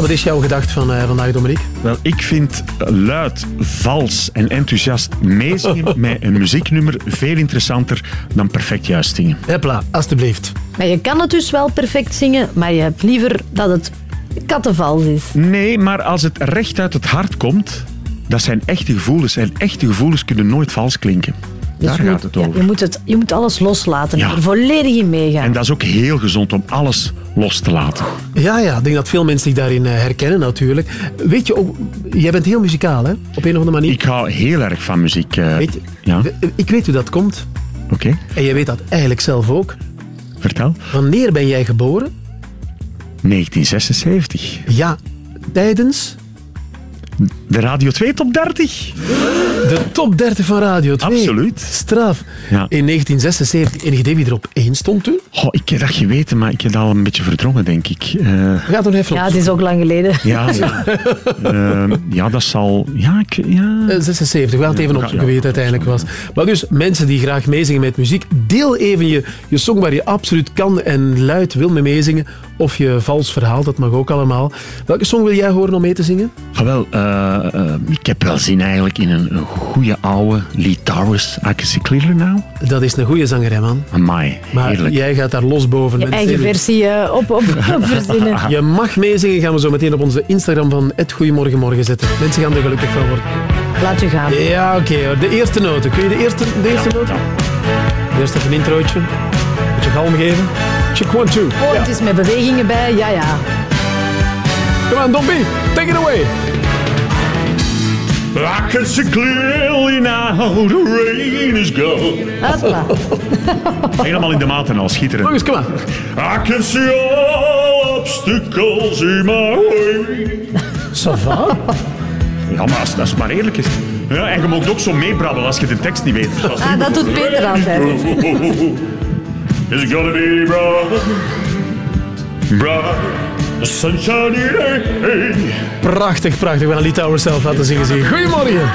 En wat is jouw gedacht van eh, vandaag, Dominique? Wel, ik vind luid, vals en enthousiast meezingen met een muzieknummer veel interessanter dan perfect juist zingen. Hepla, alstublieft. Maar je kan het dus wel perfect zingen, maar je hebt liever dat het kattenvals is. Nee, maar als het recht uit het hart komt, dat zijn echte gevoelens. En echte gevoelens kunnen nooit vals klinken. Dus Daar je gaat moet- het ja, over. je, moet het, je moet alles loslaten en Ja. er volledig in meegaan. En dat is ook heel gezond om alles los te laten. Ja, ja, ik denk dat veel mensen zich daarin eh, herkennen natuurlijk. Weet je, ook, jij bent heel muzikaal, hè? Op een of andere manier. Ik hou heel erg van muziek. eh, Weet je, ja, Ik weet hoe dat komt. oké. En jij weet dat eigenlijk zelf ook. Vertel. Wanneer ben jij geboren? 1976. Ja, tijdens De Radio 2 top 30. de top 30 van Radio 2. Absoluut. Straf. Ja. In 1976, enig idee wie er op 1 stond toen? Oh, ik heb dat geweten, maar ik heb dat al een beetje verdrongen, denk ik. Eh, Ga toch even Ja, het is ook lang geleden. ja, ja. Eh, ja, dat zal... Ja, ik, ja. Eh, 76, we gaan het Ja, even ja, opzoeken ja. wie het uiteindelijk was. Maar dus, mensen die graag meezingen met muziek, deel even je, je song waar je absoluut kan en luid wil mee meezingen. Of je vals verhaal, dat mag ook allemaal. Welke song wil jij horen om mee te zingen? Ah, wel, eh, eh, ik heb wel zin eigenlijk in een, een goede oude Lee Towers. See Clearly Now. Dat is een goede zanger, hè, man. Amai, Maar heerlijk. jij gaat daar los boven. Je eigen zin. versie eh, op, op, op verzinnen. Je mag meezingen, gaan we zo meteen op onze Instagram van het Goedemorgenmorgen zetten. Mensen gaan er gelukkig van worden. Laat je gaan. Ja, oké. de eerste noten. Kun je de eerste, de eerste noten? Eerst even een introotje. Beetje galm geven. Check one, two. Oh, het is met bewegingen bij, ja, ja. Come on, Dompie. Take it away. I can see clearly now the rain is gone. Hopla. Helemaal in de maat en al, schitterend. Nog eens, kom maar. I can see all obstacles in my way. Ça va? Ja, maar als, als het maar eerlijk is. Ja, en je mag ook zo meebrabbelen als je de tekst niet weet. Ah, dat doet Peter altijd. Is it gonna be bright? Bright. Sunshiny day. Prachtig, prachtig. We gaan Lee Towers zelf laten zingen. Goedemorgen.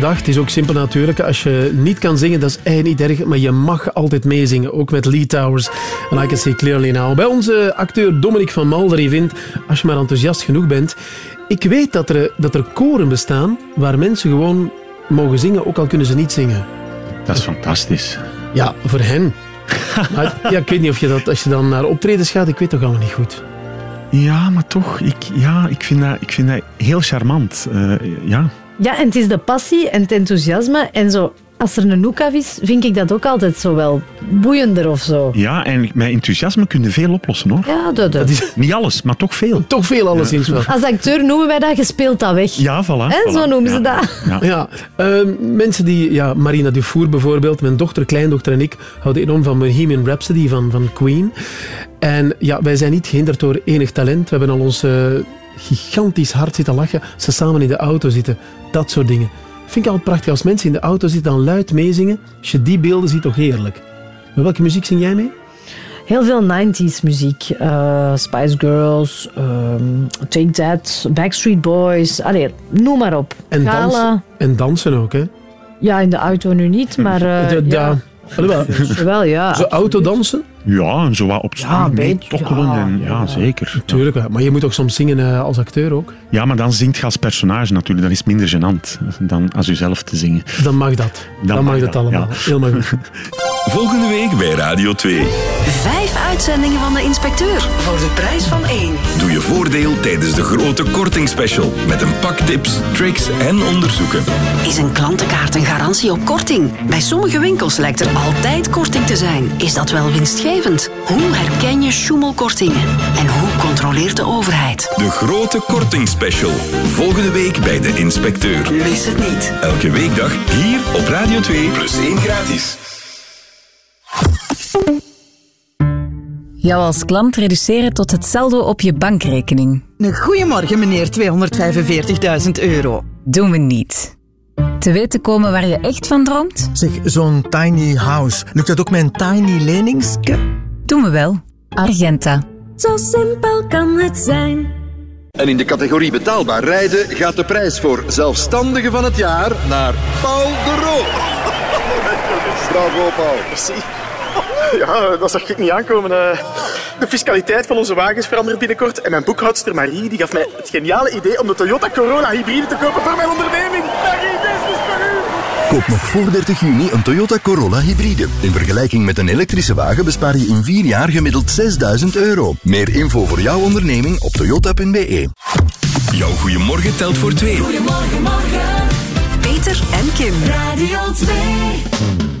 Dag. Het is ook simpel natuurlijk. Als je niet kan zingen, dat is eigenlijk niet erg. Maar je mag altijd meezingen. Ook met Lee Towers. En I can see clearly now. Bij onze acteur Dominic van Malder die vindt, als je maar enthousiast genoeg bent. Ik weet dat er, dat er koren bestaan waar mensen gewoon mogen zingen, ook al kunnen ze niet zingen. Dat is fantastisch. Ja, voor hen. Maar, ja, ik weet niet of je dat, als je dan naar optredens gaat, ik weet toch allemaal niet goed. Ja, maar toch, ik, ja, ik, vind, dat, ik vind dat heel charmant. Eh, ja. Ja, en het is de passie en het enthousiasme en zo als er een hoekaf is, vind ik dat ook altijd zo wel boeiender of zo. Ja, en met enthousiasme kun je veel oplossen hoor. Ja, dat, dat. Niet alles, maar toch veel. Toch veel alleszins wel. Als acteur noemen wij dat, je speelt dat weg. Ja, voilà. Hè, zo noemen ze Ja. dat. Ja, ehm, mensen die, ja, Marina Dufour bijvoorbeeld, mijn dochter, kleindochter en ik houden enorm van Bohemian Rhapsody van, van Queen. En ja, wij zijn niet gehinderd door enig talent. We hebben al ons eh, gigantisch hard zitten lachen, ze samen in de auto zitten. Dat soort dingen. Vind ik altijd prachtig. Als mensen in de auto zitten, dan luid meezingen. Als je die beelden ziet, toch heerlijk. Welke muziek zing jij mee? Heel veel 90s muziek. Eh, Spice Girls, ehm, Take That, Backstreet Boys. Allee, noem maar op. En dansen, en dansen ook, hè? Ja, in de auto nu niet, maar De- ja. wel. Wel, ja. Zo autodansen? Ja, en zo wat op beetje, tokkelen. ja, en, ja, zeker. Natuurlijk, ja. maar je moet ook soms zingen eh, als acteur ook. Ja, maar dan zingt je als personage natuurlijk. Dat is minder gênant dan als jezelf te zingen. Dan mag dat. Dan, mag dat allemaal. ja. Helemaal goed. Volgende week bij Radio 2. Vijf uitzendingen van de inspecteur voor de prijs van één. Doe je voordeel tijdens de grote kortingspecial. Met een pak tips, tricks en onderzoeken. Is een klantenkaart een garantie op korting? Bij sommige winkels lijkt er altijd korting te zijn. Is dat wel winstgevend? Hoe herken je schoemelkortingen? En hoe controleert de overheid? De grote kortingspecial. Volgende week bij de inspecteur. Mis het niet. Elke weekdag hier op Radio 2 plus 1 gratis. Jou als klant reduceren tot het saldo op je bankrekening. Een goeiemorgen, meneer 245.000 euro. Doen we niet. Te weten komen waar je echt van droomt? Zeg, zo'n tiny house. Lukt dat ook met een tiny leningske? Doen we wel. Argenta. Zo simpel kan het zijn. En in de categorie betaalbaar rijden gaat de prijs voor zelfstandige van het jaar naar Paul de Roo. Bravo, Paul. Merci. Ja, dat zag ik niet aankomen. eh. De fiscaliteit van onze wagens verandert binnenkort. En mijn boekhoudster Marie die gaf mij het geniale idee om de Toyota Corolla hybride te kopen voor mijn onderneming. Marie, Koop nog voor 30 juni een Toyota Corolla hybride. In vergelijking met een elektrische wagen bespaar je in 4 jaar gemiddeld 6000 euro. Meer info voor jouw onderneming op toyota.be. Jouw goeiemorgen telt voor twee. Goedemorgen, morgen. Peter en Kim. Radio 2.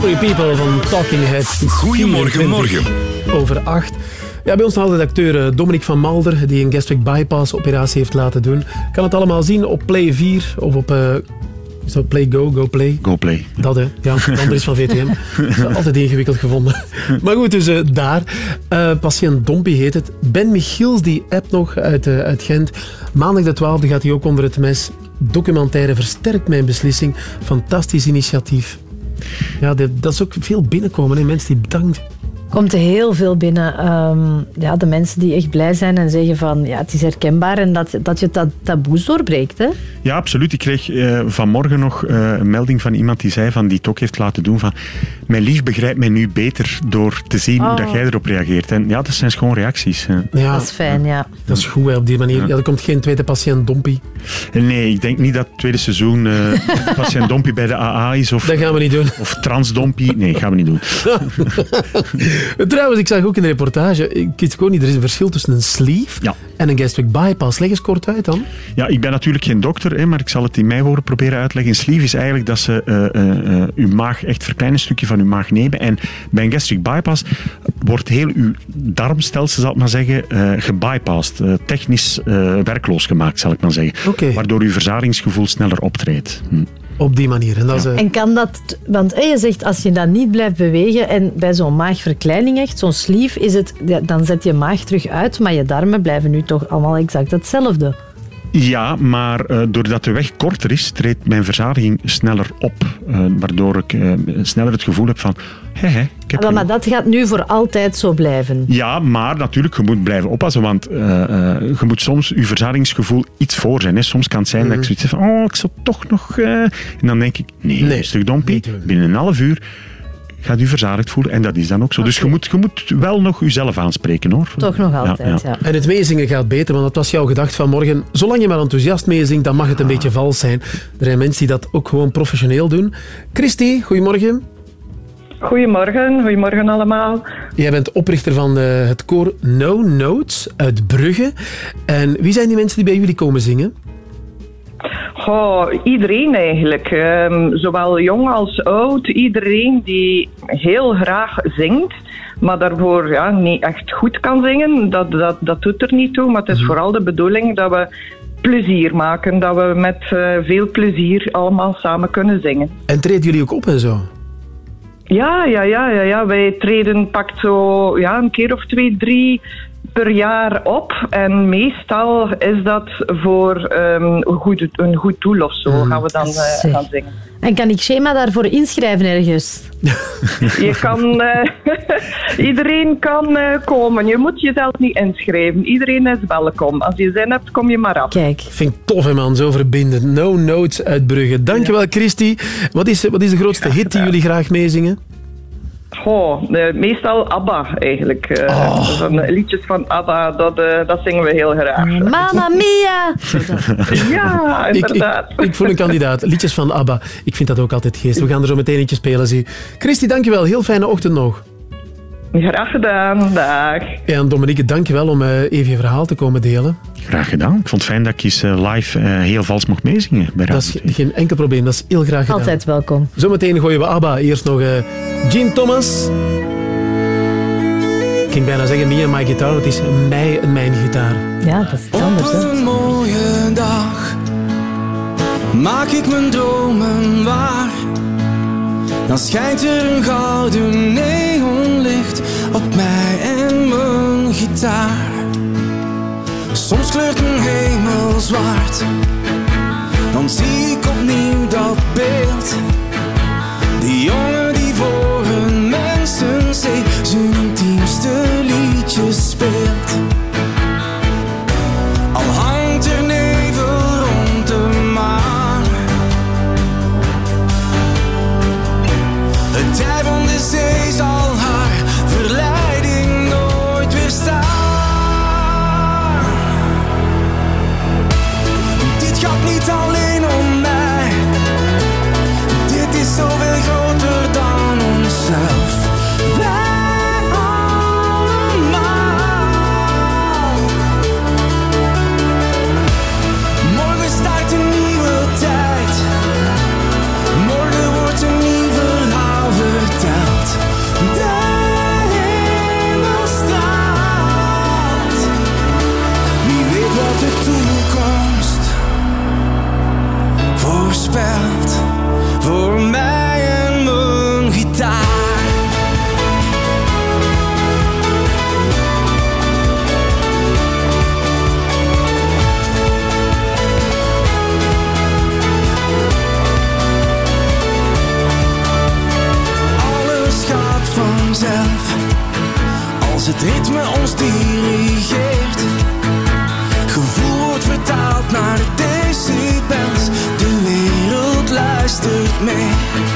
Slippery People van Talking Heads. Goedemorgen, morgen. Over acht. Ja, bij ons nog altijd acteur eh, Dominic van Malder, die een gastric bypass operatie heeft laten doen. Kan het allemaal zien op Play 4 of op... is dat Play Go, Go Play? Go Play. Dat hè, ja, de andere is van VTM. Dat is altijd ingewikkeld gevonden. Maar goed, dus eh, daar. Eh, patiënt Dompie heet het. Ben Michiels, die app nog uit, uit Gent. Maandag de 12e gaat hij ook onder het mes. Documentaire versterkt mijn beslissing. Fantastisch initiatief. Ja, dat is ook veel binnenkomen. Hè. Mensen die bedankt. Komt er heel veel binnen. Ehm, ja, de mensen die echt blij zijn en zeggen van ja, het is herkenbaar en dat, dat je dat taboes doorbreekt. Hè? Ja, absoluut. Ik kreeg eh, vanmorgen nog eh, een melding van iemand die zei van die het ook heeft laten doen van mijn lief begrijpt mij nu beter door te zien hoe Oh. dat jij erop reageert. En ja, dat zijn gewoon reacties. hè. Ja, Dat is fijn, ja. dat is goed hè, op die manier. Ja. er komt geen tweede patiënt Dompie. Nee, ik denk niet dat het tweede seizoen eh patiënt Dompie bij de AA is of, Dat gaan we niet doen. of Trans Dompie. Nee, gaan we niet doen. Trouwens, ik zag ook in de reportage, ik niet, er is een verschil tussen een sleeve Ja. en een gastric bypass. Leg eens kort uit dan. Ja, ik ben natuurlijk geen dokter, hè, maar ik zal het in mijn woorden proberen uitleggen. Een sleeve is eigenlijk dat ze eh, uw maag, echt verkleinen stukje van uw maag nemen. En bij een gastric bypass wordt heel uw darmstelsel, zal ik maar zeggen, eh gebypassed. technisch werkloos gemaakt, zal ik maar zeggen. Waardoor uw verzadigingsgevoel sneller optreedt. Hm. Op die manier. En dat is, eh, En kan dat, want je zegt als je dat niet blijft bewegen en bij zo'n maagverkleining echt, zo'n sleeve, is het, ja, dan zet je maag terug uit, maar je darmen blijven nu toch allemaal exact hetzelfde. Ja, maar eh, doordat de weg korter is, treedt mijn verzadiging sneller op. Eh, waardoor ik eh, sneller het gevoel heb van, hé, hé, ik heb Ah, maar dat gaat nu voor altijd zo blijven. Ja, maar natuurlijk, je moet blijven oppassen, want eh, eh, je moet soms je verzadigingsgevoel iets voor zijn. Hè. Soms kan het zijn dat ik zoiets heb van, oh, ik zou toch nog... eh, En dan denk ik, nee, Nee, rustig dompie, binnen een half uur gaat u verzadigd voelen. En dat is dan ook zo. Dus je moet, je moet wel nog jezelf aanspreken, hoor. Toch nog altijd, ja. En het meezingen gaat beter, want dat was jouw gedacht van morgen. Zolang je maar enthousiast meezingt, dan mag het een beetje vals zijn. Er zijn mensen die dat ook gewoon professioneel doen. Christy, goedemorgen. Goedemorgen, goedemorgen allemaal. Jij bent oprichter van eh, het koor No Notes uit Brugge. En wie zijn die mensen die bij jullie komen zingen? Goh, iedereen eigenlijk, Ehm, zowel jong als oud, iedereen die heel graag zingt, maar daarvoor ja, niet echt goed kan zingen, dat, dat, dat doet er niet toe. Maar het is vooral de bedoeling dat we plezier maken, dat we met eh, veel plezier allemaal samen kunnen zingen. En treden jullie ook op en zo? Ja, ja, ja, ja, ja. Wij treden pakt zo ja, een keer of twee, drie per jaar op. En meestal is dat voor ehm, een, goed, een goed doel of zo gaan we dan eh, gaan zingen. En kan ik Shema daarvoor inschrijven ergens? Je kan, eh, iedereen kan eh, komen. Je moet jezelf niet inschrijven. Iedereen is welkom. Als je zin hebt, kom je maar af. Kijk. Vind ik tof, hè, man. Zo verbindend. No Notes uit Brugge. Dankjewel, Christy. Wat is, wat is de grootste hit die jullie graag meezingen? Goh, eh, meestal ABBA eigenlijk. Eh, Oh. van, eh, liedjes van ABBA, dat, eh, dat zingen we heel graag. Mamma mia! Ja, Ik, ik, inderdaad. ik voel een kandidaat. Liedjes van ABBA. Ik vind dat ook altijd geest. We gaan er zo meteen eentje spelen, zie. Christy, dankjewel. Heel fijne ochtend nog. Graag gedaan, dag. En Dominique, dankjewel om eh, even je verhaal te komen delen. Graag gedaan. Ik vond het fijn dat ik eens eh, live eh, heel vals mocht meezingen. Bij Dat is ge- geen enkel probleem. Dat is heel graag gedaan. Altijd welkom. Zometeen gooien we ABBA. Eerst nog eh Gene Thomas. Ik ging bijna zeggen me en my guitar, het is mij en mijn gitaar. Ja, dat is iets anders. Op Hè? een mooie dag maak ik mijn dromen waar. Dan schijnt er een gouden neonlicht op mij en mijn gitaar. Soms kleurt mijn hemel zwart, dan zie ik opnieuw dat beeld. Die jongen Dit me ons dirigeert. Gevoel wordt vertaald naar de decibels, de wereld luistert mee.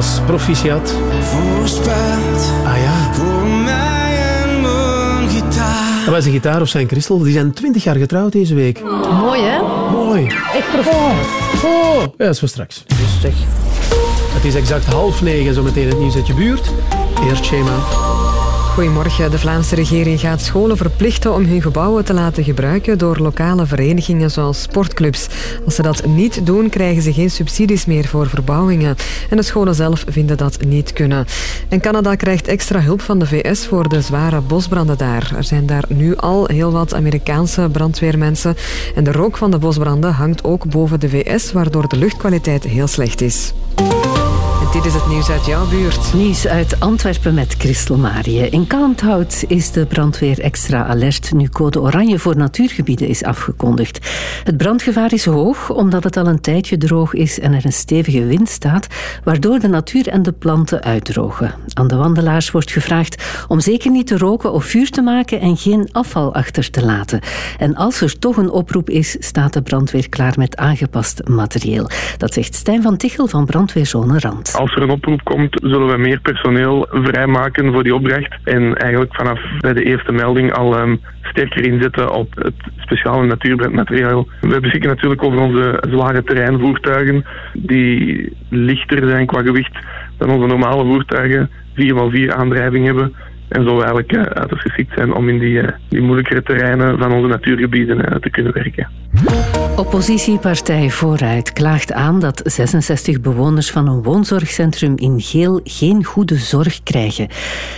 Thomas, proficiat. voorspeld. Ah ja. Voor mij en mijn gitaar. Dat was een gitaar of zijn Christel. Die zijn 20 jaar getrouwd deze week. Mooi, hè? Mooi. Echt proficiat. Oh, ja, dat is voor straks. Rustig. Het is exact half negen, zometeen het nieuws uit je buurt. Eerst schema. Goedemorgen. De Vlaamse regering gaat scholen verplichten om hun gebouwen te laten gebruiken door lokale verenigingen zoals sportclubs. Als ze dat niet doen, krijgen ze geen subsidies meer voor verbouwingen. En de scholen zelf vinden dat niet kunnen. En Canada krijgt extra hulp van de VS voor de zware bosbranden daar. Er zijn daar nu al heel wat Amerikaanse brandweermensen. En de rook van de bosbranden hangt ook boven de VS, waardoor de luchtkwaliteit heel slecht is. Dit is het nieuws uit jouw buurt. Nieuws uit Antwerpen met Christel Marië. In Kalmthout is de brandweer extra alert nu code oranje voor natuurgebieden is afgekondigd. Het brandgevaar is hoog omdat het al een tijdje droog is en er een stevige wind staat, waardoor de natuur en de planten uitdrogen. Aan de wandelaars wordt gevraagd om zeker niet te roken of vuur te maken en geen afval achter te laten. En als er toch een oproep is, staat de brandweer klaar met aangepast materieel. Dat zegt Stijn van Tichel van brandweerzone Rand. Als er een oproep komt, zullen we meer personeel vrijmaken voor die opdracht. En eigenlijk vanaf bij de eerste melding al ehm, sterker inzetten op het speciale natuurbrandmateriaal. We beschikken natuurlijk over onze zware terreinvoertuigen, die lichter zijn qua gewicht dan onze normale voertuigen, 4x4 aandrijving hebben. En zo eigenlijk uh, uiterst geschikt zijn om in die, eh, moeilijkere terreinen van onze natuurgebieden eh, te kunnen werken. Oppositiepartij Vooruit klaagt aan dat 66 bewoners van een woonzorgcentrum in Geel geen goede zorg krijgen.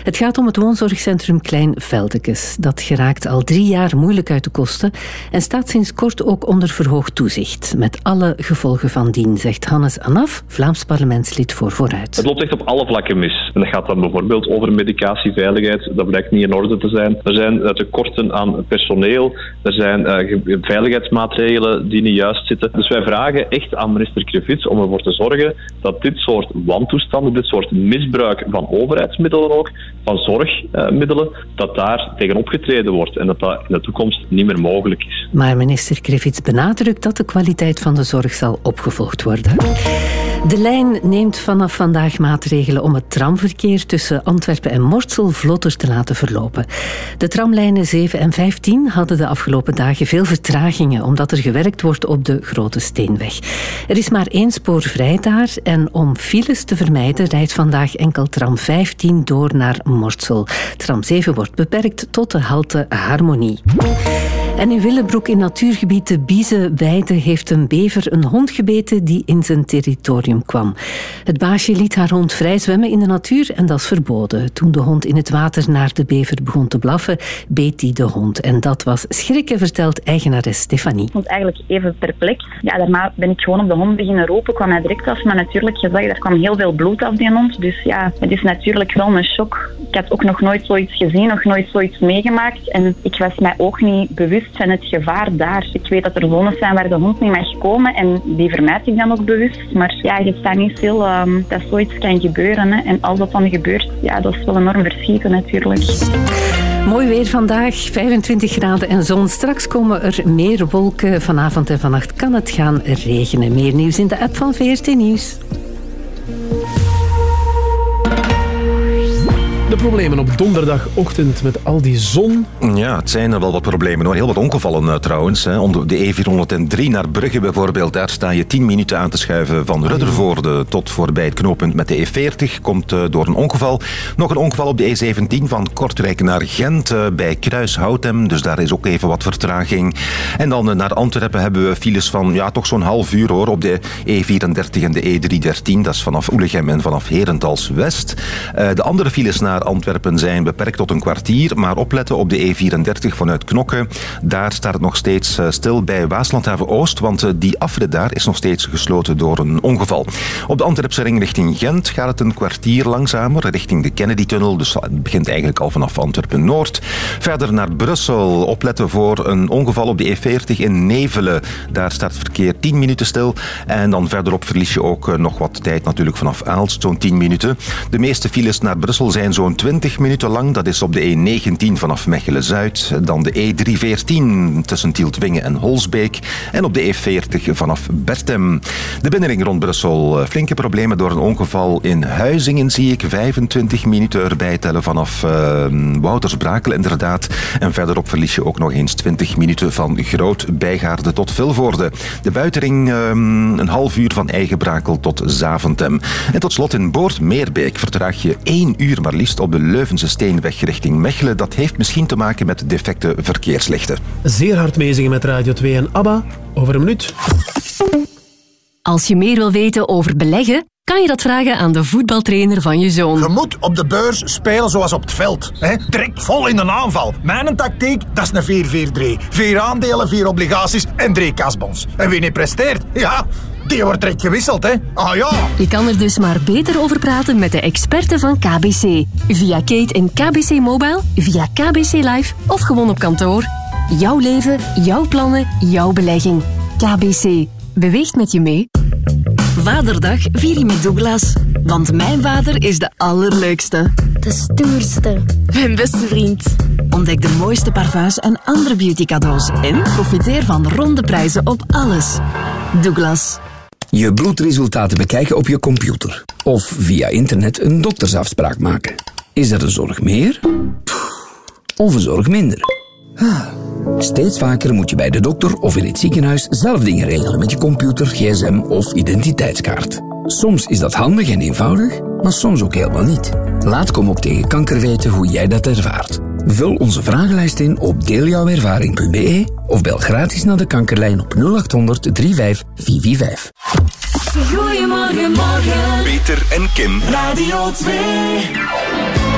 Het gaat om het woonzorgcentrum Klein Veldekes. Dat geraakt al drie jaar moeilijk uit de kosten en staat sinds kort ook onder verhoogd toezicht. Met alle gevolgen van dien, zegt Hannes Anaf, Vlaams parlementslid voor Vooruit. Het loopt echt op alle vlakken mis. En dat gaat dan bijvoorbeeld over medicatieveiligheid. Dat blijkt niet in orde te zijn. Er zijn uh, tekorten aan personeel. Er zijn uh, veiligheidsmaatregelen die niet juist zitten. Dus wij vragen echt aan minister Krevits om ervoor te zorgen dat dit soort wantoestanden, dit soort misbruik van overheidsmiddelen ook, van zorgmiddelen, dat daar tegen opgetreden wordt en dat dat in de toekomst niet meer mogelijk is. Maar minister Krevits benadrukt dat de kwaliteit van de zorg zal opgevolgd worden. De lijn neemt vanaf vandaag maatregelen om het tramverkeer tussen Antwerpen en Mortsel vlotter te laten verlopen. De tramlijnen 7 en 15 hadden de afgelopen dagen veel vertragingen omdat er gewerkt wordt op de Grote Steenweg. Er is maar één spoor vrij daar en om files te vermijden rijdt vandaag enkel tram 15 door naar Mortsel. Tram 7 wordt beperkt tot de halte Harmonie. En in Willebroek in natuurgebied de Biezenweide heeft een bever een hond gebeten die in zijn territorium kwam. Het baasje liet haar hond vrij zwemmen in de natuur en dat is verboden. Toen de hond in het water naar de bever begon te blaffen, beet hij de hond. En dat was schrikken, vertelt eigenares Stefanie. Ik was eigenlijk even perplex. Ja, daarna ben ik gewoon op de hond beginnen roepen, kwam hij direct af. Maar natuurlijk, je zag, er kwam heel veel bloed af die hond. Dus ja, het is natuurlijk wel een shock. Ik had ook nog nooit zoiets gezien, nog nooit zoiets meegemaakt. En ik was mij ook niet bewust van het gevaar daar. Ik weet dat er zones zijn waar de hond niet mag komen en die vermijd ik dan ook bewust. Maar ja, niet stil um, dat zoiets kan gebeuren. Hè. En als dat dan gebeurt, ja, dat is wel enorm verschieten natuurlijk. Mooi weer vandaag, 25 graden en zon. Straks komen er meer wolken. Vanavond en vannacht kan het gaan regenen. Meer nieuws in de app van VRT Nieuws. De problemen op donderdagochtend met al die zon. Ja, het zijn er wel wat problemen hoor. Heel wat ongevallen uh, trouwens. Hè. Onder de E403 naar Brugge bijvoorbeeld, daar sta je 10 minuten aan te schuiven van Ruddervoorde tot voorbij het knooppunt met de E40. Komt uh, door een ongeval. Nog een ongeval op de E17 van Kortrijk naar Gent uh, bij Kruishoutem. Dus daar is ook even wat vertraging. En dan naar Antwerpen hebben we files van ja, toch zo'n half uur hoor. Op de E34 en de E313. Dat is vanaf Oelegem en vanaf Herentals West. de andere files naar Antwerpen zijn beperkt tot een kwartier, maar opletten op de E34 vanuit Knokke. Daar staat het nog steeds stil bij Waaslandhaven Oost, want die afrit daar is nog steeds gesloten door een ongeval. Op de Antwerpse ring richting Gent gaat het een kwartier langzamer, richting de Kennedy-tunnel, dus het begint eigenlijk al vanaf Antwerpen-Noord. Verder naar Brussel, opletten voor een ongeval op de E40 in Nevelen. Daar staat het verkeer 10 minuten stil. En dan verderop verlies je ook nog wat tijd natuurlijk vanaf Aalst, zo'n 10 minuten. De meeste files naar Brussel zijn zo'n zo'n 20 minuten lang. Dat is op de E19 vanaf Mechelen-Zuid. Dan de E314 tussen Tieltwingen en Holsbeek. En op de E40 vanaf Bertem. De binnenring rond Brussel. eh, Flinke problemen door een ongeval in Huizingen zie ik. 25 minuten erbij tellen vanaf eh, Woutersbrakel inderdaad. En verderop verlies je ook nog eens 20 minuten van Groot Bijgaarde tot Vilvoorde. De buitenring eh, een half uur van Eigenbrakel tot Zaventem. En tot slot in Boord-Meerbeek vertraag je één uur maar liefst op de Leuvense Steenweg richting Mechelen. Dat heeft misschien te maken met defecte verkeerslichten. Zeer hard meezingen met Radio 2 en ABBA. Over een minuut. Als je meer wil weten over beleggen, kan je dat vragen aan de voetbaltrainer van je zoon. Je moet op de beurs spelen zoals op het veld. Hè? Direct vol in een aanval. Mijn tactiek, dat is een 4-4-3. Vier aandelen, vier obligaties en drie kasbons. En wie niet presteert, ja, die wordt direct gewisseld. Hè? Ah ja. Je kan er dus maar beter over praten met de experten van KBC. Via Kate en KBC Mobile, via KBC Live of gewoon op kantoor. Jouw leven, jouw plannen, jouw belegging. KBC. Beweegt met je mee. Vaderdag vier je met Douglas. Want mijn vader is de allerleukste. De stoerste. Mijn beste vriend. Ontdek de mooiste parfums en andere beauty cadeaus. En profiteer van ronde prijzen op alles. Douglas. Je bloedresultaten bekijken op je computer. Of via internet een doktersafspraak maken. Is er een zorg meer? Of een zorg minder? Ah, Steeds vaker moet je bij de dokter of in het ziekenhuis zelf dingen regelen met je computer, gsm of identiteitskaart. Soms is dat handig en eenvoudig, maar soms ook helemaal niet. Laat Kom ook tegen kanker weten hoe jij dat ervaart. Vul onze vragenlijst in op deeljouwervaring.be of bel gratis naar de kankerlijn op 0800 35 445. Goedemorgen, morgen. Peter en Kim. Radio 2.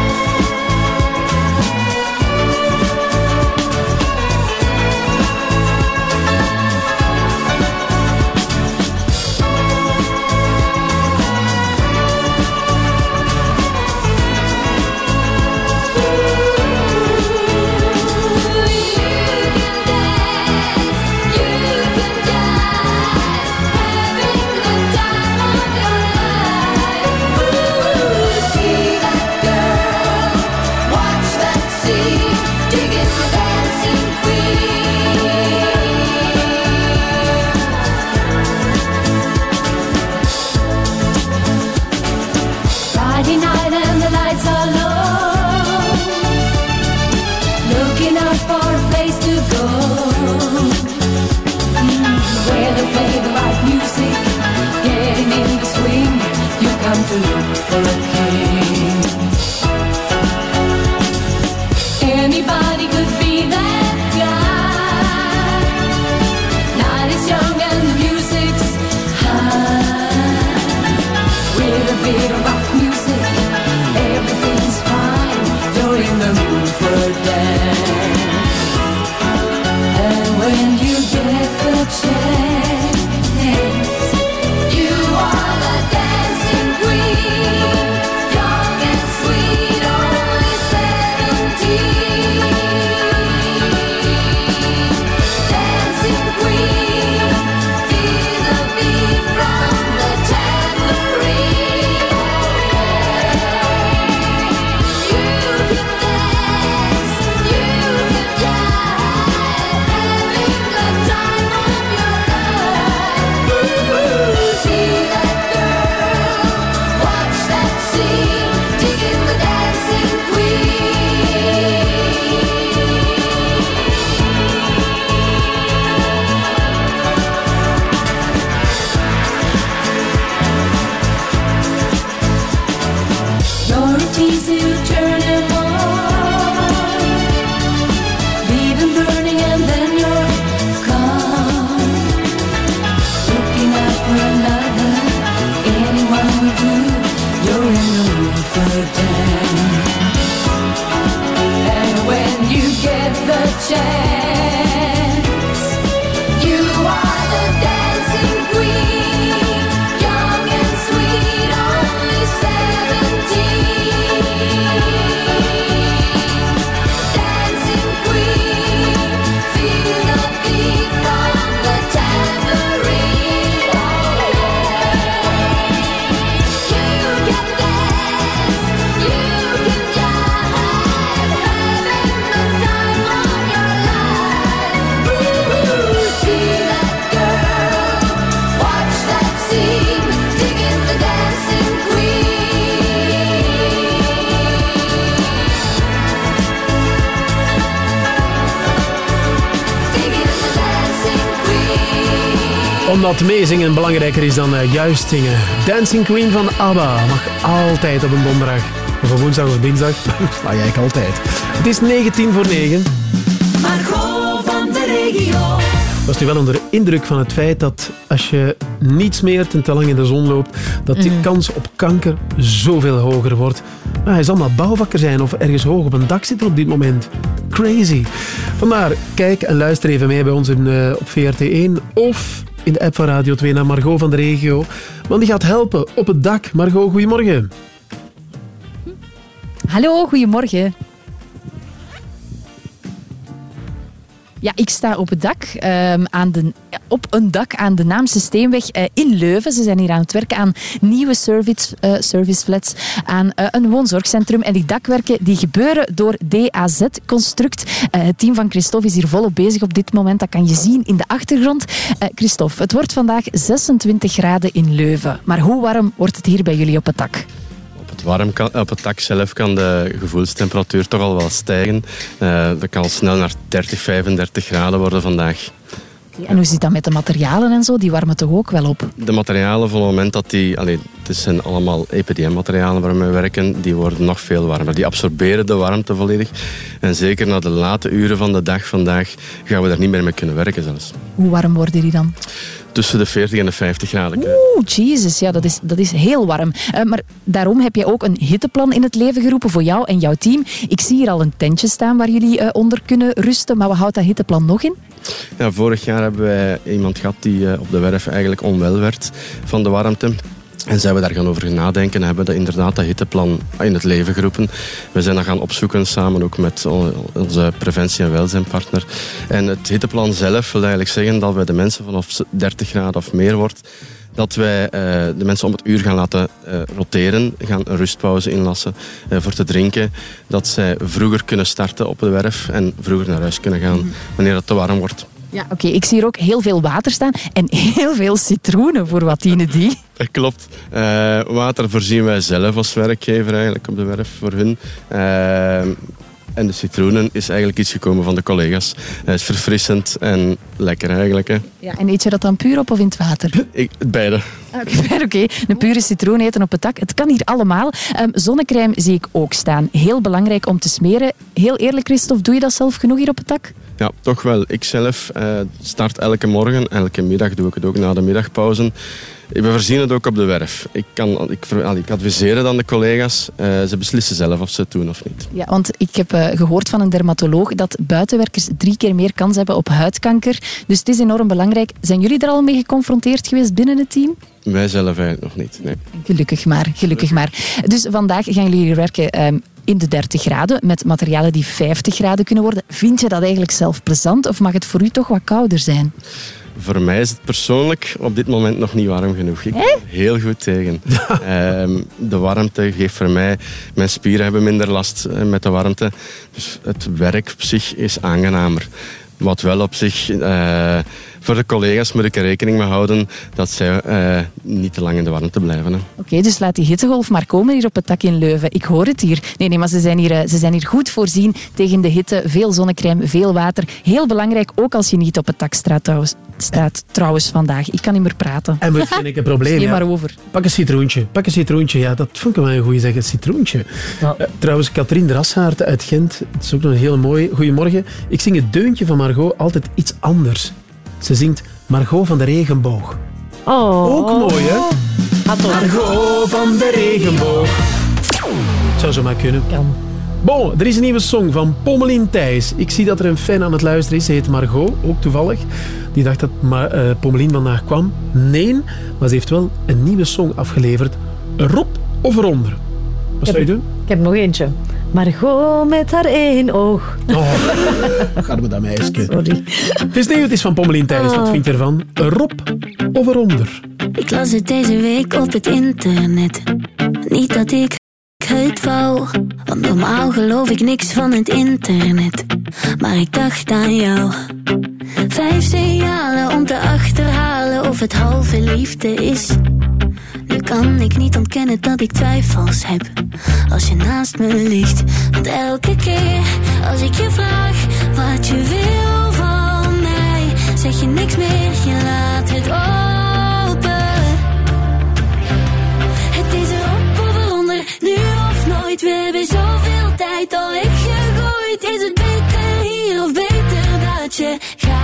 Omdat meezingen belangrijker is dan eh, juist zingen. Dancing Queen van ABBA mag altijd op een donderdag. Of een woensdag of dinsdag. Sla jij ik altijd. Het is 19 voor 9. Margot van de regio. Was u wel onder de indruk van het feit dat als je niet smeert en te lang in de zon loopt, dat die Mhm. kans op kanker zoveel hoger wordt. Maar hij zal maar bouwvakker zijn of ergens hoog op een dak zitten op dit moment. Crazy. Vandaar, kijk en luister even mee bij ons in, eh, op VRT1 of in de app van Radio 2 naar Margot van de regio. Want die gaat helpen op het dak. Margot, goedemorgen. Hallo, goedemorgen. Ja, ik sta op het dak, ehm, aan de, op een dak aan de Naamse Steenweg eh, in Leuven. Ze zijn hier aan het werken aan nieuwe service, eh, serviceflats, aan eh, een woonzorgcentrum. En die dakwerken die gebeuren door DAZ Construct. Het team van Christophe is hier volop bezig op dit moment. Dat kan je zien in de achtergrond. Christophe, het wordt vandaag 26 graden in Leuven. Maar hoe warm wordt het hier bij jullie op het dak? Op het, warm kan, op het dak zelf kan de gevoelstemperatuur toch al wel stijgen. Eh, dat kan al snel naar 30, 35 graden worden vandaag. En hoe zit dat met de materialen en zo? Die warmen toch ook wel op? De materialen van het moment dat die... Allee, het zijn allemaal EPDM-materialen waarmee we werken. Die worden nog veel warmer. Die absorberen de warmte volledig. En zeker na de late uren van de dag vandaag gaan we daar niet meer mee kunnen werken zelfs. Hoe warm worden die dan? Tussen de 40 en de 50 graden. Oeh, jezus, ja, dat is, dat is heel warm. Eh, maar daarom heb je ook een hitteplan in het leven geroepen voor jou en jouw team. Ik zie hier al een tentje staan waar jullie eh, onder kunnen rusten. Maar wat houdt dat hitteplan nog in? Ja, vorig jaar hebben wij iemand gehad die eh, op de werf eigenlijk onwel werd van de warmte. En zijn we daar gaan over nadenken en hebben dat inderdaad dat hitteplan in het leven geroepen. We zijn dat gaan opzoeken samen ook met onze preventie- en welzijnpartner. En het hitteplan zelf wil eigenlijk zeggen dat wij de mensen vanaf 30 graden of meer wordt, dat wij eh, de mensen om het uur gaan laten eh, roteren, gaan een rustpauze inlassen eh, voor te drinken. Dat zij vroeger kunnen starten op de werf en vroeger naar huis kunnen gaan wanneer het te warm wordt. Ja, oké. Ik zie hier ook heel veel water staan en heel veel citroenen voor wat die. Dat klopt. Eh, water voorzien wij zelf als werkgever eigenlijk op de werf voor hun. Eh, en de citroenen is eigenlijk iets gekomen van de collega's. Het is verfrissend en lekker eigenlijk. Hè. Ja, en eet je dat dan puur op of in het water? Ik, beide. Oké, oké. een pure citroen eten op het dak. Het kan hier allemaal. Ehm, zonnecrème zie ik ook staan. Heel belangrijk om te smeren. Heel eerlijk, Christophe, doe je dat zelf genoeg hier op het dak? Ja, toch wel. Ik zelf eh, start elke morgen, elke middag doe ik het ook na de middagpauze. We voorzien het ook op de werf. Ik, kan, ik, ik adviseer aan de collega's. Eh, ze beslissen zelf of ze het doen of niet. Ja, want ik heb eh, gehoord van een dermatoloog dat buitenwerkers drie keer meer kans hebben op huidkanker. Dus het is enorm belangrijk. Zijn jullie er al mee geconfronteerd geweest binnen het team? Wij zelf eigenlijk nog niet. Nee. Gelukkig maar, gelukkig maar. Dus vandaag gaan jullie werken ehm, in de 30 graden met materialen die 50 graden kunnen worden. Vind je dat eigenlijk zelf plezant of mag het voor u toch wat kouder zijn? Voor mij is het persoonlijk op dit moment nog niet warm genoeg. Ik ben heel goed tegen. Ehm, de warmte geeft voor mij... Mijn spieren hebben minder last eh, met de warmte. Dus het werk op zich is aangenamer. Wat wel op zich... eh, voor de collega's moet ik er rekening mee houden dat zij eh, niet te lang in de warmte blijven. Hè. Oké, dus laat die hittegolf maar komen hier op het dak in Leuven. Ik hoor het hier. Nee, nee, maar ze zijn hier, eh, ze zijn hier goed voorzien tegen de hitte. Veel zonnecrème, veel water. Heel belangrijk, ook als je niet op het dak staat trouwens, staat, trouwens vandaag. Ik kan niet meer praten. En we geen enkel probleem. Steen ja. maar over. Pak een citroentje. Pak een citroentje. Ja, dat vond ik wel een goeie zeggen. Citroentje. Eh, trouwens, Katrien Drassaert uit Gent. Dat is ook nog een hele mooie. Goedemorgen. Ik zing het deuntje van Margot altijd iets anders. Ze zingt Margot van de regenboog. Oh. Ook mooi, hè? Margot van de regenboog. Zou zo maar kunnen. Kan. Bon, er is een nieuwe song van Pommelien Thijs. Ik zie dat er een fan aan het luisteren is. Ze heet Margot, ook toevallig. Die dacht dat eh, Pommelien vandaag kwam. Nee, maar ze heeft wel een nieuwe song afgeleverd. Erop of eronder? Wat zou je doen? Ik heb nog eentje. Margot met haar één oog. Oh, gaat met dat meisje. Sorry. Het is nieuw, het is van Pommelien Thijs. Wat vind je ervan? Erop of eronder? Ik las het deze week op het internet. Niet dat ik het wou, want normaal geloof ik niks van het internet. Maar ik dacht aan jou. Vijf signalen om te achterhalen of het halve liefde is. Kan ik niet ontkennen dat ik twijfels heb als je naast me ligt. Want elke keer als ik je vraag wat je wil van mij, zeg je niks meer, je laat het open. Het is erop of eronder, nu of nooit. We hebben zoveel tijd al weggegooid. Is het beter hier of beter dat je gaat?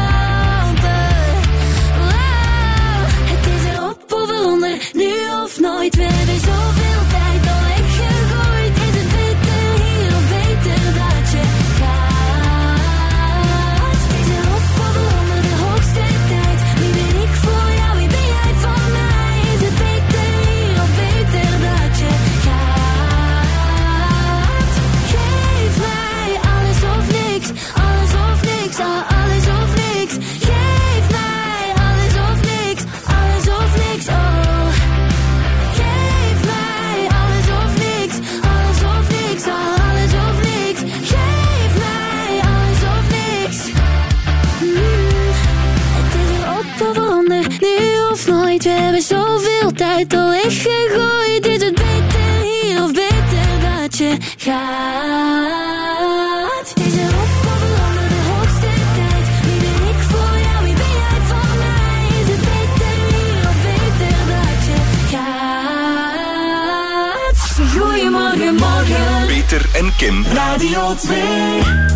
nooit. Hebben zoveel tijd al weggegooid. Is het beter hier of beter dat je gaat? Is erop of eronder, de hoogste tijd. Wie ben ik voor jou, wie ben jij voor mij? Is het beter hier of beter dat je gaat? Goedemorgen, morgen. Peter en Kim. Radio 2.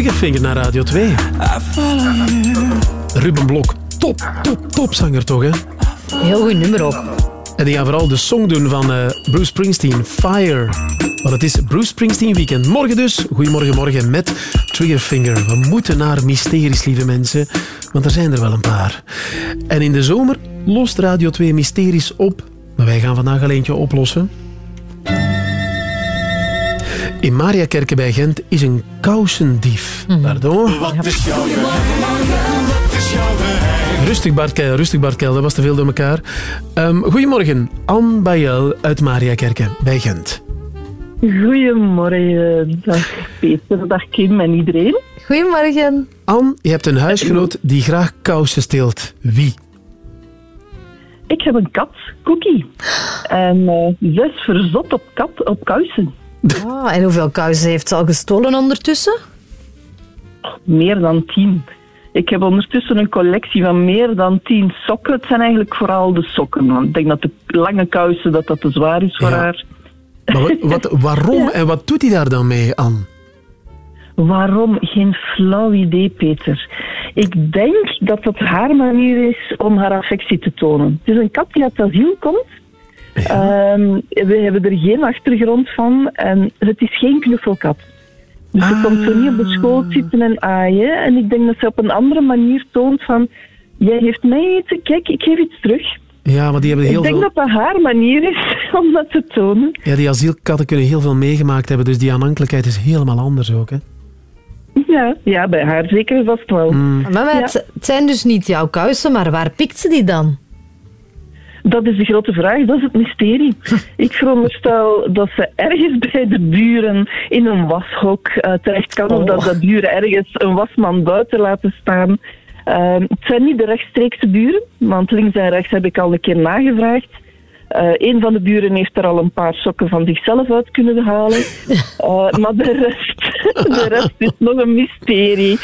Triggerfinger naar Radio 2. Ruben Blok, top, top, topzanger toch, hè? Heel goed nummer ook. En die gaan vooral de song doen van eh, Bruce Springsteen, Fire. Want het is Bruce Springsteen weekend. Morgen dus, goedemorgen morgen met Triggerfinger. We moeten naar mysteries, lieve mensen, want er zijn er wel een paar. En in de zomer lost Radio 2 mysteries op, maar wij gaan vandaag al eentje oplossen. In Mariakerke bij Gent is een kousendief. Pardon? Wat is jouw geheim? Wat is jouw geheim? Rustig Bart Keil, rustig Bart Keil, dat was te veel door elkaar. Ehm, goedemorgen, Anne Bayel uit Mariakerke bij Gent. Goedemorgen, dag Peter, dag Kim en iedereen. Goedemorgen. Anne, je hebt een huisgenoot die graag kousen steelt. Wie? Ik heb een kat, Cookie. En eh ze is verzot op, kat, op kousen. Ah, en hoeveel kousen heeft ze al gestolen ondertussen? Meer dan tien. Ik heb ondertussen een collectie van meer dan tien sokken. Het zijn eigenlijk vooral de sokken. Want ik denk dat de lange kousen dat dat te zwaar is voor Ja. haar. Maar wa- wat, waarom en wat doet hij daar dan mee, Anne? Waarom? Geen flauw idee, Peter. Ik denk dat het haar manier is om haar affectie te tonen. Het is een kat die uit het asiel komt. Ehm, we hebben er geen achtergrond van en het is geen knuffelkat. Dus ze komt zo niet op de school zitten en aaien. En ik denk dat ze op een andere manier toont van... Jij heeft mij eten, kijk, ik geef iets terug. Ja, maar die hebben heel ik denk veel... dat dat haar manier is om dat te tonen. Ja, die asielkatten kunnen heel veel meegemaakt hebben, dus die aanhankelijkheid is helemaal anders ook, hè? Ja, ja bij haar zeker vast wel. Maar, maar het, het zijn dus niet jouw kousen, maar waar pikt ze die dan? Dat is de grote vraag, dat is het mysterie. Ik veronderstel dat ze ergens bij de buren in een washok eh, terecht kan, of dat de buren ergens een wasman buiten laten staan. Ehm, het zijn niet de rechtstreekse buren, want links en rechts heb ik al een keer nagevraagd. Eh een van de buren heeft er al een paar sokken van zichzelf uit kunnen halen. Eh, maar de rest, de rest is nog een mysterie.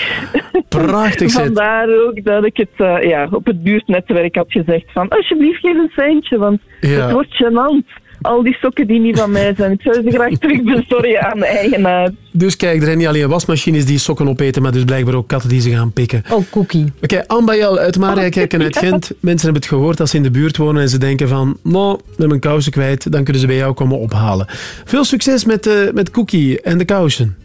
Prachtig, zeg. Vandaar ook dat ik het eh, ja, op het buurtnetwerk had gezegd van alsjeblieft geef een seintje, want Ja. het wordt gênant. Al die sokken die niet van mij zijn. Ik zou ze graag terug aan de eigenaar. Dus kijk, er zijn niet alleen wasmachines die sokken opeten, maar dus blijkbaar ook katten die ze gaan pikken. Oh, cookie. Oké, Anne Bayel uit Mariakerk en uit Gent. Mensen hebben het gehoord als ze in de buurt wonen en ze denken van, nou, ik ben mijn kousen kwijt, dan kunnen ze bij jou komen ophalen. Veel succes met, eh, met Cookie en de kousen.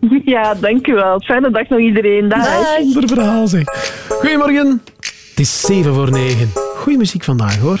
Ja, dankjewel. Fijne dag nog iedereen. Dag. Zonder verhaal, zeg. Goedemorgen. Het is 7 voor 9. Goeie muziek vandaag, hoor.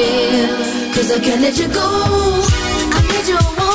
feel Cause I can't let you go I need your warmth.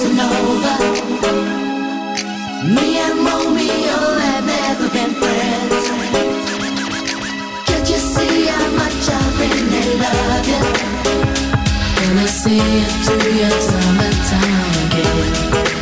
Casanova. Me and Romeo have never been friends. Can't you see how much I really love you? Gonna see it through your time and time again.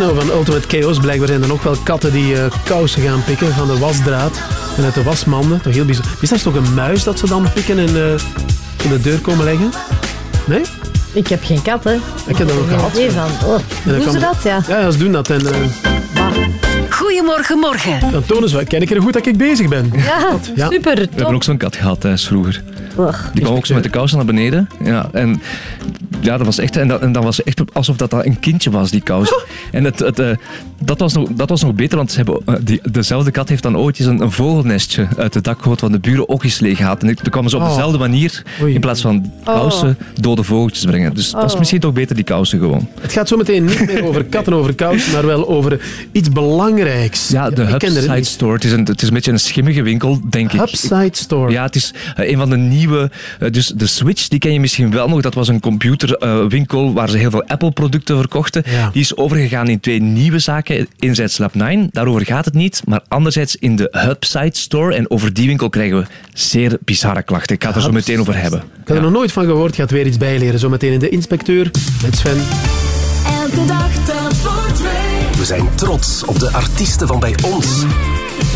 Van Ultimate Chaos. Blijkbaar zijn er nog wel katten die eh, kousen gaan pikken van de wasdraad en uit de wasmanden. Toch heel bijzonder. Is dat toch een muis dat ze dan pikken en eh, in de deur komen leggen? Nee? Ik heb geen kat, hè. Ik heb dat nog Geen gehad. van. Oh, doen ze dat? Ja. Ja, ja, ze doen dat. En, eh, Goedemorgen, morgen. dan tonen ze wel. Kijk er goed dat ik bezig ben. Ja, Ja. super. We hebben ook zo'n kat gehad thuis vroeger. Die kwam ook zo met de kousen naar beneden. Ja, en ja, dat was echt, en dat, en dat was echt alsof dat, dat een kindje was, die kous. En het, het, eh, dat, was nog, dat was nog beter, want ze hebben, eh, die, dezelfde kat heeft dan ooit eens een, een vogelnestje uit het dak gehoord van de buren ook eens leeg gehad. En toen kwamen ze op Oh. dezelfde manier, in plaats van kousen, dode vogeltjes brengen. Dus het was Oh. misschien toch beter die kousen gewoon. Het gaat zo meteen niet meer over katten over kous, maar wel over iets belangrijks. Ja, de Hubside. Store. Het is, een, het is een beetje een schimmige winkel, denk ik. Hubside Store. Ja, het is eh, een van de nieuwe... dus de Switch, die ken je misschien wel nog. Dat was een computerwinkel waar ze heel veel Apple-producten verkochten. Die is overgegaan in twee nieuwe zaken. Enerzijds Lab 9, daarover gaat het niet. Maar anderzijds in de Hubside Store. En over die winkel krijgen we zeer bizarre klachten. Ik ga het er zo meteen over hebben. Ik had er nog nooit van gehoord. Gaat weer iets bijleren. Zometeen in de inspecteur met Sven. Elke dag telt voor twee. We zijn trots op de artiesten van bij ons.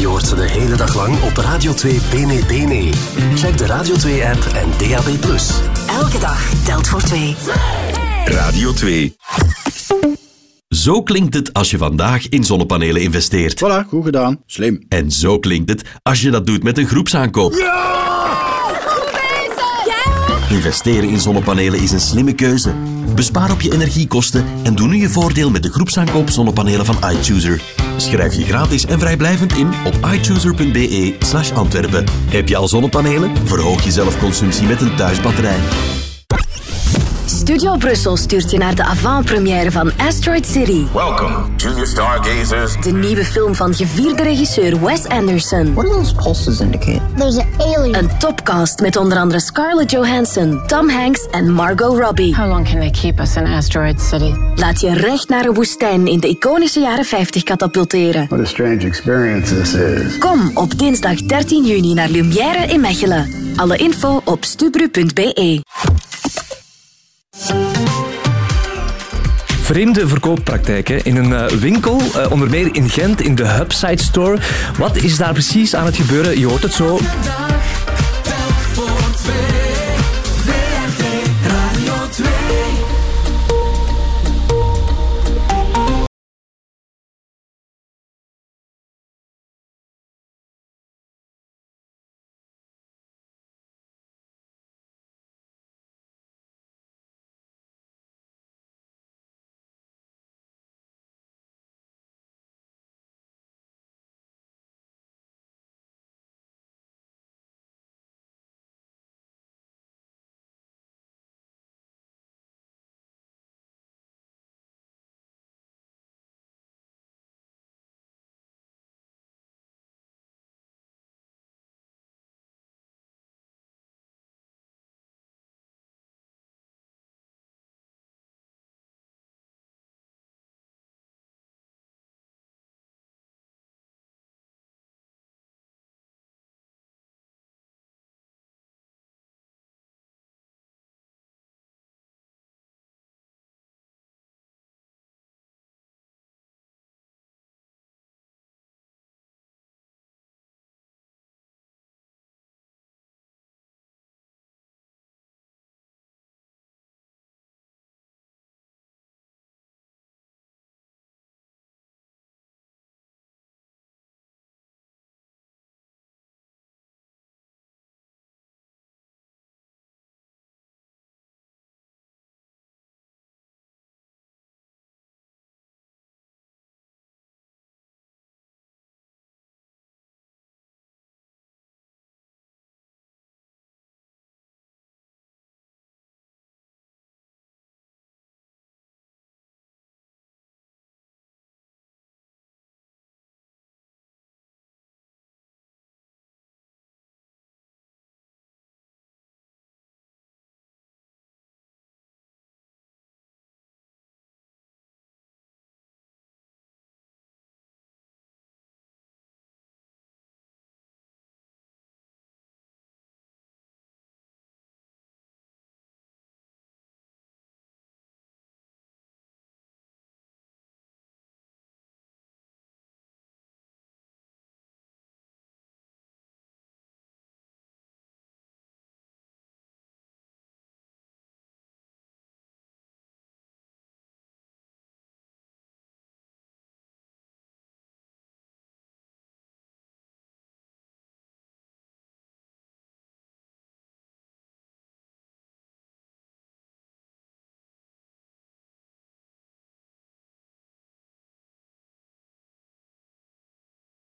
Je hoort ze de hele dag lang op Radio 2 Bene Bene. Check de Radio 2-app en DAB+. Elke dag telt voor twee. Radio 2. Zo klinkt het als je vandaag in zonnepanelen investeert. Voilà, goed gedaan. Slim. En zo klinkt het als je dat doet met een groepsaankoop. Investeren in zonnepanelen is een slimme keuze. Bespaar op je energiekosten en doe nu je voordeel met de groepsaankoop zonnepanelen van iChooser. Schrijf je gratis en vrijblijvend in op ichooser.be slash Antwerpen. Heb je al zonnepanelen? Verhoog je zelfconsumptie met een thuisbatterij. Studio Brussel stuurt je naar de avant-première van Asteroid City. Welcome, junior stargazers. De nieuwe film van gevierde regisseur Wes Anderson. What do those pulses indicate? There's an alien. Een topcast met onder andere Scarlett Johansson, Tom Hanks en Margot Robbie. How long can they keep us in Asteroid City? Laat je recht naar een woestijn in de iconische jaren 50 katapulteren. What a strange experience this is. Kom op dinsdag 13 juni naar Lumière in Mechelen. Alle info op stubru.be. Vreemde verkooppraktijken in een eh, winkel, eh, onder meer in Gent, in de Hubside Store. Wat is daar precies aan het gebeuren? Je hoort het zo.